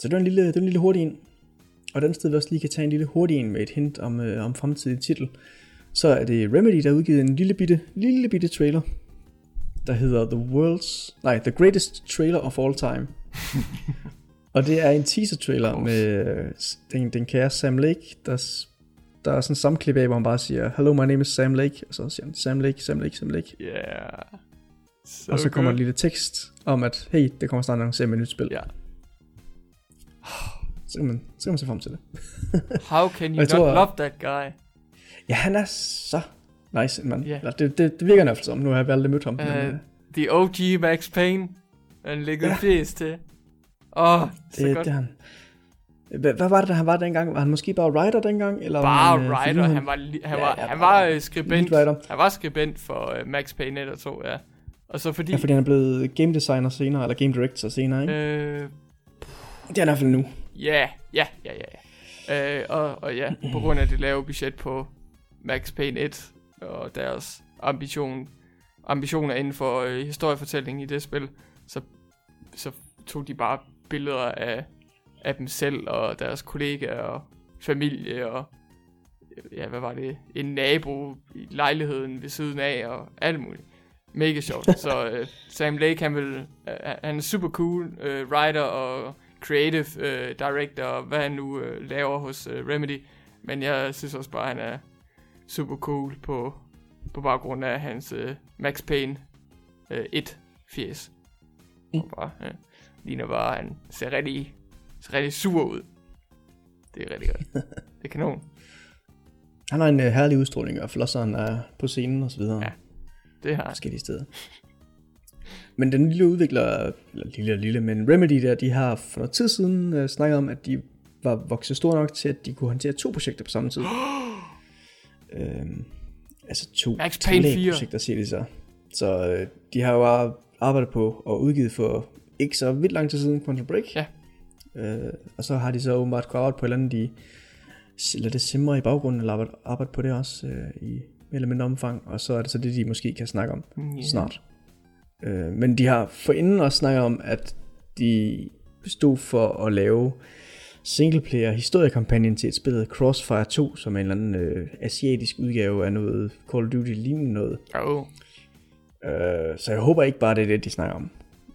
A: Så det var en lille, det var en lille hurtig en. Og den sted vi også lige kan tage en lille hurtig en med et hint om, øh, om fremtidig titel. Så er det Remedy, der har udgivet en lille bitte, lille bitte trailer, der hedder The World's, nej, The Greatest Trailer of All Time. og det er en teaser trailer med øh, den, den kære Sam Lake, der, der er sådan en sammenklip af, hvor han bare siger, Hello, my name is Sam Lake, og så siger han, Sam Lake, Sam Lake, Sam Lake.
B: Yeah. So
A: og så kommer
B: good.
A: en lille tekst om, at hey, det kommer snart en annoncere med et nyt spil.
B: Ja.
A: Så kan man, så kan man se frem til det.
B: How can you not
A: tror-
B: love that guy?
A: Ja, han er så nice en mand. Eller, det, det, det virker i hvert fald som, nu har jeg aldrig mødt ham.
B: Uh,
A: men, øh,
B: the OG Max Payne. Han ligger
A: Ja.
B: fisk til. Åh, oh, så
A: det,
B: godt.
A: det han. Hvad, var det, han var dengang? Var han måske bare writer dengang? Eller
B: Bare
A: han, øh,
B: writer, han var, han
A: Ja,
B: var,
A: ja,
B: han var øh, skribent, han var skribent for uh, Max Payne 1 og 2, ja. Og så fordi,
A: Ja, fordi han er blevet game designer senere, eller game director senere, ikke?
B: øh,
A: det er han i hvert fald nu.
B: Ja, ja, ja, ja. Øh, og, og ja, på grund af det lave budget på Max Payne 1, og deres ambition, ambitioner inden for øh, historiefortællingen i det spil, så, så tog de bare billeder af, af dem selv og deres kollegaer og familie og ja, hvad var det, en nabo i lejligheden ved siden af og alt muligt. Mega sjovt. så øh, Sam Lake, han, vil, øh, han er super cool øh, writer og creative øh, director, og hvad han nu øh, laver hos øh, Remedy. Men jeg synes også bare, han er super cool på, på baggrund af hans øh, Max Payne øh, 1 fjes.
A: Mm.
B: Og bare, øh, ligner bare, han ser rigtig, ser rigtig sur ud. Det er rigtig godt. det er kanon.
A: Han har en uh, herlig udstråling, også, når han er på scenen og så videre.
B: Ja. Det har han.
A: forskellige steder. Men den lille udvikler, eller lille og lille, men Remedy der, de har for noget tid siden uh, snakket om, at de var vokset store nok til, at de kunne håndtere to projekter på samme tid. øhm, altså to
B: Max Payne 4.
A: projekter, siger de så. Så øh, de har jo bare arbejdet på og udgivet for ikke så vildt lang tid siden Quantum Break.
B: Ja.
A: Øh, og så har de så åbenbart gået på et eller andet, de lader det simre i baggrunden, eller arbejde, arbejde på det også øh, i mere eller mindre omfang. Og så er det så det, de måske kan snakke om
B: Ja.
A: snart. Øh, men de har forinden også snakket om, at de stod for at lave singleplayer historiekampagnen til et spil, der Crossfire 2, som er en eller anden øh, asiatisk udgave af noget Call of Duty lignende noget.
B: Oh,
A: Øh, så jeg håber ikke bare, det er det, de snakker om.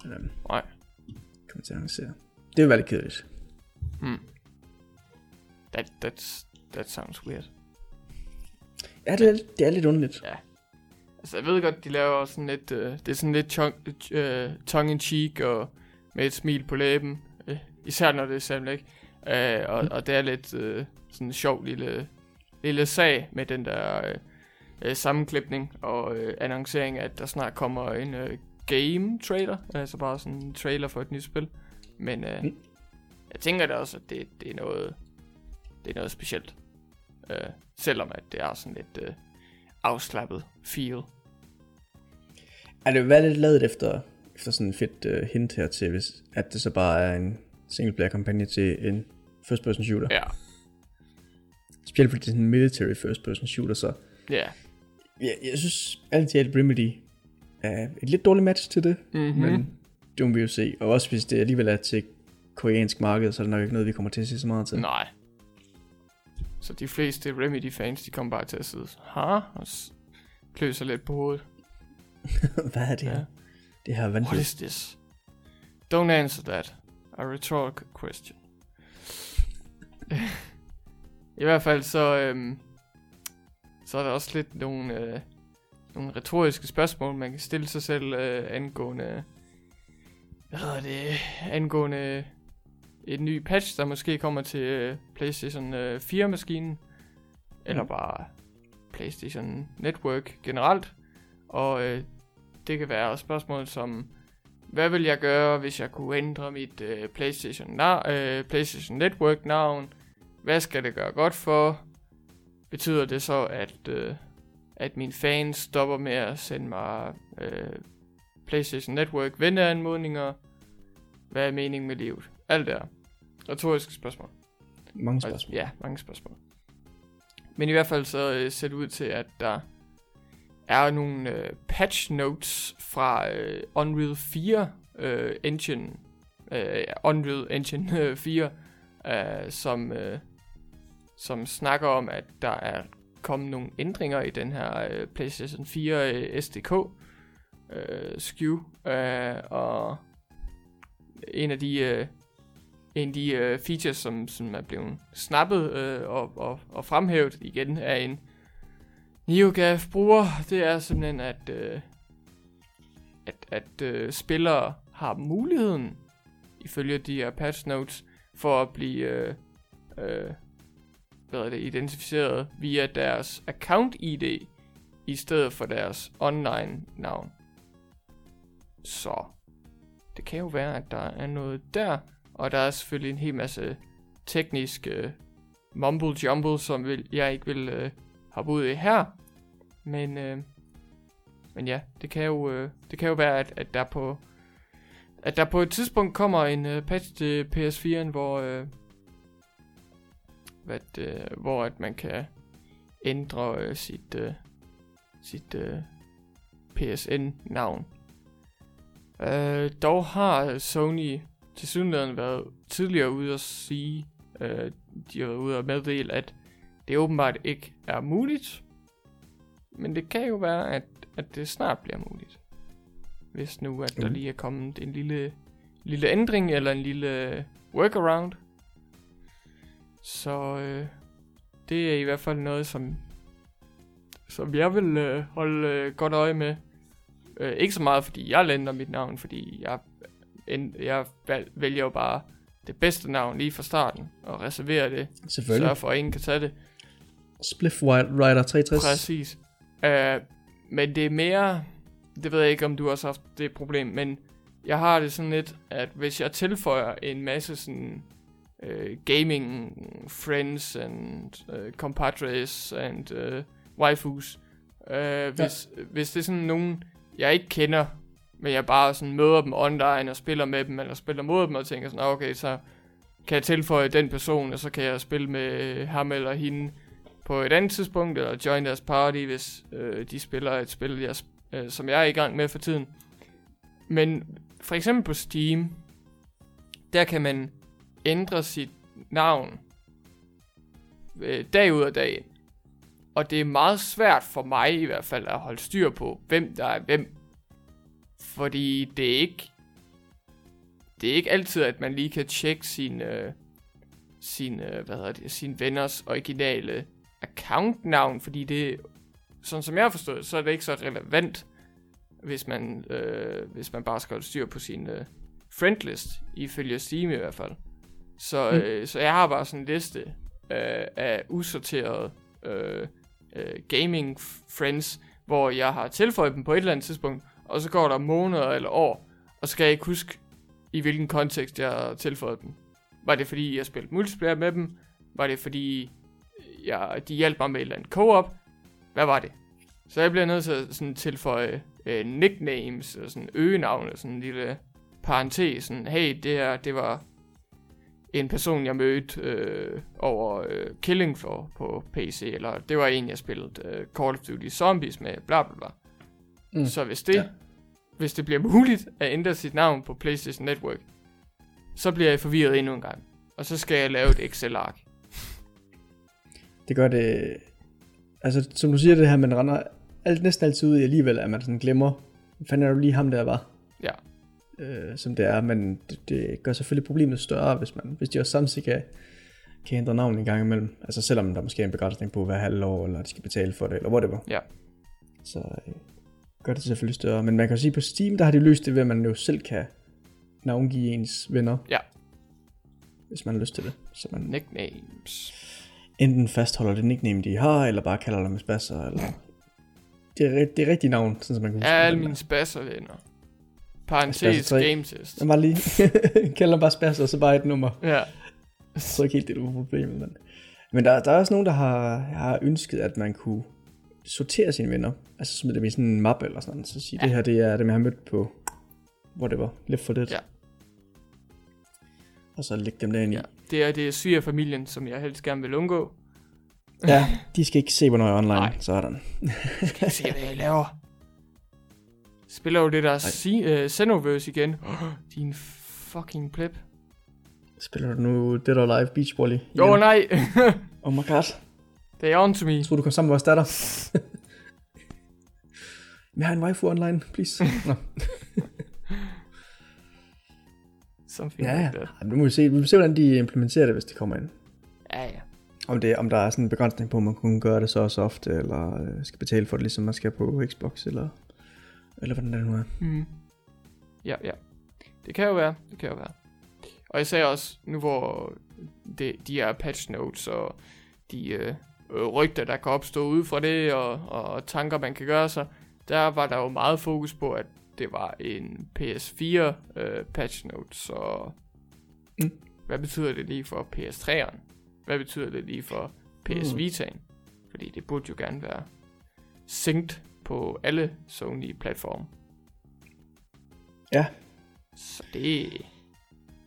A: Øh,
B: nej.
A: kommer til at arrangere. Det vil være lidt kedeligt.
B: That, that's, that sounds weird.
A: Ja, det er, det er lidt underligt.
B: Altså, jeg ved godt, de laver sådan lidt, uh, det er sådan lidt tongue, uh, tongue in cheek og med et smil på læben. Uh, især når det er Sam Lake. Uh, og, og det er lidt uh, sådan en sjov lille, lille sag med den der uh, uh, sammenklipning og uh, annoncering, at der snart kommer en uh, game trailer. Altså bare sådan en trailer for et nyt spil. Men uh,
A: Mm.
B: jeg tænker da også, at det, det er noget, det er noget specielt. Uh, selvom at det er sådan lidt uh, afslappet feel.
A: Er det været lidt lavet efter, efter sådan en fedt uh, hint her til, hvis, at det så bare er en singleplayer kampagne til en first person shooter?
B: Ja,
A: Specielt fordi det er sådan en military first person shooter, så
B: ja.
A: jeg, jeg synes altid, at Remedy er et lidt dårligt match til det,
B: mm-hmm.
A: men det må vi jo se. Og også hvis det alligevel er til koreansk marked, så er det nok ikke noget, vi kommer til at se så meget til.
B: Nej. Så de fleste Remedy-fans, de kommer bare til at sidde, ha? Og klø sig lidt på hovedet.
A: Hvad er det her?
B: Ja.
A: Det her er
B: What
A: vanvittigt.
B: is this? Don't answer that. A rhetorical question. I hvert fald så, øhm, så er der også lidt nogle, øh, nogle retoriske spørgsmål, man kan stille sig selv øh, angående, hvad hedder det, angående et ny patch, der måske kommer til øh, PlayStation øh, 4-maskinen, eller
A: Mhm.
B: bare PlayStation Network generelt. Og øh, det kan være spørgsmål som, hvad vil jeg gøre, hvis jeg kunne ændre mit øh, PlayStation, na- øh, PlayStation Network navn? Hvad skal det gøre godt for? Betyder det så, at, øh, at mine fans stopper med at sende mig øh, PlayStation Network venneanmodninger? Hvad er meningen med livet? Alt det der. Retoriske spørgsmål.
A: Mange
B: Og-
A: spørgsmål.
B: Ja, mange spørgsmål. Men i hvert fald så øh, ser det ud til, at der er nogle øh, patch notes fra øh, Unreal 4 øh, engine, øh, Unreal Engine øh, 4, øh, som, øh, som snakker om, at der er kommet nogle ændringer i den her øh, PlayStation 4 øh, SDK øh, SKU, øh, og en af de øh, en af de øh, features, som, som er blevet snappet øh, og, og, og fremhævet igen af en NeoGAF-bruger, det er simpelthen, at, øh, at, at øh, spillere har muligheden, ifølge de her patch notes, for at blive øh, øh, hvad er det, identificeret via deres account-ID, i stedet for deres online-navn. Så det kan jo være, at der er noget der, og der er selvfølgelig en hel masse teknisk øh, mumble jumble, som vil, jeg ikke vil øh, hoppe ud i her. Men, øh, men ja, det kan jo, øh, det kan jo være, at, at der på at der på et tidspunkt kommer en øh, patch til PS4'en, hvor øh, hvad, øh, hvor at man kan ændre øh, sit øh, sit øh, PSN-navn. Øh, dog har Sony til synligheden været tidligere ude at sige, øh, de har været ude at meddele, at det åbenbart ikke er muligt. Men det kan jo være, at, at det snart bliver muligt. Hvis nu, at der
A: Mm.
B: lige er kommet en lille, lille ændring, eller en lille workaround. Så øh, det er i hvert fald noget, som, som jeg vil øh, holde øh, godt øje med. Øh, ikke så meget, fordi jeg lænder mit navn, fordi jeg, en, jeg vælger jo bare det bedste navn lige fra starten, og reserverer det.
A: Selvfølgelig.
B: Sørger for, at ingen kan tage det.
A: Spliff Rider 63.
B: Præcis. Uh, men det er mere... Det ved jeg ikke, om du også har haft det problem, men jeg har det sådan lidt, at hvis jeg tilføjer en masse sådan uh, gaming friends and uh, compadres and uh, waifus, uh, hvis, ja. hvis det er sådan nogen, jeg ikke kender, men jeg bare sådan møder dem online og spiller med dem, eller spiller mod dem og tænker sådan, okay, så kan jeg tilføje den person, og så kan jeg spille med ham eller hende på et andet tidspunkt, eller join deres party, hvis øh, de spiller et spil, jeg, øh, som jeg er i gang med for tiden. Men for eksempel på Steam, der kan man ændre sit navn øh, dag ud af dag ind. Og det er meget svært for mig i hvert fald at holde styr på, hvem der er hvem. Fordi det er ikke det er ikke altid, at man lige kan tjekke sin, øh, sin, øh, hvad hedder det, sin venners originale accountnavn, fordi det, sådan som jeg har forstået, så er det ikke så relevant, hvis man, øh, hvis man bare skal holde styr på sin øh, friendlist, ifølge Steam i hvert fald. Så,
A: Mm.
B: øh, så jeg har bare sådan en liste øh, af usorterede øh, øh, gaming friends, hvor jeg har tilføjet dem på et eller andet tidspunkt, og så går der måneder eller år, og så kan jeg ikke huske, i hvilken kontekst jeg tilføjede dem. Var det fordi, jeg spillede multiplayer med dem? Var det fordi, jeg, de hjalp mig med et eller andet co-op? Hvad var det? Så jeg bliver nødt til at sådan tilføje øh, nicknames og sådan øgenavn og sådan en lille parentes. Sådan, hey, det her, det var en person, jeg mødte øh, over øh, Killing Floor på PC, eller det var en, jeg spillede øh, Call of Duty Zombies med, bla bla bla.
A: Mm.
B: Så hvis det,
A: Ja.
B: hvis det bliver muligt at ændre sit navn på PlayStation Network, så bliver jeg forvirret endnu en gang. Og så skal jeg lave et Excel-ark.
A: Det gør det... Altså, som du siger det her, man render alt, næsten altid ud i alligevel, at man sådan glemmer, hvad fanden er du lige ham der var?
B: Ja.
A: Øh, som det er, men det, det, gør selvfølgelig problemet større, hvis, man, hvis de også samtidig kan, kan ændre navn en gang imellem. Altså selvom der måske er en begrænsning på hver halv år, eller de skal betale for det, eller whatever.
B: Ja.
A: Så øh, gør det selvfølgelig større. Men man kan jo sige, på Steam, der har de løst det ved, at man jo selv kan navngive ens venner.
B: Ja.
A: Hvis man har lyst til det. Så man
B: Nicknames.
A: enten fastholder det nickname, de har, eller bare kalder dem spasser, eller... Det er, det er rigtige navn, sådan som man kan huske.
B: Alle
A: dem.
B: mine spasservenner.
A: Spasser tre.
B: game test.
A: Jeg var lige kalder dem bare spasser, og så bare et nummer.
B: Ja.
A: Jeg tror ikke helt, det er problemet, men... Men der, der er også nogen, der har, har ønsket, at man kunne sortere sine venner. Altså smide dem i sådan en map eller sådan noget. Så sige, ja. Det her, det er dem, jeg har mødt på whatever, Left for Dead.
B: Ja.
A: Og så lægge dem derinde i.
B: ja. Det er det er svigerfamilien, som jeg helst gerne vil undgå.
A: ja, de skal ikke se, hvornår jeg er online.
B: Nej.
A: Sådan.
B: Kan I se, hvad jeg laver? Spiller jo det der si- uh, Xenoverse igen. Din fucking pleb.
A: Spiller du nu Dead or Alive Beach Volley?
B: Jo,
A: igen?
B: nej.
A: Oh my god.
B: det er on to me.
A: Jeg troede, du kom sammen med vores datter. Jeg har en waifu online, please. Nå.
B: Something
A: Ja, ja.
B: like that.
A: Ej, Nu må vi se, vi må se, hvordan de implementerer det, hvis det kommer ind.
B: Ja, ja.
A: Om, det, om der er sådan en begrænsning på, at man kunne gøre det så og så ofte, eller øh, skal betale for det, ligesom man skal på Xbox, eller, eller hvordan det nu er.
B: Mm. Ja, ja. Det kan jo være. Det kan jo være. Og jeg sagde også, nu hvor det, de her patch notes og de øh, øh, rygter, der kan opstå ud fra det, og, og tanker, man kan gøre sig, der var der jo meget fokus på, at det var en PS4 øh, patch note, så
A: Mm.
B: hvad betyder det lige for PS3'eren? Hvad betyder det lige for PS
A: Mm.
B: Vita'en? Fordi det burde jo gerne være synced på alle Sony-platforme.
A: Ja.
B: Så det...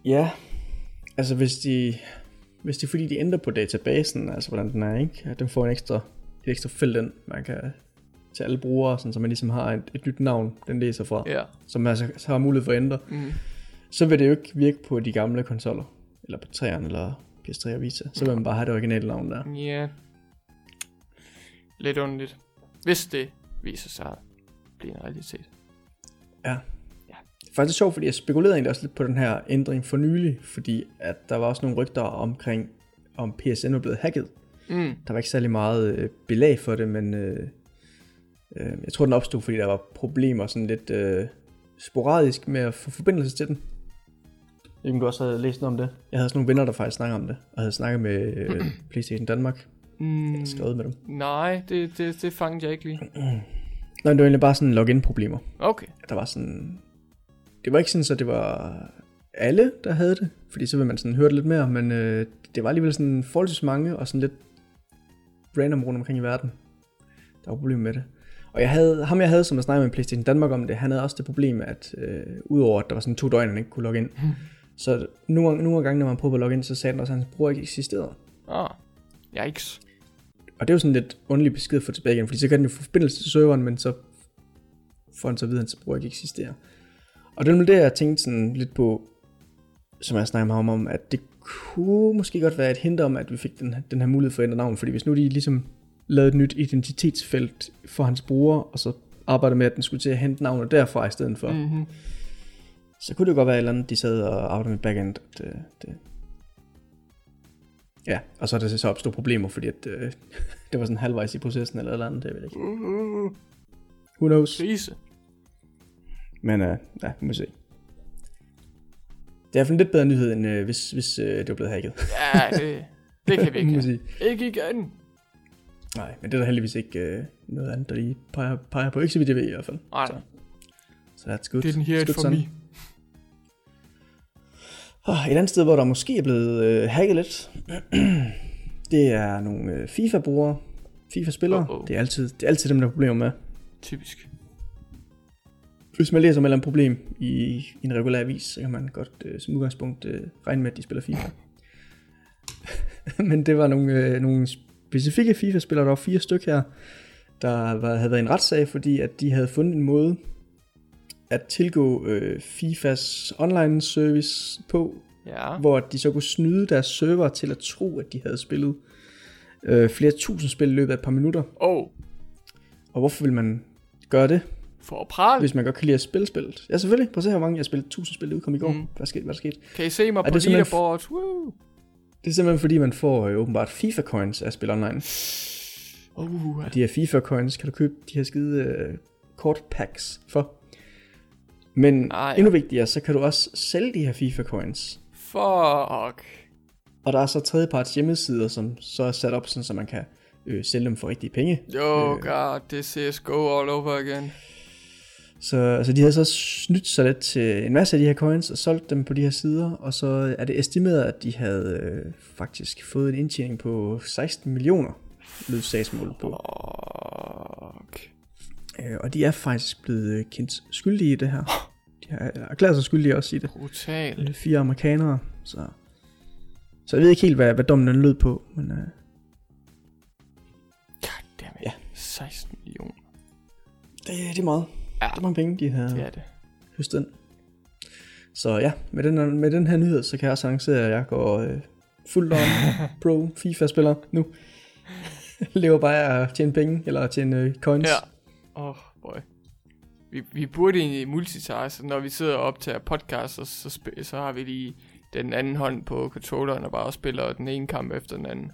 A: Ja, altså hvis de, hvis det er fordi, de ændrer på databasen, altså hvordan den er, ikke? At den får en ekstra, et ekstra felt ind, man kan til alle brugere, sådan, så man ligesom har et, et nyt navn, den læser fra,
B: Ja.
A: som man altså så har mulighed for at ændre,
B: Mm.
A: så vil det jo ikke virke på de gamle konsoller, eller på 3'eren, eller PS3 og Vita. Så vil man bare have det originale navn der.
B: Ja. Lidt underligt. Hvis det viser sig at blive en realitet.
A: Er faktisk sjovt, fordi jeg spekulerede egentlig også lidt på den her ændring for nylig, fordi at der var også nogle rygter omkring, om PSN var blevet hacket.
B: Mm.
A: Der var ikke særlig meget øh, belag for det, men øh, øh, jeg tror, den opstod, fordi der var problemer sådan lidt øh, sporadisk med at få forbindelse til den. Jeg om du også havde læst noget om det. Jeg havde sådan nogle venner, der faktisk snakkede om det, og havde snakket med øh, PlayStation Danmark,
B: Mm.
A: skrevet med dem.
B: Nej, det, det, det fangede jeg ikke lige.
A: Nå, det var egentlig bare sådan login-problemer.
B: Okay.
A: Der var sådan... Det var ikke sådan, så det var alle, der havde det, fordi så vil man sådan høre det lidt mere, men øh, det var alligevel sådan forholdsvis mange, og sådan lidt random rundt omkring i verden. Der var problemer med det. Og jeg havde, ham jeg havde, som jeg snakkede med PlayStation Danmark om det, han havde også det problem, at øh, udover at der var sådan to døgn, han ikke kunne logge ind, så nogle, nogle gange, når man prøvede at logge ind, så sagde den også, at hans bruger ikke eksisterede.
B: Ah. Yikes.
A: Og det er jo sådan lidt underlig besked at få tilbage igen, fordi så kan den jo få forbindelse til serveren, men så får den så videre, at hans bruger ikke eksisterer. Og det nemlig det, jeg tænkte sådan lidt på, som jeg snakkede ham om, at det kunne måske godt være et hint om, at vi fik den, den her mulighed for at ændre navn, fordi hvis nu de ligesom lavede et nyt identitetsfelt for hans bruger, og så arbejdede med, at den skulle til at hente navnet derfra i stedet for, mm.
B: Mm-hmm.
A: så kunne det jo godt være et eller andet, de sad og arbejdede med backend. At, øh, det... Ja, og så er der så opstod problemer, fordi at, øh, det var sådan halvvejs i processen eller et eller andet, det ved jeg ikke.
B: Uh,
A: Who knows?
B: krise.
A: Men øh, ja, må vi se. Det er i hvert fald lidt bedre nyhed, end øh, hvis, hvis øh, det var blevet hacket.
B: Ja, det, det kan vi ikke.
A: sige.
B: have. Ikke igen.
A: Nej, men det er der heldigvis ikke øh, noget andet, der lige peger, peger på. Ikke så vidt jeg ved i hvert fald.
B: Nej,
A: Så, så that's good.
B: det er den her for mig.
A: Oh, et andet sted, hvor der måske er blevet øh, hacket lidt, det er nogle øh, FIFA-brugere, FIFA-spillere.
B: Uh-oh.
A: Det, er altid, det er altid dem, der er problemer med.
B: Typisk.
A: Hvis man læser om andet problem i, en regulær avis, så kan man godt øh, som udgangspunkt øh, regne med, at de spiller FIFA. Men det var nogle, øh, nogle specifikke FIFA-spillere, der var fire stykker her, der var, havde været en retssag, fordi at de havde fundet en måde at tilgå øh, FIFAs online service på,
B: Ja.
A: hvor de så kunne snyde deres server til at tro, at de havde spillet øh, flere tusind spil i løbet af et par minutter.
B: Oh,
A: Og hvorfor vil man gøre det?
B: For at prale.
A: Hvis man godt kan lide at spille spillet. Ja, selvfølgelig. Prøv at se, hvor mange jeg har spillet. 1000 spil, det udkom i går.
B: Mm.
A: Hvad, skete, hvad der skete?
B: Kan I se mig
A: Er
B: på leaderboard? Woo.
A: Det er simpelthen fordi, man får øh, åbenbart FIFA-coins af at spille online.
B: Uh,
A: Og de her FIFA-coins kan du købe de her skide øh, kort packs for. Men
B: Ah, ja.
A: endnu vigtigere, så kan du også sælge de her FIFA-coins.
B: fuck.
A: Og der er så tredjeparts hjemmesider, som så er sat op, sådan, så man kan øh, sælge dem for rigtige penge.
B: Yo,
A: Øh.
B: god, det er CSGO all over again.
A: Så altså, de havde så snydt sig lidt til en masse af de her coins og solgt dem på de her sider, og så er det estimeret, at de havde øh, faktisk fået en indtjening på 16 millioner, lød sagsmålet på.
B: Fuck.
A: Øh, og de er faktisk blevet øh, kendt skyldige i det her. De har erklæret sig skyldige også i det.
B: Brutal.
A: Øh, Fire amerikanere, så... Så jeg ved ikke helt, hvad, hvad dommen lød på, men øh,
B: Goddammit.
A: Ja.
B: 16 millioner.
A: det, det er meget.
B: Ja,
A: Det er mange penge, de har
B: det er det.
A: høstet ind. Så ja, med den, med den her nyhed, så kan jeg også annoncere, at jeg går øh, fuldt on pro FIFA-spiller nu. Lever bare af at tjene penge, eller tjene øh, coins.
B: Ja. Åh, oh, boy. Vi, vi burde egentlig multitask, når vi sidder og optager podcast, så, så, så har vi lige den anden hånd på controlleren og bare spiller den ene kamp efter den anden.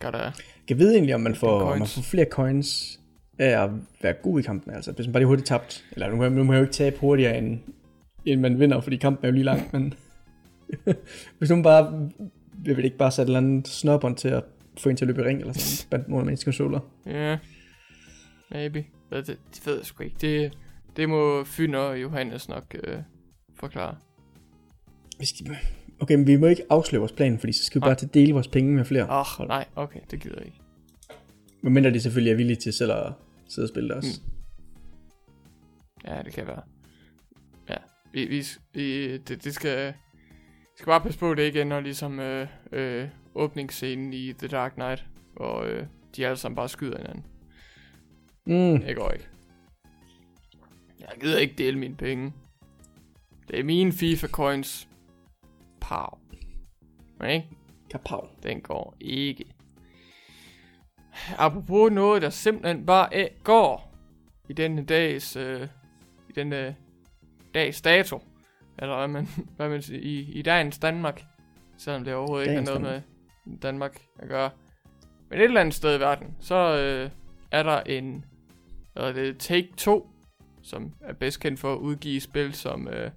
B: Gotta,
A: Jeg ved egentlig, om man får, om man får flere coins at være god i kampen. Altså, hvis man bare lige hurtigt tabt. Eller nu, nu må jeg jo ikke tabe hurtigere, end, end man vinder, fordi kampen er jo lige lang. Men hvis nu bare vil vi ikke bare sætte et eller andet snørbånd til at få en til at løbe i ring, eller sådan, blandt nogle af konsoller.
B: ja, yeah, maybe. Hvad det, det ved jeg sgu ikke. Det, det må Fyn og Johannes nok øh, forklare.
A: Okay, men vi må ikke afsløre vores plan, fordi så skal vi
B: Nej.
A: bare til dele vores penge med flere.
B: Åh, oh, nej, okay, det gider jeg ikke.
A: Men mindre de selvfølgelig er villige til selv at sidde og spille det også.
B: Mm. Ja, det kan være. Ja, vi, vi, vi det, det skal, skal bare passe på, det ikke ender ligesom øh, øh, åbningsscenen i The Dark Knight, hvor øh, de alle sammen bare skyder hinanden.
A: Mm.
B: Det går ikke. Jeg gider ikke dele mine penge. Det er mine FIFA coins. Pow. Ikke?
A: Kapav.
B: Den går ikke. Apropos noget, der simpelthen bare ikke går i denne dags, øh, i denne dags dato, eller hvad man, hvad man siger, i, i dagens Danmark, selvom det overhovedet
A: Dagens
B: ikke har noget med Danmark. At gøre. Men et eller andet sted i verden, så øh, er der en, hvad er det, Take 2, som er bedst kendt for at udgive spil som, øh,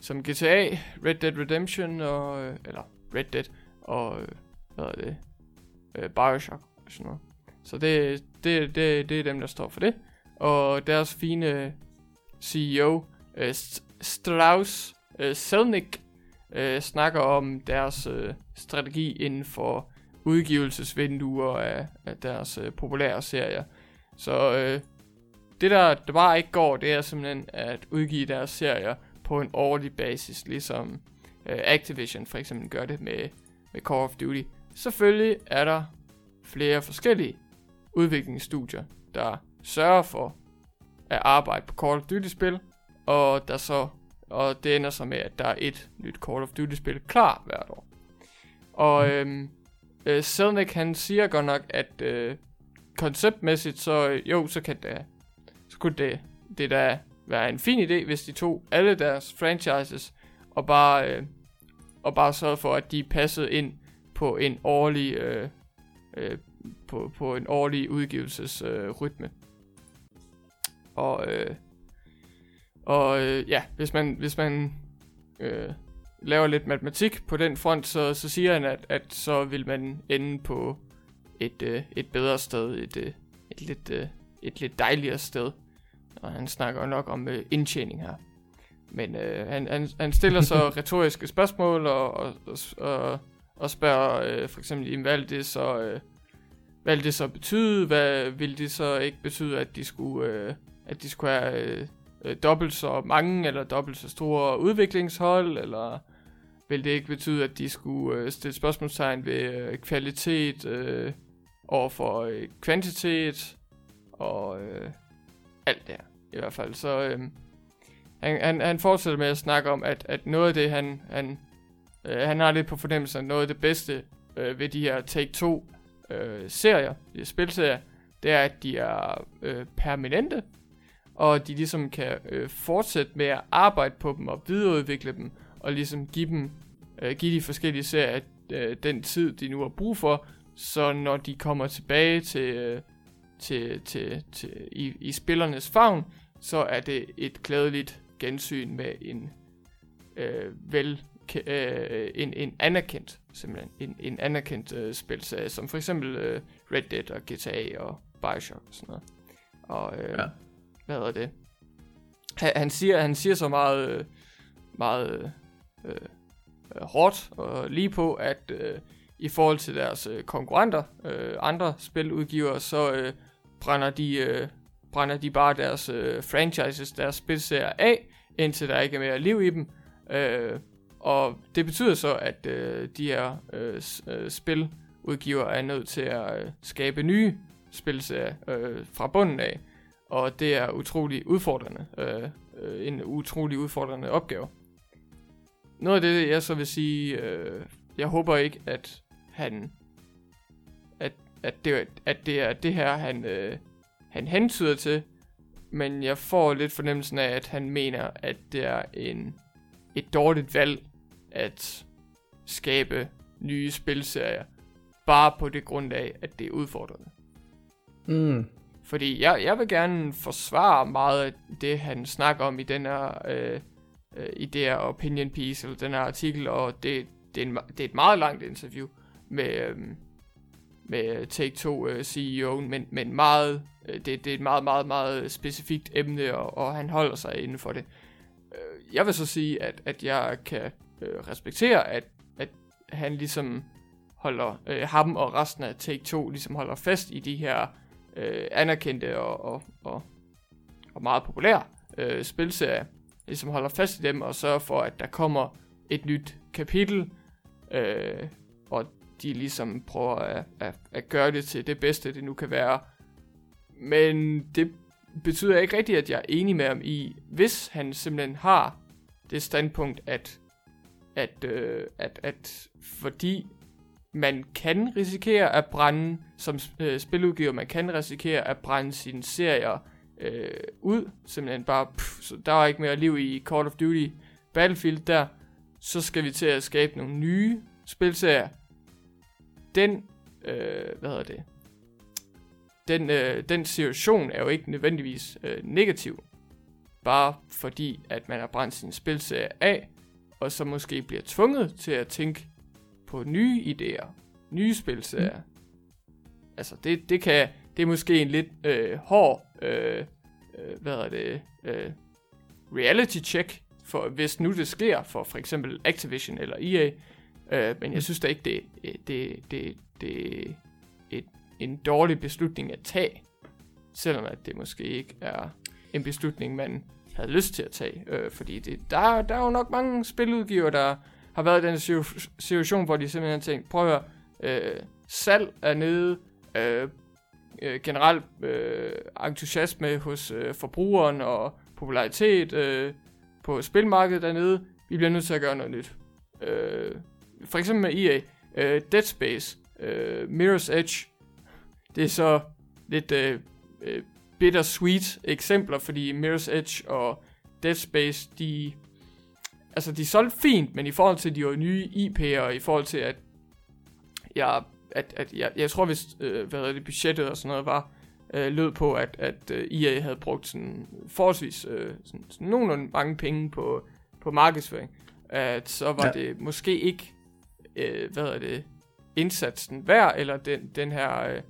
B: som GTA, Red Dead Redemption, og, øh, eller Red Dead, og, øh, hvad er det, øh, Bioshock sådan noget. Så det, det, det, det er dem, der står for det. Og deres fine CEO, øh, øh Strauss øh, Selnick, øh, snakker om deres øh, strategi inden for udgivelsesvinduer af, af deres øh, populære serier. Så øh, det der, der bare ikke går, det er simpelthen at udgive deres serier på en årlig basis, ligesom øh, Activision for eksempel gør det med, med Call of Duty. Selvfølgelig er der flere forskellige udviklingsstudier, der sørger for at arbejde på Call of Duty-spil, og der så og det ender så med, at der er et nyt Call of Duty-spil klar hvert år. Og øhm, øh, Selnick han siger godt nok, at øh, konceptmæssigt, så øh, jo, så kan det, så kunne det, det da være en fin idé, hvis de tog alle deres franchises og bare, øh, og bare sørgede for, at de passede ind på en årlig, øh, øh, på, på en årlig udgivelsesrytme. Øh, rytme. og øh, og øh, ja, hvis man, hvis man øh, laver lidt matematik på den front, så, så siger han, at, at så vil man ende på et, øh, et bedre sted, et, øh, et, lidt, øh, et lidt dejligere sted. Og han snakker nok om øh, indtjening her. Men øh, han, han, han stiller så retoriske spørgsmål og, og, og, og spørger øh, for eksempel, hvad det så, øh, hvad vil det så betyde? Hvad vil det så ikke betyde, at de skulle, øh, at de skulle have øh, øh, dobbelt så mange eller dobbelt så store udviklingshold, eller vil det ikke betyde, at de skulle øh, stille spørgsmålstegn ved øh, kvalitet øh, over for øh, kvantitet og øh, alt det her i hvert fald. Så øh, han, han, han fortsætter med at snakke om, at, at noget af det, han, han, øh, han har lidt på fornemmelse, at noget af det bedste øh, ved de her Take-Two øh, serier, de her spilserier, det er, at de er øh, permanente, og de ligesom kan øh, fortsætte med at arbejde på dem og videreudvikle dem, og ligesom give dem, øh, give de forskellige serier øh, den tid, de nu har brug for, så når de kommer tilbage til, øh, til, til, til i, i spillernes favn, så er det et glædeligt gensyn med en øh, vel øh, en, en anerkendt simpelthen en, en anerkendt øh, spilserie som for eksempel øh, Red Dead og GTA og Bioshock og sådan noget. Og øh,
A: Ja.
B: hvad hedder det? Han, han siger han siger så meget meget øh, øh, hårdt og lige på at øh, i forhold til deres øh, konkurrenter, øh, andre spiludgivere, så øh, brænder de øh, brænder de bare deres øh, franchises, deres spilserier af, indtil der ikke er mere liv i dem. Øh, og det betyder så, at øh, de her øh, øh, spiludgivere er nødt til at øh, skabe nye spilserier øh, fra bunden af. Og det er utrolig udfordrende. Øh, øh, en utrolig udfordrende opgave. Noget af det, jeg så vil sige, øh, jeg håber ikke, at han, at, at, det, at det er det her, han, øh, han hentyder til, men jeg får lidt fornemmelsen af, at han mener, at det er en, et dårligt valg at skabe nye spilserier, bare på det grundlag, at det er udfordrende.
A: Mm.
B: Fordi jeg, jeg vil gerne forsvare meget af det, han snakker om i den her, øh, øh, i det her opinion piece, eller den her artikel, og det, det, er, en, det er et meget langt interview med, øh, med Take-Two øh, CEO'en, men, men meget, øh, det, det er et meget, meget, meget specifikt emne, og, og han holder sig inden for det. Øh, jeg vil så sige, at, at jeg kan øh, respektere, at, at han ligesom holder øh, ham og resten af Take-Two ligesom holder fast i de her øh, anerkendte og, og, og, og meget populære øh, spilserier. Ligesom holder fast i dem og sørger for, at der kommer et nyt kapitel, øh, og de ligesom prøver at, at, at gøre det til det bedste, det nu kan være. Men det betyder ikke rigtigt, at jeg er enig med ham i, hvis han simpelthen har det standpunkt, at, at, øh, at, at fordi man kan risikere at brænde, som øh, spiludgiver, man kan risikere at brænde sine serier øh, ud, simpelthen bare, pff, så der var ikke mere liv i Call of Duty Battlefield der, så skal vi til at skabe nogle nye spilserier. Den, øh, hvad hedder det, den, øh, den situation er jo ikke nødvendigvis øh, negativ, bare fordi, at man har brændt sin spilserie af, og så måske bliver tvunget til at tænke på nye idéer, nye spilserier. Mm. Altså, det, det kan, det er måske en lidt øh, hård, øh, øh, hvad er det, øh, reality check, for hvis nu det sker for for eksempel Activision eller EA, øh, men jeg synes da ikke, det, det, det, det er et, en dårlig beslutning at tage, selvom at det måske ikke er en beslutning, man havde lyst til at tage, øh, fordi det, der, der er jo nok mange spiludgiver, der har været i den situation, hvor de simpelthen har tænkt, prøv at høre, øh, salg er nede, øh, øh, generelt øh, entusiasme hos øh, forbrugeren og popularitet øh, på spilmarkedet dernede, vi bliver nødt til at gøre noget nyt. Øh, for eksempel med EA, øh, Dead Space, øh, Mirror's Edge, det er så lidt øh, øh, bittersweet eksempler, fordi Mirror's Edge og Dead Space, de altså de solgte fint, men i forhold til de nye IP'er, i forhold til at jeg, at, at jeg, jeg tror hvis, øh, hvad det, budgettet og sådan noget var, øh, lød på, at, at øh, EA havde brugt sådan forholdsvis øh, sådan, sådan nogenlunde mange penge på, på markedsføring, at så var ja. det måske ikke, øh, hvad er det, indsatsen værd, eller den, den her, øh,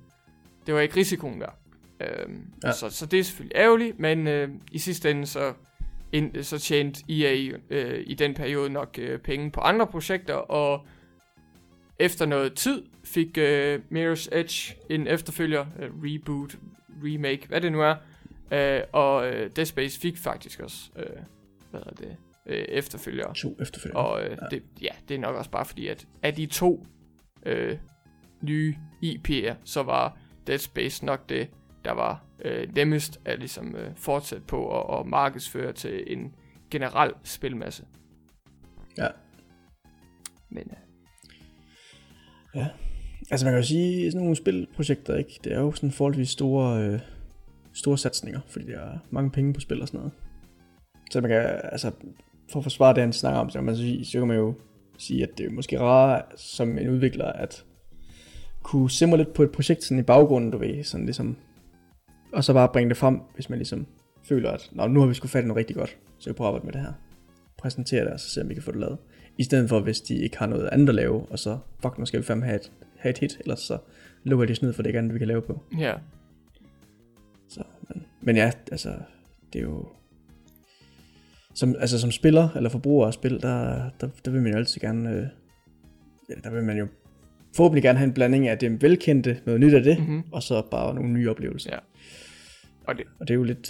B: det var ikke risikoen værd. Øh, ja. så, så det er selvfølgelig ærgerligt, men øh, i sidste ende så ind, så tjente EA øh, i den periode nok øh, penge på andre projekter, og efter noget tid fik øh, Mirror's Edge en efterfølger, øh, reboot, remake, hvad det nu er, øh, og øh, Dead Space fik faktisk også, øh, hvad er det, øh, efterfølger.
A: To efterfølger.
B: Og øh, ja. Det, ja, det er nok også bare fordi, at af de to øh, nye IP'er, så var Dead Space nok det, der var øh, nemmest at ligesom øh, fortsætte på og, og markedsføre til en generel spilmasse.
A: Ja.
B: Men øh,
A: Ja. Altså man kan jo sige, sådan nogle spilprojekter, ikke? det er jo sådan forholdsvis store, øh, store satsninger, fordi der er mange penge på spil og sådan noget. Så man kan, altså, for at forsvare det, han snakker om, så kan man, sige, så kan man jo sige, at det er måske rart som en udvikler, at kunne simre lidt på et projekt sådan i baggrunden, du ved, sådan ligesom og så bare bringe det frem, hvis man ligesom føler, at Nå, nu har vi sgu fat noget rigtig godt, så jeg prøver at arbejde med det her. Præsentere det, og så se om vi kan få det lavet. I stedet for, hvis de ikke har noget andet at lave, og så, fuck, nu skal vi fandme have et, have et hit, ellers så lukker de snyd for det ikke andet, vi kan lave på.
B: Ja.
A: Så, men, men ja, altså, det er jo... Som, altså som spiller, eller forbruger af spil, der, der, der vil man jo altid gerne... Øh, der vil man jo forhåbentlig gerne have en blanding af det velkendte, noget nyt af det, mm-hmm. og så bare nogle nye oplevelser.
B: Ja. Og det,
A: og det er jo lidt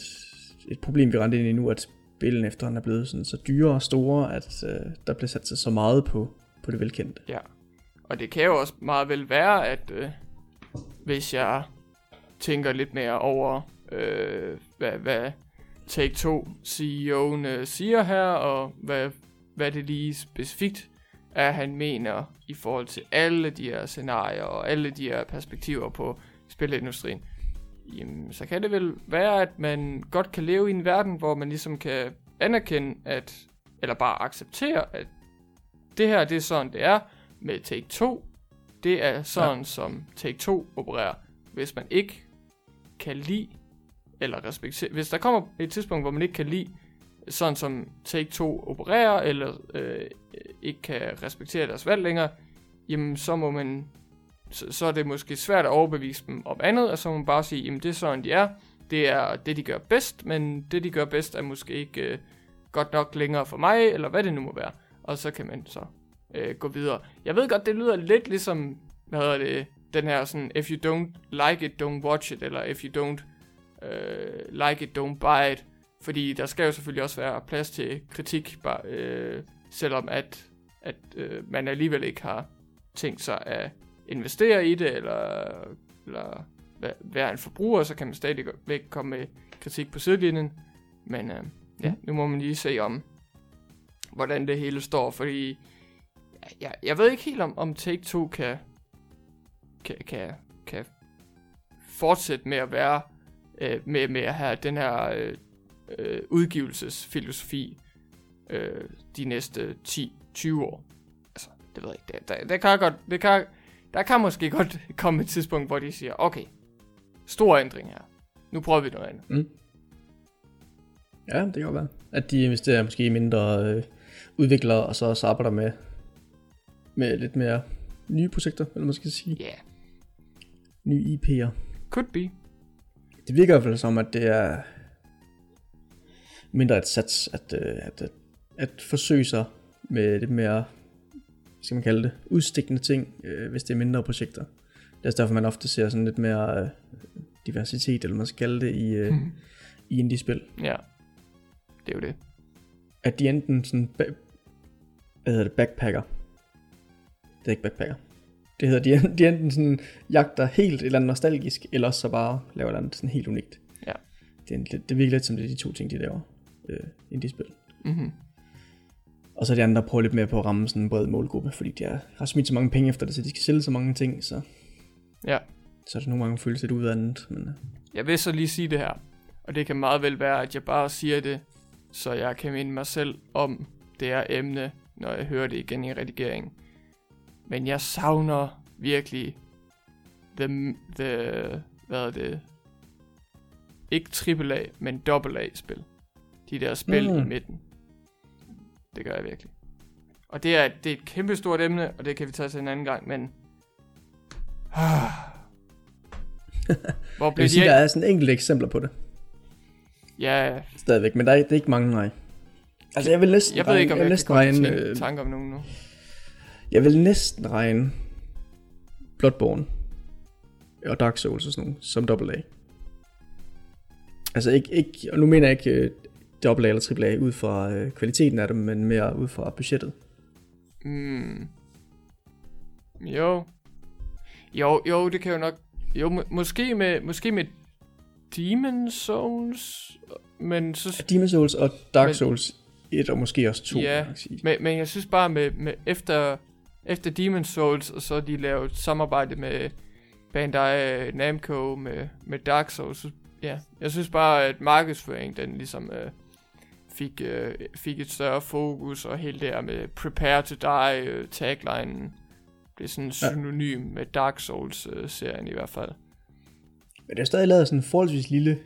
A: et problem, vi rent ind i nu, at spillen efterhånden er blevet sådan så dyre og store, at øh, der bliver sat sig så meget på, på det velkendte.
B: Ja, og det kan jo også meget vel være, at øh, hvis jeg tænker lidt mere over, øh, hvad, hvad Take-Two CEO'en øh, siger her, og hvad, hvad det lige specifikt er, han mener i forhold til alle de her scenarier og alle de her perspektiver på spilindustrien, jamen, så kan det vel være, at man godt kan leve i en verden, hvor man ligesom kan anerkende, at, eller bare acceptere, at det her, det er sådan, det er med Take 2. Det er sådan, ja. som Take 2 opererer. Hvis man ikke kan lide, eller respektere, hvis der kommer et tidspunkt, hvor man ikke kan lide, sådan som Take 2 opererer, eller øh, ikke kan respektere deres valg længere, jamen så må man så, så er det måske svært at overbevise dem om andet, og så må man bare sige, jamen det er sådan, de er. Det er det, de gør bedst, men det, de gør bedst, er måske ikke øh, godt nok længere for mig, eller hvad det nu må være. og så kan man så øh, gå videre. Jeg ved godt, det lyder lidt ligesom, hvad hedder det, den her sådan, if you don't like it, don't watch it, eller if you don't øh, like it, don't buy it, fordi der skal jo selvfølgelig også være plads til kritik, bare, øh, selvom at, at øh, man alligevel ikke har tænkt sig at investere i det, eller, eller være en forbruger, så kan man stadig væk komme med kritik på sidelinjen. Men øh, ja, nu må man lige se om, hvordan det hele står, fordi jeg, jeg ved ikke helt om, om Take-Two kan, kan, kan, kan fortsætte med at være øh, med, med at have den her øh, øh, udgivelsesfilosofi øh, de næste 10-20 år. Altså, det ved jeg ikke. Det, der, der, kan godt, det kan, der kan måske godt komme et tidspunkt, hvor de siger, okay, stor ændring her. Nu prøver vi noget andet.
A: Mm. Ja, det kan godt være. At de investerer måske i mindre øh, udviklere, og så, også arbejder med, med lidt mere nye projekter, eller man skal sige.
B: Ja. Yeah.
A: Nye IP'er.
B: Could be.
A: Det virker i hvert fald som, at det er mindre et sats, at, øh, at, at, at forsøge sig med lidt mere, skal man kalde det, udstikkende ting, øh, hvis det er mindre projekter. Det er derfor, man ofte ser sådan lidt mere øh, diversitet, eller man skal kalde det, i, øh, mm. i indie-spil.
B: Ja, det er jo det.
A: At de enten sådan, ba- hvad hedder det, backpacker. Det er ikke backpacker. Det hedder, de, de enten sådan jagter helt et eller andet nostalgisk, eller også så bare laver et eller andet sådan helt unikt.
B: Ja.
A: Det, er, det, det virker lidt som det er de to ting, de laver øh, indie-spil.
B: Mm-hmm.
A: Og så de andre, der prøver lidt mere på at ramme sådan en bred målgruppe, fordi de har smidt så mange penge efter det, så de skal sælge så mange ting, så...
B: Ja.
A: Så er det nogle gange føles lidt udvandet, men... Øh.
B: Jeg vil så lige sige det her, og det kan meget vel være, at jeg bare siger det, så jeg kan minde mig selv om det her emne, når jeg hører det igen i redigeringen. Men jeg savner virkelig the, the hvad er det? Ikke AAA, men AA spil. De der spil mm. i midten. Det gør jeg virkelig. Og det er, det er et kæmpe stort emne, og det kan vi tage til en anden gang, men...
A: Hvor bliver jeg vil sige, de der er sådan enkelte eksempler på det.
B: Ja.
A: Stadigvæk, men der er, det er ikke mange, nej. Altså, jeg vil næsten
B: Jeg ved ikke, om jeg, jeg, kan regne, øh, tanker om nogen nu.
A: Jeg vil næsten regne Bloodborne og Dark Souls og sådan noget, som AA. Altså ikke, ikke, og nu mener jeg ikke uh, AA eller AAA ud fra uh, kvaliteten af dem, men mere ud fra budgettet.
B: Mm. Jo. Jo, jo, det kan jo nok... Jo, må, måske med, måske med Demon Souls, men så...
A: Demon Souls og Dark men, Souls 1 og måske også 2,
B: ja, sige. Men, men jeg synes bare med, med efter, efter Demon Souls, og så de lavet samarbejde med Bandai Namco med, med Dark Souls, ja, jeg synes bare, at markedsføringen, den ligesom øh, fik, øh, fik et større fokus, og hele det her med Prepare to Die øh, tagline, blev sådan synonym ja. med Dark Souls-serien øh, i hvert fald.
A: Men det er stadig lavet sådan en forholdsvis lille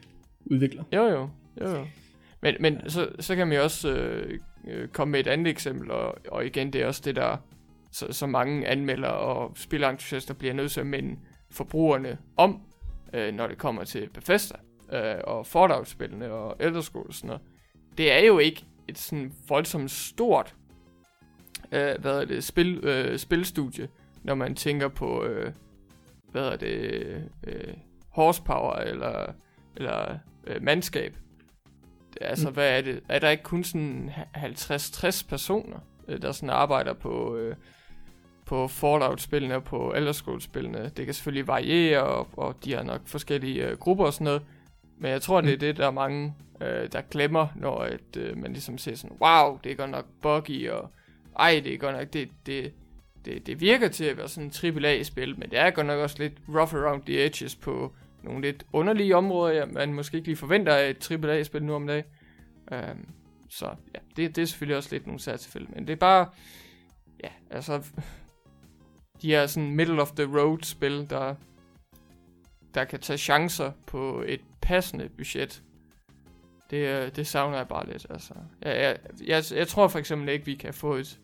A: udvikler.
B: Jo, jo. jo, jo. Men, men ja. så, så kan man jo også øh, øh, komme med et andet eksempel, og, og igen, det er også det, der så, så mange anmeldere og spilentusiaster bliver nødt til at minde forbrugerne om, øh, når det kommer til Bethesda øh, og Fallout-spillene og Elder Scrolls. Og det er jo ikke et sådan voldsomt stort øh, hvad er det, spil, øh, spilstudie, når man tænker på, øh, hvad er det, øh, horsepower eller, eller øh, mandskab. Altså, mm. hvad er det? Er der ikke kun sådan 50-60 personer, øh, der sådan arbejder på, øh, på Fallout-spillene og på Elder Scrolls-spillene? Det kan selvfølgelig variere, og, og de har nok forskellige øh, grupper og sådan noget. Men jeg tror, mm. det er mm. det, der er mange, øh, der glemmer, når at, øh, man ligesom ser sådan, wow, det er godt nok buggy, og ej, det er godt nok, det, det, det, det virker til at være sådan en AAA-spil, men det er godt nok også lidt rough around the edges på nogle lidt underlige områder, ja, man måske ikke lige forventer af et AAA-spil nu om dagen. Øhm, så ja, det, det er selvfølgelig også lidt nogle særtilfælde, men det er bare, ja, altså, de er sådan middle of the road spil, der, der kan tage chancer på et passende budget. Det, det savner jeg bare lidt, altså. Jeg, jeg, jeg, jeg tror for eksempel ikke, vi kan få et,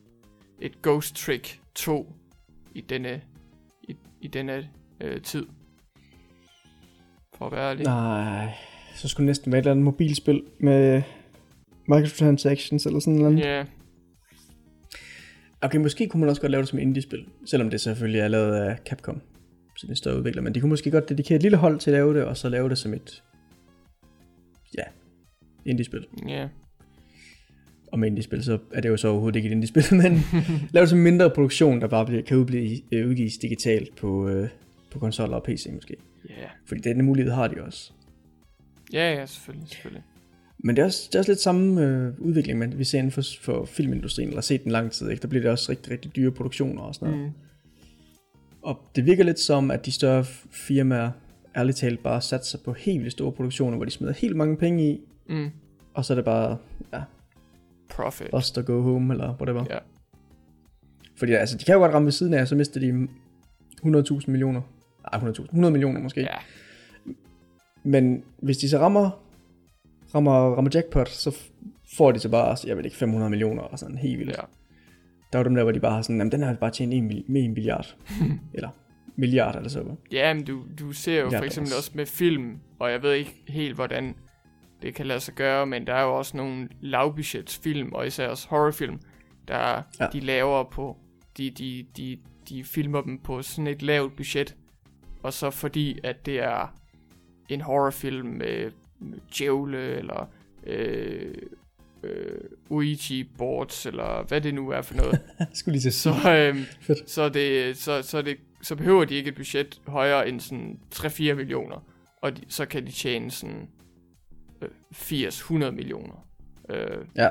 B: et Ghost Trick 2 i denne, i, i denne øh, tid for at være ærlig.
A: Nej, så skulle det næsten være et eller andet mobilspil med microtransactions eller sådan noget.
B: Ja.
A: Okay, måske kunne man også godt lave det som indie-spil, selvom det selvfølgelig er lavet af Capcom, så det er en større udvikler, men de kunne måske godt dedikere et lille hold til at lave det, og så lave det som et, indie-spil.
B: Ja.
A: Og med indie-spil, så er det jo så overhovedet ikke et indie-spil, men som en mindre produktion, der bare bliver, kan udblive, øh, udgives digitalt på, øh, på konsoller og PC måske.
B: Ja.
A: Fordi den mulighed har de også.
B: Ja, ja, selvfølgelig, selvfølgelig.
A: Men det er også, det er også lidt samme øh, udvikling, man, vi ser inden for, for filmindustrien, eller har set den lang tid. Ikke? Der bliver det også rigtig, rigtig dyre produktioner og sådan noget.
B: Mm.
A: Og det virker lidt som, at de større firmaer ærligt talt bare satser på helt vildt store produktioner, hvor de smider helt mange penge i,
B: Mm.
A: og så er det bare, ja,
B: Profit.
A: bust og go home, eller whatever.
B: Ja.
A: Fordi altså, de kan jo godt ramme ved siden af, så mister de 100.000 millioner. Nej, 100.000. 100 millioner måske.
B: Ja.
A: Men hvis de så rammer, rammer, rammer jackpot, så får de så bare, jeg ved ikke, 500 millioner og sådan helt vildt.
B: Ja.
A: Der var dem der, hvor de bare har sådan, jamen den har bare tjent en, mil- med en milliard. eller milliard eller så.
B: Ja, men du, du ser jo
A: Ja,
B: for eksempel
A: dollars.
B: også med film, og jeg ved ikke helt, hvordan det kan lade sig gøre, men der er jo også nogle lavbudgetsfilm, og især også horrorfilm, der
A: Ja.
B: de laver på, de, de, de, de filmer dem på sådan et lavt budget, og så fordi, at det er en horrorfilm med, med djævle, eller øh, øh, Ouija boards, eller hvad det nu er for noget,
A: skulle lige til
B: så,
A: Fedt.
B: så, det, så, så, det, så behøver de ikke et budget højere end sådan 3-4 millioner. Og de, så kan de tjene sådan øh, 80-100 millioner øh,
A: Ja,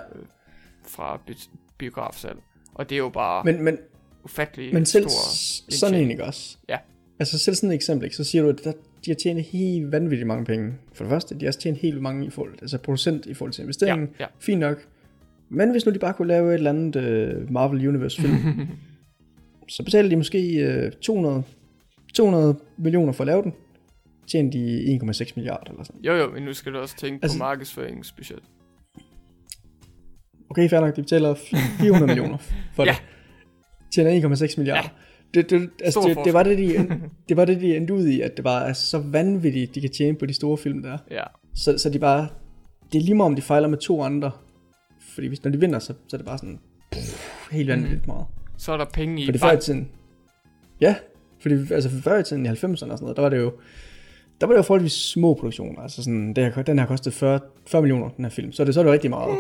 B: fra bi- biografsalg. Og det er jo bare
A: men, men,
B: ufattelig
A: men selv
B: stor
A: s- sådan en, ikke også?
B: Ja.
A: Altså selv sådan et eksempel, ikke? så siger du, at der, de har tjent helt vanvittigt mange penge. For det første, de har også tjent helt mange i forhold, altså procent i forhold til investeringen.
B: Ja, ja.
A: Fint nok. Men hvis nu de bare kunne lave et eller andet uh, Marvel Universe film, så betaler de måske uh, 200, 200 millioner for at lave den. Tjener de 1,6 milliarder eller sådan.
B: Jo jo, men nu skal du også tænke altså, på markedsføringsbudget.
A: Okay, fair nok, de betaler 400 millioner for
B: Ja.
A: det. Tjener 1,6 milliarder.
B: Ja.
A: Det, det, altså, det, det, var det, de, endte- det var det, de endte ud i, at det var altså, så vanvittigt, de kan tjene på de store film der.
B: Ja,
A: Så, så de bare, det er lige meget om de fejler med to andre. Fordi hvis, når de vinder, så, så er det bare sådan, pff, helt vanvittigt meget.
B: så er der penge i
A: Fordi før i tiden, ja, fordi altså før i tiden i 90'erne og sådan noget, der var det jo, der var det jo forholdsvis små produktioner. Altså sådan, det her, den har kostet 40, 40 millioner, den her film. Så er det, så er det rigtig meget.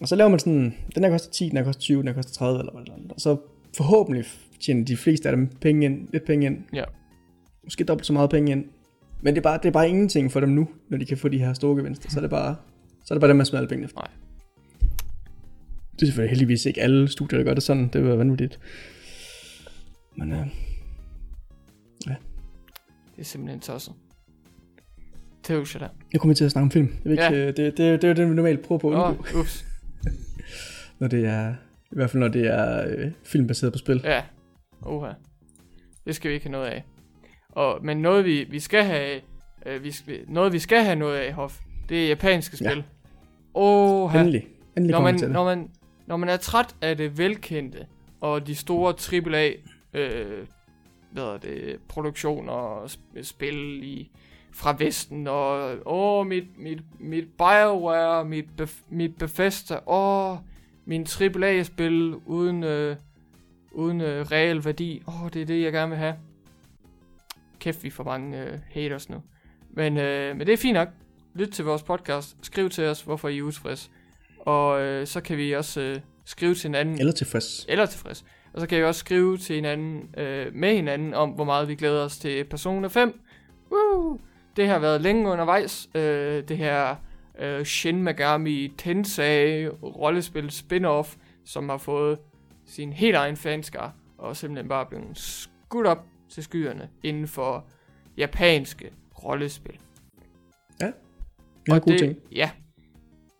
A: Og så laver man sådan, den her koster 10, den her koster 20, den her koster 30 eller hvad det er. Og så forhåbentlig tjener de fleste af dem penge ind, lidt penge ind.
B: Ja.
A: Måske dobbelt så meget penge ind. Men det er, bare, det er bare ingenting for dem nu, når de kan få de her store gevinster. Så er det bare, så er det bare dem, man smider alle pengene fra.
B: Nej.
A: Det er selvfølgelig heldigvis ikke alle studier, der gør det sådan. Det vil være vanvittigt. Men øh,
B: Det er simpelthen tosset. Tøvse der.
A: jeg kommer til at snakke om film. Jeg ved ikke,
B: Ja.
A: øh, det, det, det, er jo det, vi normalt prøver på at undgå,
B: Åh, ups.
A: når det er, i hvert fald når det er øh, film baseret på spil.
B: Ja. Oha. Det skal vi ikke have noget af. Og, men noget vi, vi skal have, øh, vi skal, noget vi skal have noget af, Hof, det er japanske
A: Ja.
B: spil. Oha.
A: Endelig. Endelig
B: Når man,
A: til det.
B: når, man, når man er træt af det velkendte, og de store AAA øh, hvad er det, produktioner og sp- spil i, fra Vesten, og åh, mit, mit, mit Bioware, mit, Bef- mit Bethesda, åh, min AAA-spil uden, øh, uden øh, reel værdi, åh, det er det, jeg gerne vil have. Kæft, vi får mange øh, haters nu. Men, øh, men det er fint nok. Lyt til vores podcast. Skriv til os, hvorfor I er utilfredse. Og øh, så kan vi også øh, skrive til hinanden,
A: Eller tilfreds.
B: eller tilfreds. Og så kan vi også skrive til hinanden, øh, med hinanden, om hvor meget vi glæder os til Persona 5. Woo! Det har været længe undervejs. Øh, det her øh, Shin Megami Tensei rollespil spin-off, som har fået sin helt egen fanskar, og simpelthen bare blevet skudt op til skyerne inden for japanske rollespil.
A: Ja,
B: Og
A: gode
B: det,
A: ting.
B: Ja,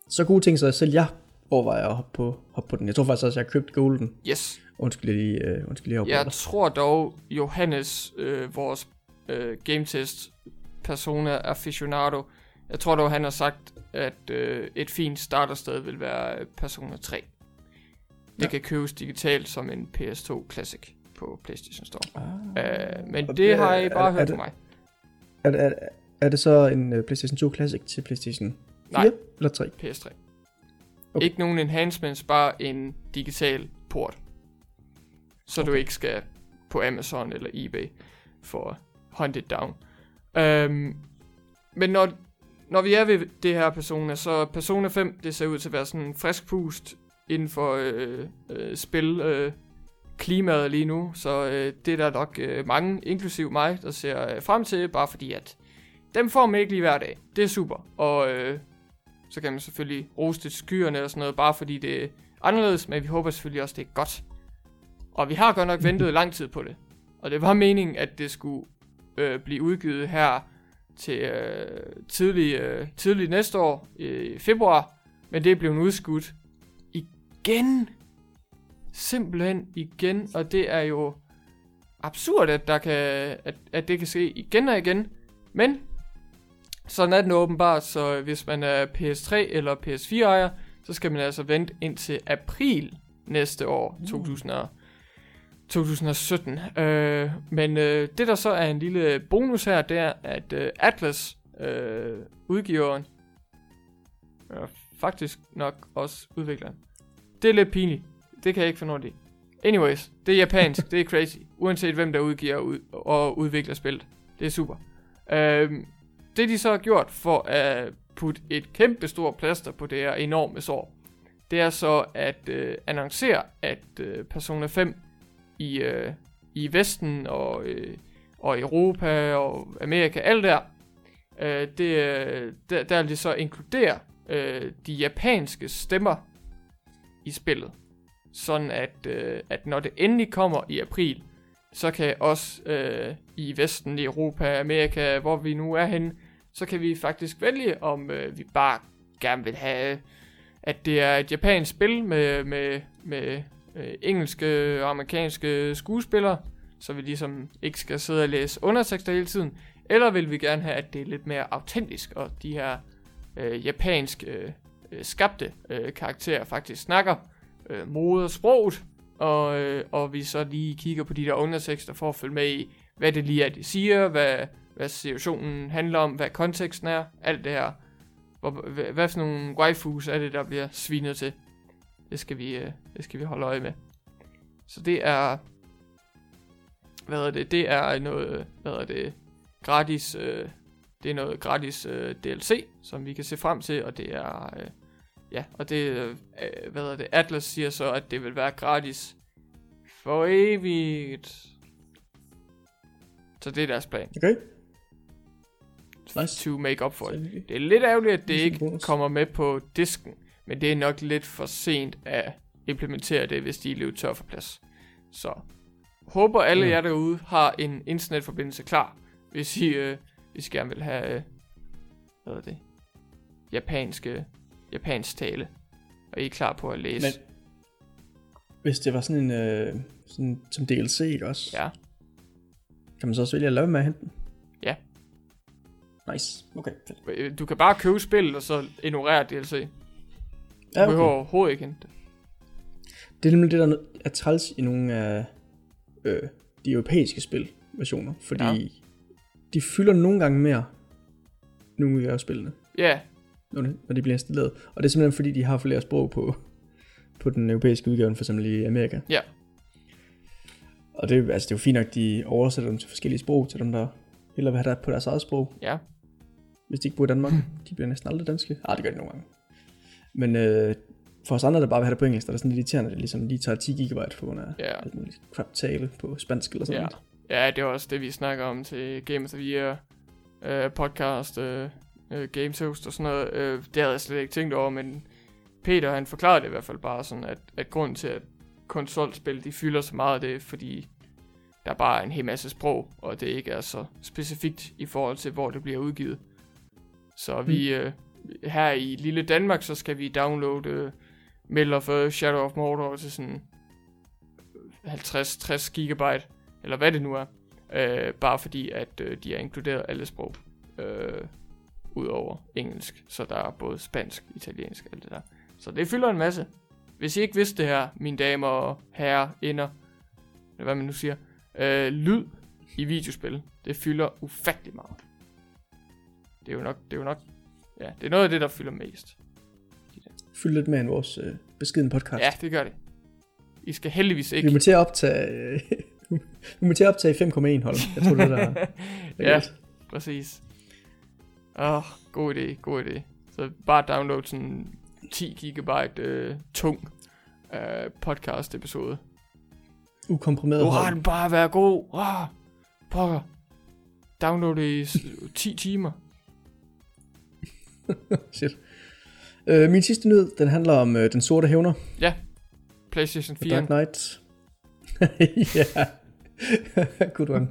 A: Så gode ting, så selv jeg overvejer at hoppe på, hoppe på den. Jeg tror faktisk også, at jeg har købt Golden.
B: yes.
A: Undskyld jeg lige, øh, undskyld
B: Jeg
A: jeg
B: tror dog, Johannes, øh, vores øh, game test persona aficionado, jeg tror dog, han har sagt, at øh, et fint startersted vil være øh, Persona 3. Det
A: Ja.
B: kan købes digitalt som en PS2 Classic på PlayStation Store.
A: Ah.
B: Uh, men det,
A: det
B: har
A: er-
B: I bare
A: er-
B: hørt
A: er det-
B: mig.
A: Er, er, er det så en uh, PlayStation 2 Classic til PlayStation 4
B: Nej.
A: eller 3?
B: PS3.
A: Okay.
B: Ikke nogen enhancements, bare en digital port. Så okay. du ikke skal på Amazon eller eBay for at hunt it down. Øhm, men når, når vi er ved det her Persona, så Persona 5, det ser ud til at være sådan en frisk pust inden for øh, øh, spil øh, klimaet lige nu, så øh, det er der nok øh, mange, inklusiv mig, der ser øh, frem til, bare fordi at dem får man ikke lige hver dag. Det er super, og øh, så kan man selvfølgelig rose til skyerne og sådan noget, bare fordi det er anderledes, men vi håber selvfølgelig også, det er godt. Og vi har godt nok ventet lang tid på det, og det var meningen, at det skulle øh, blive udgivet her til øh, tidlig, øh, tidlig næste år, i februar, men det blev udskudt igen. Simpelthen igen, og det er jo absurd, at, der kan, at, at det kan ske igen og igen. Men sådan er den åbenbart, så hvis man er PS3 eller PS4 ejer, så skal man altså vente indtil april næste år, mm. 2017. Øh, men øh, det der så er en lille bonus her, det er, at øh, Atlas, øh, udgiveren, øh, faktisk nok også udvikleren, det er lidt pinligt. Det kan jeg ikke finde det. Anyways, det er japansk, det er crazy. Uanset hvem der udgiver ud, og udvikler spillet. Det er super. Øh, det de så har gjort for at putte et kæmpe stort plaster på det her enorme sår, det er så at øh, annoncere, at øh, Persona 5 i, øh, i Vesten og, øh, og Europa og Amerika, alt der, øh, det, øh, der, der vil de så inkludere øh, de japanske stemmer i spillet. Sådan at, øh, at når det endelig kommer i april, så kan også øh, i Vesten, i Europa, Amerika, hvor vi nu er henne, så kan vi faktisk vælge, om øh, vi bare gerne vil have, at det er et japansk spil med, med, med øh, engelske og amerikanske skuespillere, så vi ligesom ikke skal sidde og læse undertekster hele tiden, eller vil vi gerne have, at det er lidt mere autentisk, og de her øh, japansk øh, øh, skabte øh, karakterer faktisk snakker øh, modersproget, og, øh, og vi så lige kigger på de der undertekster for at følge med i, hvad det lige er, de siger, hvad, hvad situationen handler om, hvad konteksten er, alt det her. Hvor, hvad, hvad for nogle waifus er det, der bliver svinet til? Det skal vi, øh, det skal vi holde øje med. Så det er, hvad er det, det er noget, hvad er det, gratis, øh, det er noget gratis øh, DLC, som vi kan se frem til, og det er, øh, Ja, og det, øh, hvad hedder det, Atlas siger så, at det vil være gratis for evigt. Så det er deres plan.
A: Okay. Nice.
B: To make up for it. Det er lidt ærgerligt, at det ikke kommer med på disken, men det er nok lidt for sent at implementere det, hvis de er løbet tør for plads. Så håber alle mm. jer derude har en internetforbindelse klar, hvis I, øh, hvis I gerne vil have, øh, hvad er det, japanske japansk tale, og I er klar på at læse. Men
A: hvis det var sådan en, øh, sådan, som DLC, ikke også?
B: Ja.
A: Kan man så også vælge at lave med at hente den?
B: Ja.
A: Nice, okay. Fedt.
B: Øh, du kan bare købe spil, og så ignorere DLC. Du ja, okay. behøver overhovedet ikke hente det.
A: Det er nemlig det, der er træls i nogle af øh, de europæiske spilversioner, fordi ja. de fylder nogle gange mere, nogle af spillene.
B: Ja,
A: når det bliver installeret. Og det er simpelthen fordi, de har flere sprog på, på den europæiske udgave, for eksempel i Amerika.
B: Ja.
A: Og det, altså, det er jo fint nok, de oversætter dem til forskellige sprog, til dem, der hellere vil have det på deres eget sprog.
B: Ja.
A: Hvis de ikke bor i Danmark. de bliver næsten aldrig danske. Ah, det gør de nogle gange. Men øh, for os andre, der bare vil have det på engelsk, der er sådan lidt irriterende, at det ligesom lige tager 10 GB på grund af
B: ja.
A: alt muligt crap tale på spansk eller sådan
B: ja.
A: noget.
B: Ja, det er også det, vi snakker om til Game of Year uh, podcast. Uh, øh, Games Host og sådan noget. Øh, det havde jeg slet ikke tænkt over, men Peter han forklarede det i hvert fald bare sådan, at, at grunden til, at konsolspil de fylder så meget, det er fordi, der bare er en hel masse sprog, og det ikke er så specifikt i forhold til, hvor det bliver udgivet. Så mm. vi øh, her i lille Danmark, så skal vi downloade øh, Melder for Shadow of Mordor til sådan 50-60 gigabyte, eller hvad det nu er. Øh, bare fordi, at øh, de har inkluderet alle sprog. Øh, ud over engelsk. Så der er både spansk, italiensk, alt det der. Så det fylder en masse. Hvis I ikke vidste det her, mine damer og herrer, ender, eller hvad man nu siger, øh, lyd i videospil, det fylder ufattelig meget. Det er jo nok, det er jo nok, ja, det er noget af det, der fylder mest.
A: Fylder lidt mere end vores øh, beskeden podcast.
B: Ja, det gør det. I skal heldigvis
A: Vi
B: ikke.
A: må til at optage... vi må til at optage 5,1 hold. Jeg tror, det er der. er
B: Ja.
A: galt.
B: Præcis. Åh, oh, god idé, god idé. Så bare download sådan 10 gigabyte øh, tung øh, podcast episode.
A: Ukomprimeret hold.
B: den bare været god. Ah, pokker. Download i s- 10 timer.
A: Shit. Øh, min sidste nyhed, den handler om øh, den sorte hævner.
B: PlayStation
A: The
B: 4.
A: Dark Knight. ja. Good one.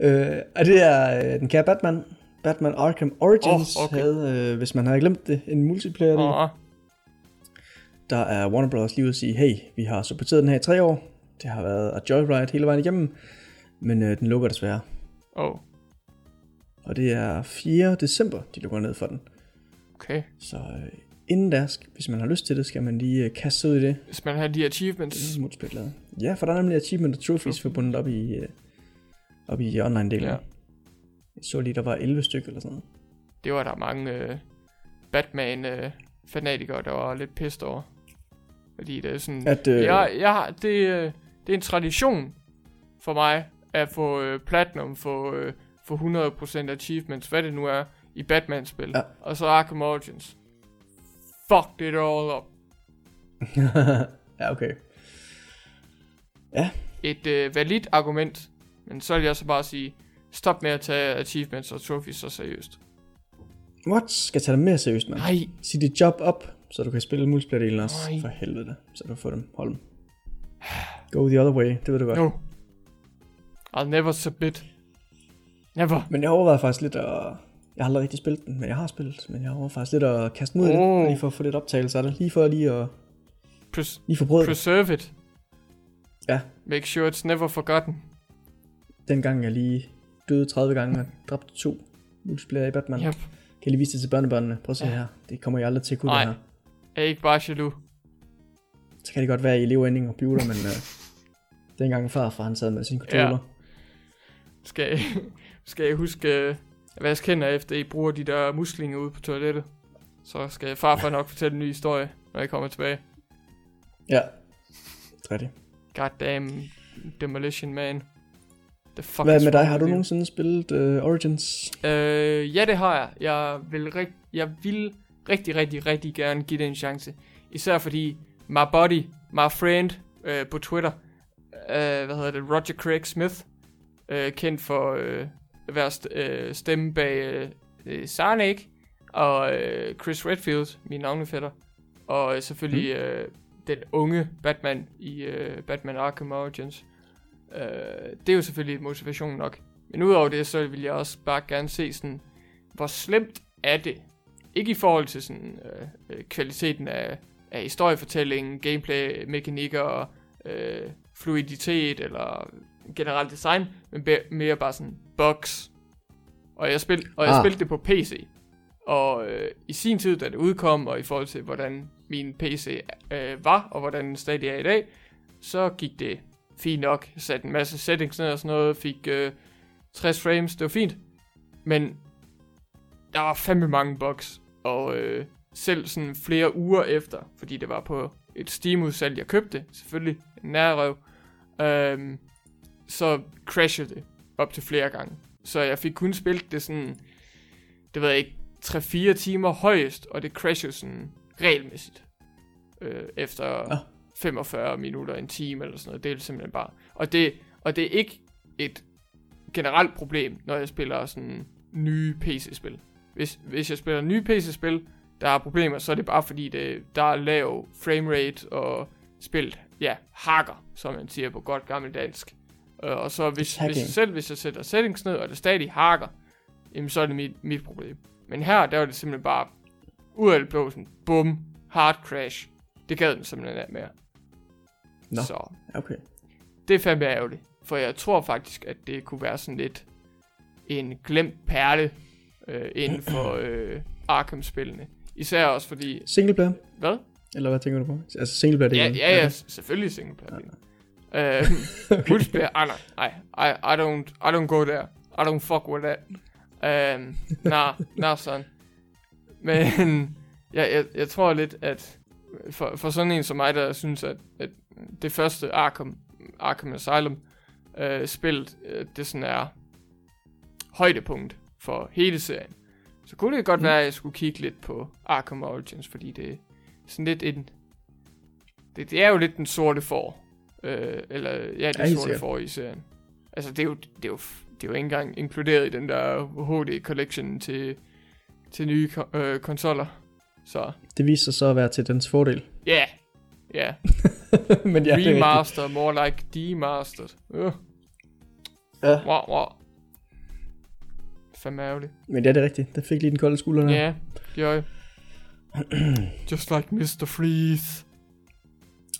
A: øh, og det er øh, den kære Batman. Batman Arkham Origins
B: Åh, okay.
A: havde, øh, hvis man har glemt det, en multiplayer del.
B: Åh,
A: Der er Warner Bros. lige ude at sige, hey, vi har supporteret den her i tre år. Det har været a joyride hele vejen igennem. Men øh, den lukker desværre.
B: oh,
A: Og det er 4. december, de lukker ned for den.
B: Okay.
A: Så øh, inden da, hvis man har lyst til det, skal man lige øh, kaste sig ud i det.
B: Hvis man har de achievements.
A: Det er multiplayer. Ja, for der er nemlig achievement og trophies forbundet op i, øh, op i online-delen.
B: Ja.
A: Jeg så lige, der var 11 stykker eller sådan noget.
B: Det var der mange øh, Batman-fanatikere, der var lidt pissed over. Fordi det er sådan...
A: At, øh,
B: Jeg, jeg har, det, øh, det er en tradition for mig at få øh, platinum, få, øh, få 100% achievements, hvad det nu er, i Batman-spil.
A: Ja.
B: Og så Arkham Origins. Fuck it all up.
A: ja, okay.
B: Et øh, validt argument, men så vil jeg så bare sige, stop med at tage achievements og trophies så seriøst.
A: What? Skal tage dem mere seriøst, mand?
B: Nej,
A: Sig dit job op, så du kan spille multiplayer-delen også.
B: Nej.
A: For helvede. Så du får dem. Hold dem. Go the other way, det ved du godt.
B: no. I'll never submit. Never.
A: Men jeg overvejer faktisk lidt at... Jeg har aldrig rigtig spillet den, men jeg har spillet. Men jeg overvejer faktisk lidt at kaste mig ud i det. Lige for at få lidt optagelse af det. Lige for lige at...
B: Pres-
A: Lige for brød. det.
B: preserve it.
A: Ja.
B: Make sure it's never forgotten.
A: Dengang jeg lige døde 30 gange og dræbte to multiplayer i Batman.
B: Yep.
A: Kan jeg lige vise det til børnebørnene. Prøv at se
B: Ja.
A: her. Det kommer jeg aldrig til at kunne
B: Nej.
A: det her.
B: Er ikke bare jaloux.
A: Så kan det godt være, at I lever inde i en computer, men... Uh, dengang far, for han sad med sin controller.
B: Ja. Skal, skal jeg huske øh, at vaske hænder efter I bruger de der muslinger ude på toilettet. Så skal farfar nok fortælle en ny historie, når jeg kommer tilbage.
A: Ja. Rigtigt.
B: Goddamn Demolition Man. The fuck
A: Hvad med dig? Har du nogensinde spillet uh, Origins?
B: Øh, ja, det har jeg. Jeg vil, rig- jeg vil rigtig, rigtig, rigtig gerne give det en chance. Især fordi my buddy, my friend øh, på Twitter, øh, hvad hedder det, Roger Craig Smith, øh, kendt for øh, være st- øh, stemme bag øh, øh, Sonic, og øh, Chris Redfield, min navnefætter, og øh, selvfølgelig øh, den unge Batman i øh, Batman Arkham Origins. Øh, det er jo selvfølgelig motivation nok. Men udover det, så vil jeg også bare gerne se sådan, hvor slemt er det? Ikke i forhold til sådan øh, øh, kvaliteten af, af historiefortællingen, gameplay, mekanikker, øh, fluiditet eller generelt design, men mere bare sådan bugs. Og jeg, spil- og jeg
A: Ah.
B: spillede det på PC. Og øh, i sin tid, da det udkom, og i forhold til, hvordan min PC øh, var, og hvordan den stadig er i dag, så gik det fint nok. Jeg satte en masse settings ned og sådan noget, fik øh, 60 frames, det var fint. Men der var fandme mange bugs, og øh, selv sådan flere uger efter, fordi det var på et Steam-udsalg, jeg købte, selvfølgelig, en nærrøv, øhm, så crashede det op til flere gange. Så jeg fik kun spillet det sådan, det ved jeg ikke, 3-4 timer højest, og det crashede sådan regelmæssigt. Øh, efter
A: Ah.
B: 45 minutter, en time eller sådan noget. Det er simpelthen bare. Og det, og det er ikke et generelt problem, når jeg spiller sådan nye PC-spil. Hvis, hvis jeg spiller nye PC-spil, der er problemer, så er det bare fordi, det, der er lav framerate og spillet, ja, hakker, som man siger på godt gammeldansk. Øh, og så hvis, hvis selv hvis jeg sætter settings ned, og det stadig hakker, jamen så er det mit, mit problem. Men her, der var det simpelthen bare ud af det blå, sådan, bum, hard crash. Det gad den simpelthen af mere.
A: Nå.
B: Så
A: Okay.
B: det er fandme ærgerligt. For jeg tror faktisk, at det kunne være sådan lidt en glemt perle øh, inden for øh, Arkham-spillene. Især også fordi...
A: Single player?
B: Hvad?
A: Eller hvad tænker du på? Altså single player
B: Ja, ja, ja, selvfølgelig single player. Ja. Øh, multiplayer, ah, nej, nej, I, I, don't, I don't go there. I don't fuck with that. Um, nah, nah, son. Men jeg, jeg, jeg tror lidt, at for, for sådan en som mig, der synes, at, at det første Arkham, Arkham Asylum øh, spillet, øh, det sådan er højdepunkt for hele serien. Så kunne det godt
A: Mm.
B: være, at jeg skulle kigge lidt på Arkham Origins, fordi det er sådan lidt en... Det, det er jo lidt den sorte for. Øh, eller ja, det
A: Ja,
B: sorte for i serien. Altså, det er jo, det er jo, det er jo ikke engang inkluderet i den der HD Collection til, til nye ko- øh, konsoller. Så
A: Det viser sig så at være til dens fordel.
B: ja, yeah. ja.
A: Men ja, det er rigtigt.
B: Remaster, more like demastered. Øh,
A: Ja.
B: wow, wow. Fandme ærgerligt.
A: Men ja, det er rigtigt. Det fik lige den kolde skulder.
B: Ja, yeah, jeg. Just like Mr. Freeze.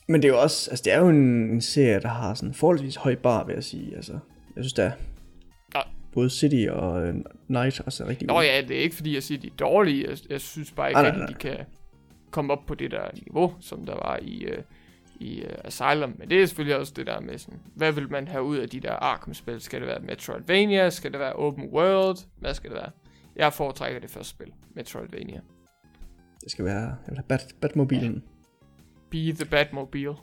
A: Men det er jo også, altså det er jo en, en serie, der har sådan forholdsvis høj bar, vil jeg sige. Altså, jeg synes, der
B: Ja.
A: både City og uh, Night også er rigtig
B: Nå
A: gode.
B: ja, det er ikke fordi, jeg siger, de er dårlige. Jeg, jeg synes bare ikke,
A: Nej,
B: at
A: nej,
B: de kan komme op på det der niveau, som der var i, uh, i uh, Asylum. Men det er selvfølgelig også det der med sådan, hvad vil man have ud af de der Arkham-spil? Skal det være Metroidvania? Skal det være Open World? Hvad skal det være? Jeg foretrækker det første spil, Metroidvania.
A: Det skal være, jeg vil have Bat, Batmobilen.
B: Be the Batmobile.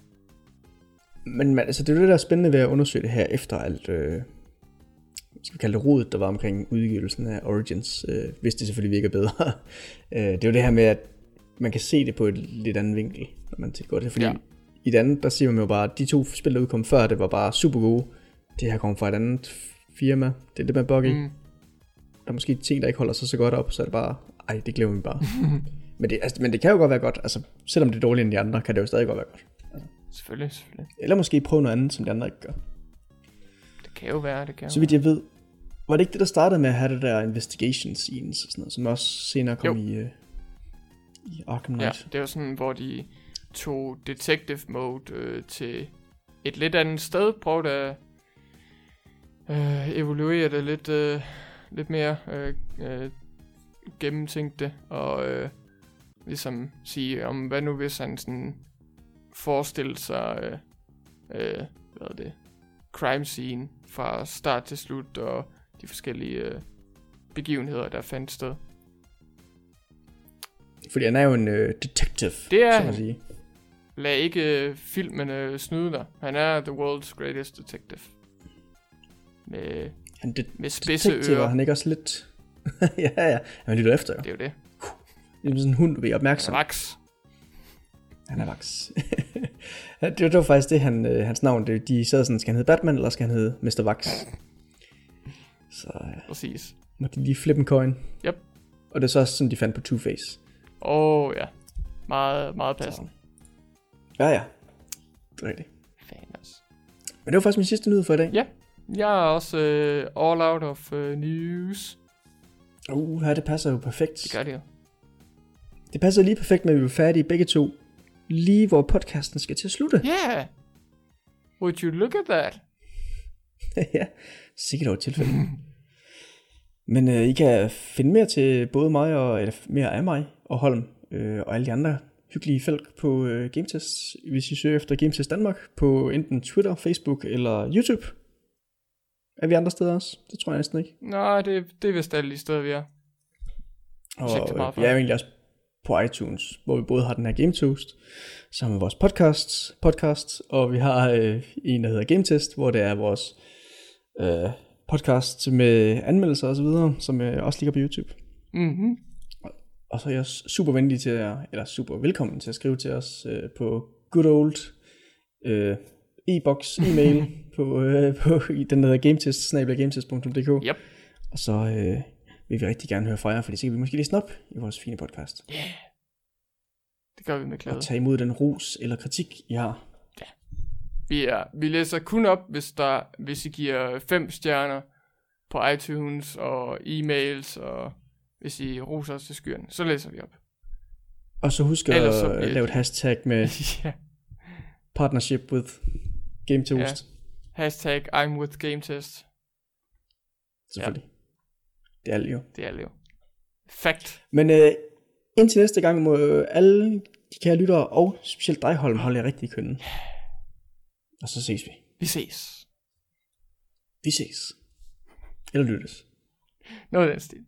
A: Men man, altså, det er jo det, der er spændende ved at undersøge det her efter alt, øh, skal vi kalde det, rodet, der var omkring udgivelsen af Origins, øh, hvis det selvfølgelig virker bedre. øh, det er jo det her med, at man kan se det på et lidt andet vinkel, når man tilgår det. Fordi
B: Ja.
A: i det andet, der siger man jo bare, at de to spil, der udkom før, det var bare super gode. Det her kommer fra et andet firma. Det er det med bug i. Mm.
B: Mm.
A: Der er måske ting, der ikke holder sig så godt op, så er det bare, ej, det glemmer vi bare. men, det, altså, men det kan jo godt være godt. Altså, selvom det er dårligere end de andre, kan det jo stadig godt være godt.
B: Selvfølgelig, selvfølgelig.
A: Eller måske prøve noget andet, som de andre ikke gør.
B: Det kan jo være, det kan
A: Så vidt jeg ved, var det ikke det, der startede med at have det der investigation scenes og sådan noget, som også senere kom
B: Jo.
A: i, uh, i Arkham
B: Ja,
A: Knight?
B: det var sådan, hvor de tog detective mode øh, til et lidt andet sted. Prøvede at øh, evaluere det lidt, øh, lidt mere øh, øh, gennemtænkt det, og øh, ligesom sige, om hvad nu hvis han sådan forestille sig, øh, øh, hvad er det, crime scene fra start til slut, og de forskellige øh, begivenheder, der fandt sted.
A: Fordi han er jo en uh, detective,
B: Det er
A: så man sige.
B: Lad ikke øh, filmene snyde dig. Han er the world's greatest detective. Med,
A: Han de-
B: med spidse ører.
A: han ikke også lidt... ja, ja, han lytter efter jo.
B: Det er jo det.
A: Det er sådan en hund, du er opmærksom.
B: Max.
A: Han er vaks. det, det var faktisk det, han, øh, hans navn. Det, de sad sådan, skal han hedde Batman, eller skal han hedde Mr. Vax? Så øh,
B: Præcis.
A: måtte de lige flippe en coin.
B: Yep.
A: Og det er så også sådan, de fandt på Two-Face.
B: Åh oh, ja. Meget, meget passende.
A: Ja, ja. Det er rigtigt.
B: Fan også.
A: Men det var faktisk min sidste nyhed for i dag.
B: Ja. Jeg er også øh, all out of øh, news.
A: Uh, her, det passer jo perfekt.
B: Det gør det jo.
A: Det passer lige perfekt med, at vi er færdige begge to. Lige hvor podcasten skal til at slutte.
B: Yeah. Would you look at that?
A: ja, sikkert over tilfælde. Men øh, I kan finde mere til både mig og, eller mere af mig og Holm øh, og alle de andre hyggelige folk på øh, GameTest, hvis I søger efter GameTest Danmark på enten Twitter, Facebook eller YouTube. Er vi andre steder også? Det tror jeg næsten ikke.
B: Nej, det, det er vist alle de steder, vi er.
A: Og øh, vi er egentlig også på iTunes, hvor vi både har den her Game Toast, sammen med vores podcasts, podcast, og vi har øh, en, der hedder Game Test, hvor det er vores øh, podcast med anmeldelser og så videre, som øh, også ligger på YouTube.
B: Mhm.
A: Og så er jeg super venlig til at, eller super velkommen til at skrive til os øh, på good old øh, e-box, e-mail på, øh, på i den der hedder gametest, gametest.dk.
B: Yep.
A: Og så øh, vil vi rigtig gerne høre fra jer, fordi så kan vi måske lige op i vores fine podcast.
B: Yeah. Det gør vi med glæde.
A: Og tage imod den ros eller kritik, I har.
B: Vi, er, vi læser kun op, hvis, der, hvis I giver fem stjerner på iTunes og e-mails, og hvis I roser os til skyerne, så læser vi op.
A: Og så husk
B: så
A: at lave et hashtag med
B: ja.
A: partnership with Game Toast. Ja.
B: Hashtag I'm with Game Test.
A: Selvfølgelig. Det er alt jo.
B: Det er det jo. Fact.
A: Men øh, indtil næste gang må øh, alle de kære lyttere, og specielt dig, Holm, holde jer rigtig i kønnen. Og så ses vi.
B: Vi ses.
A: Vi ses. Eller lyttes.
B: Noget af den stil.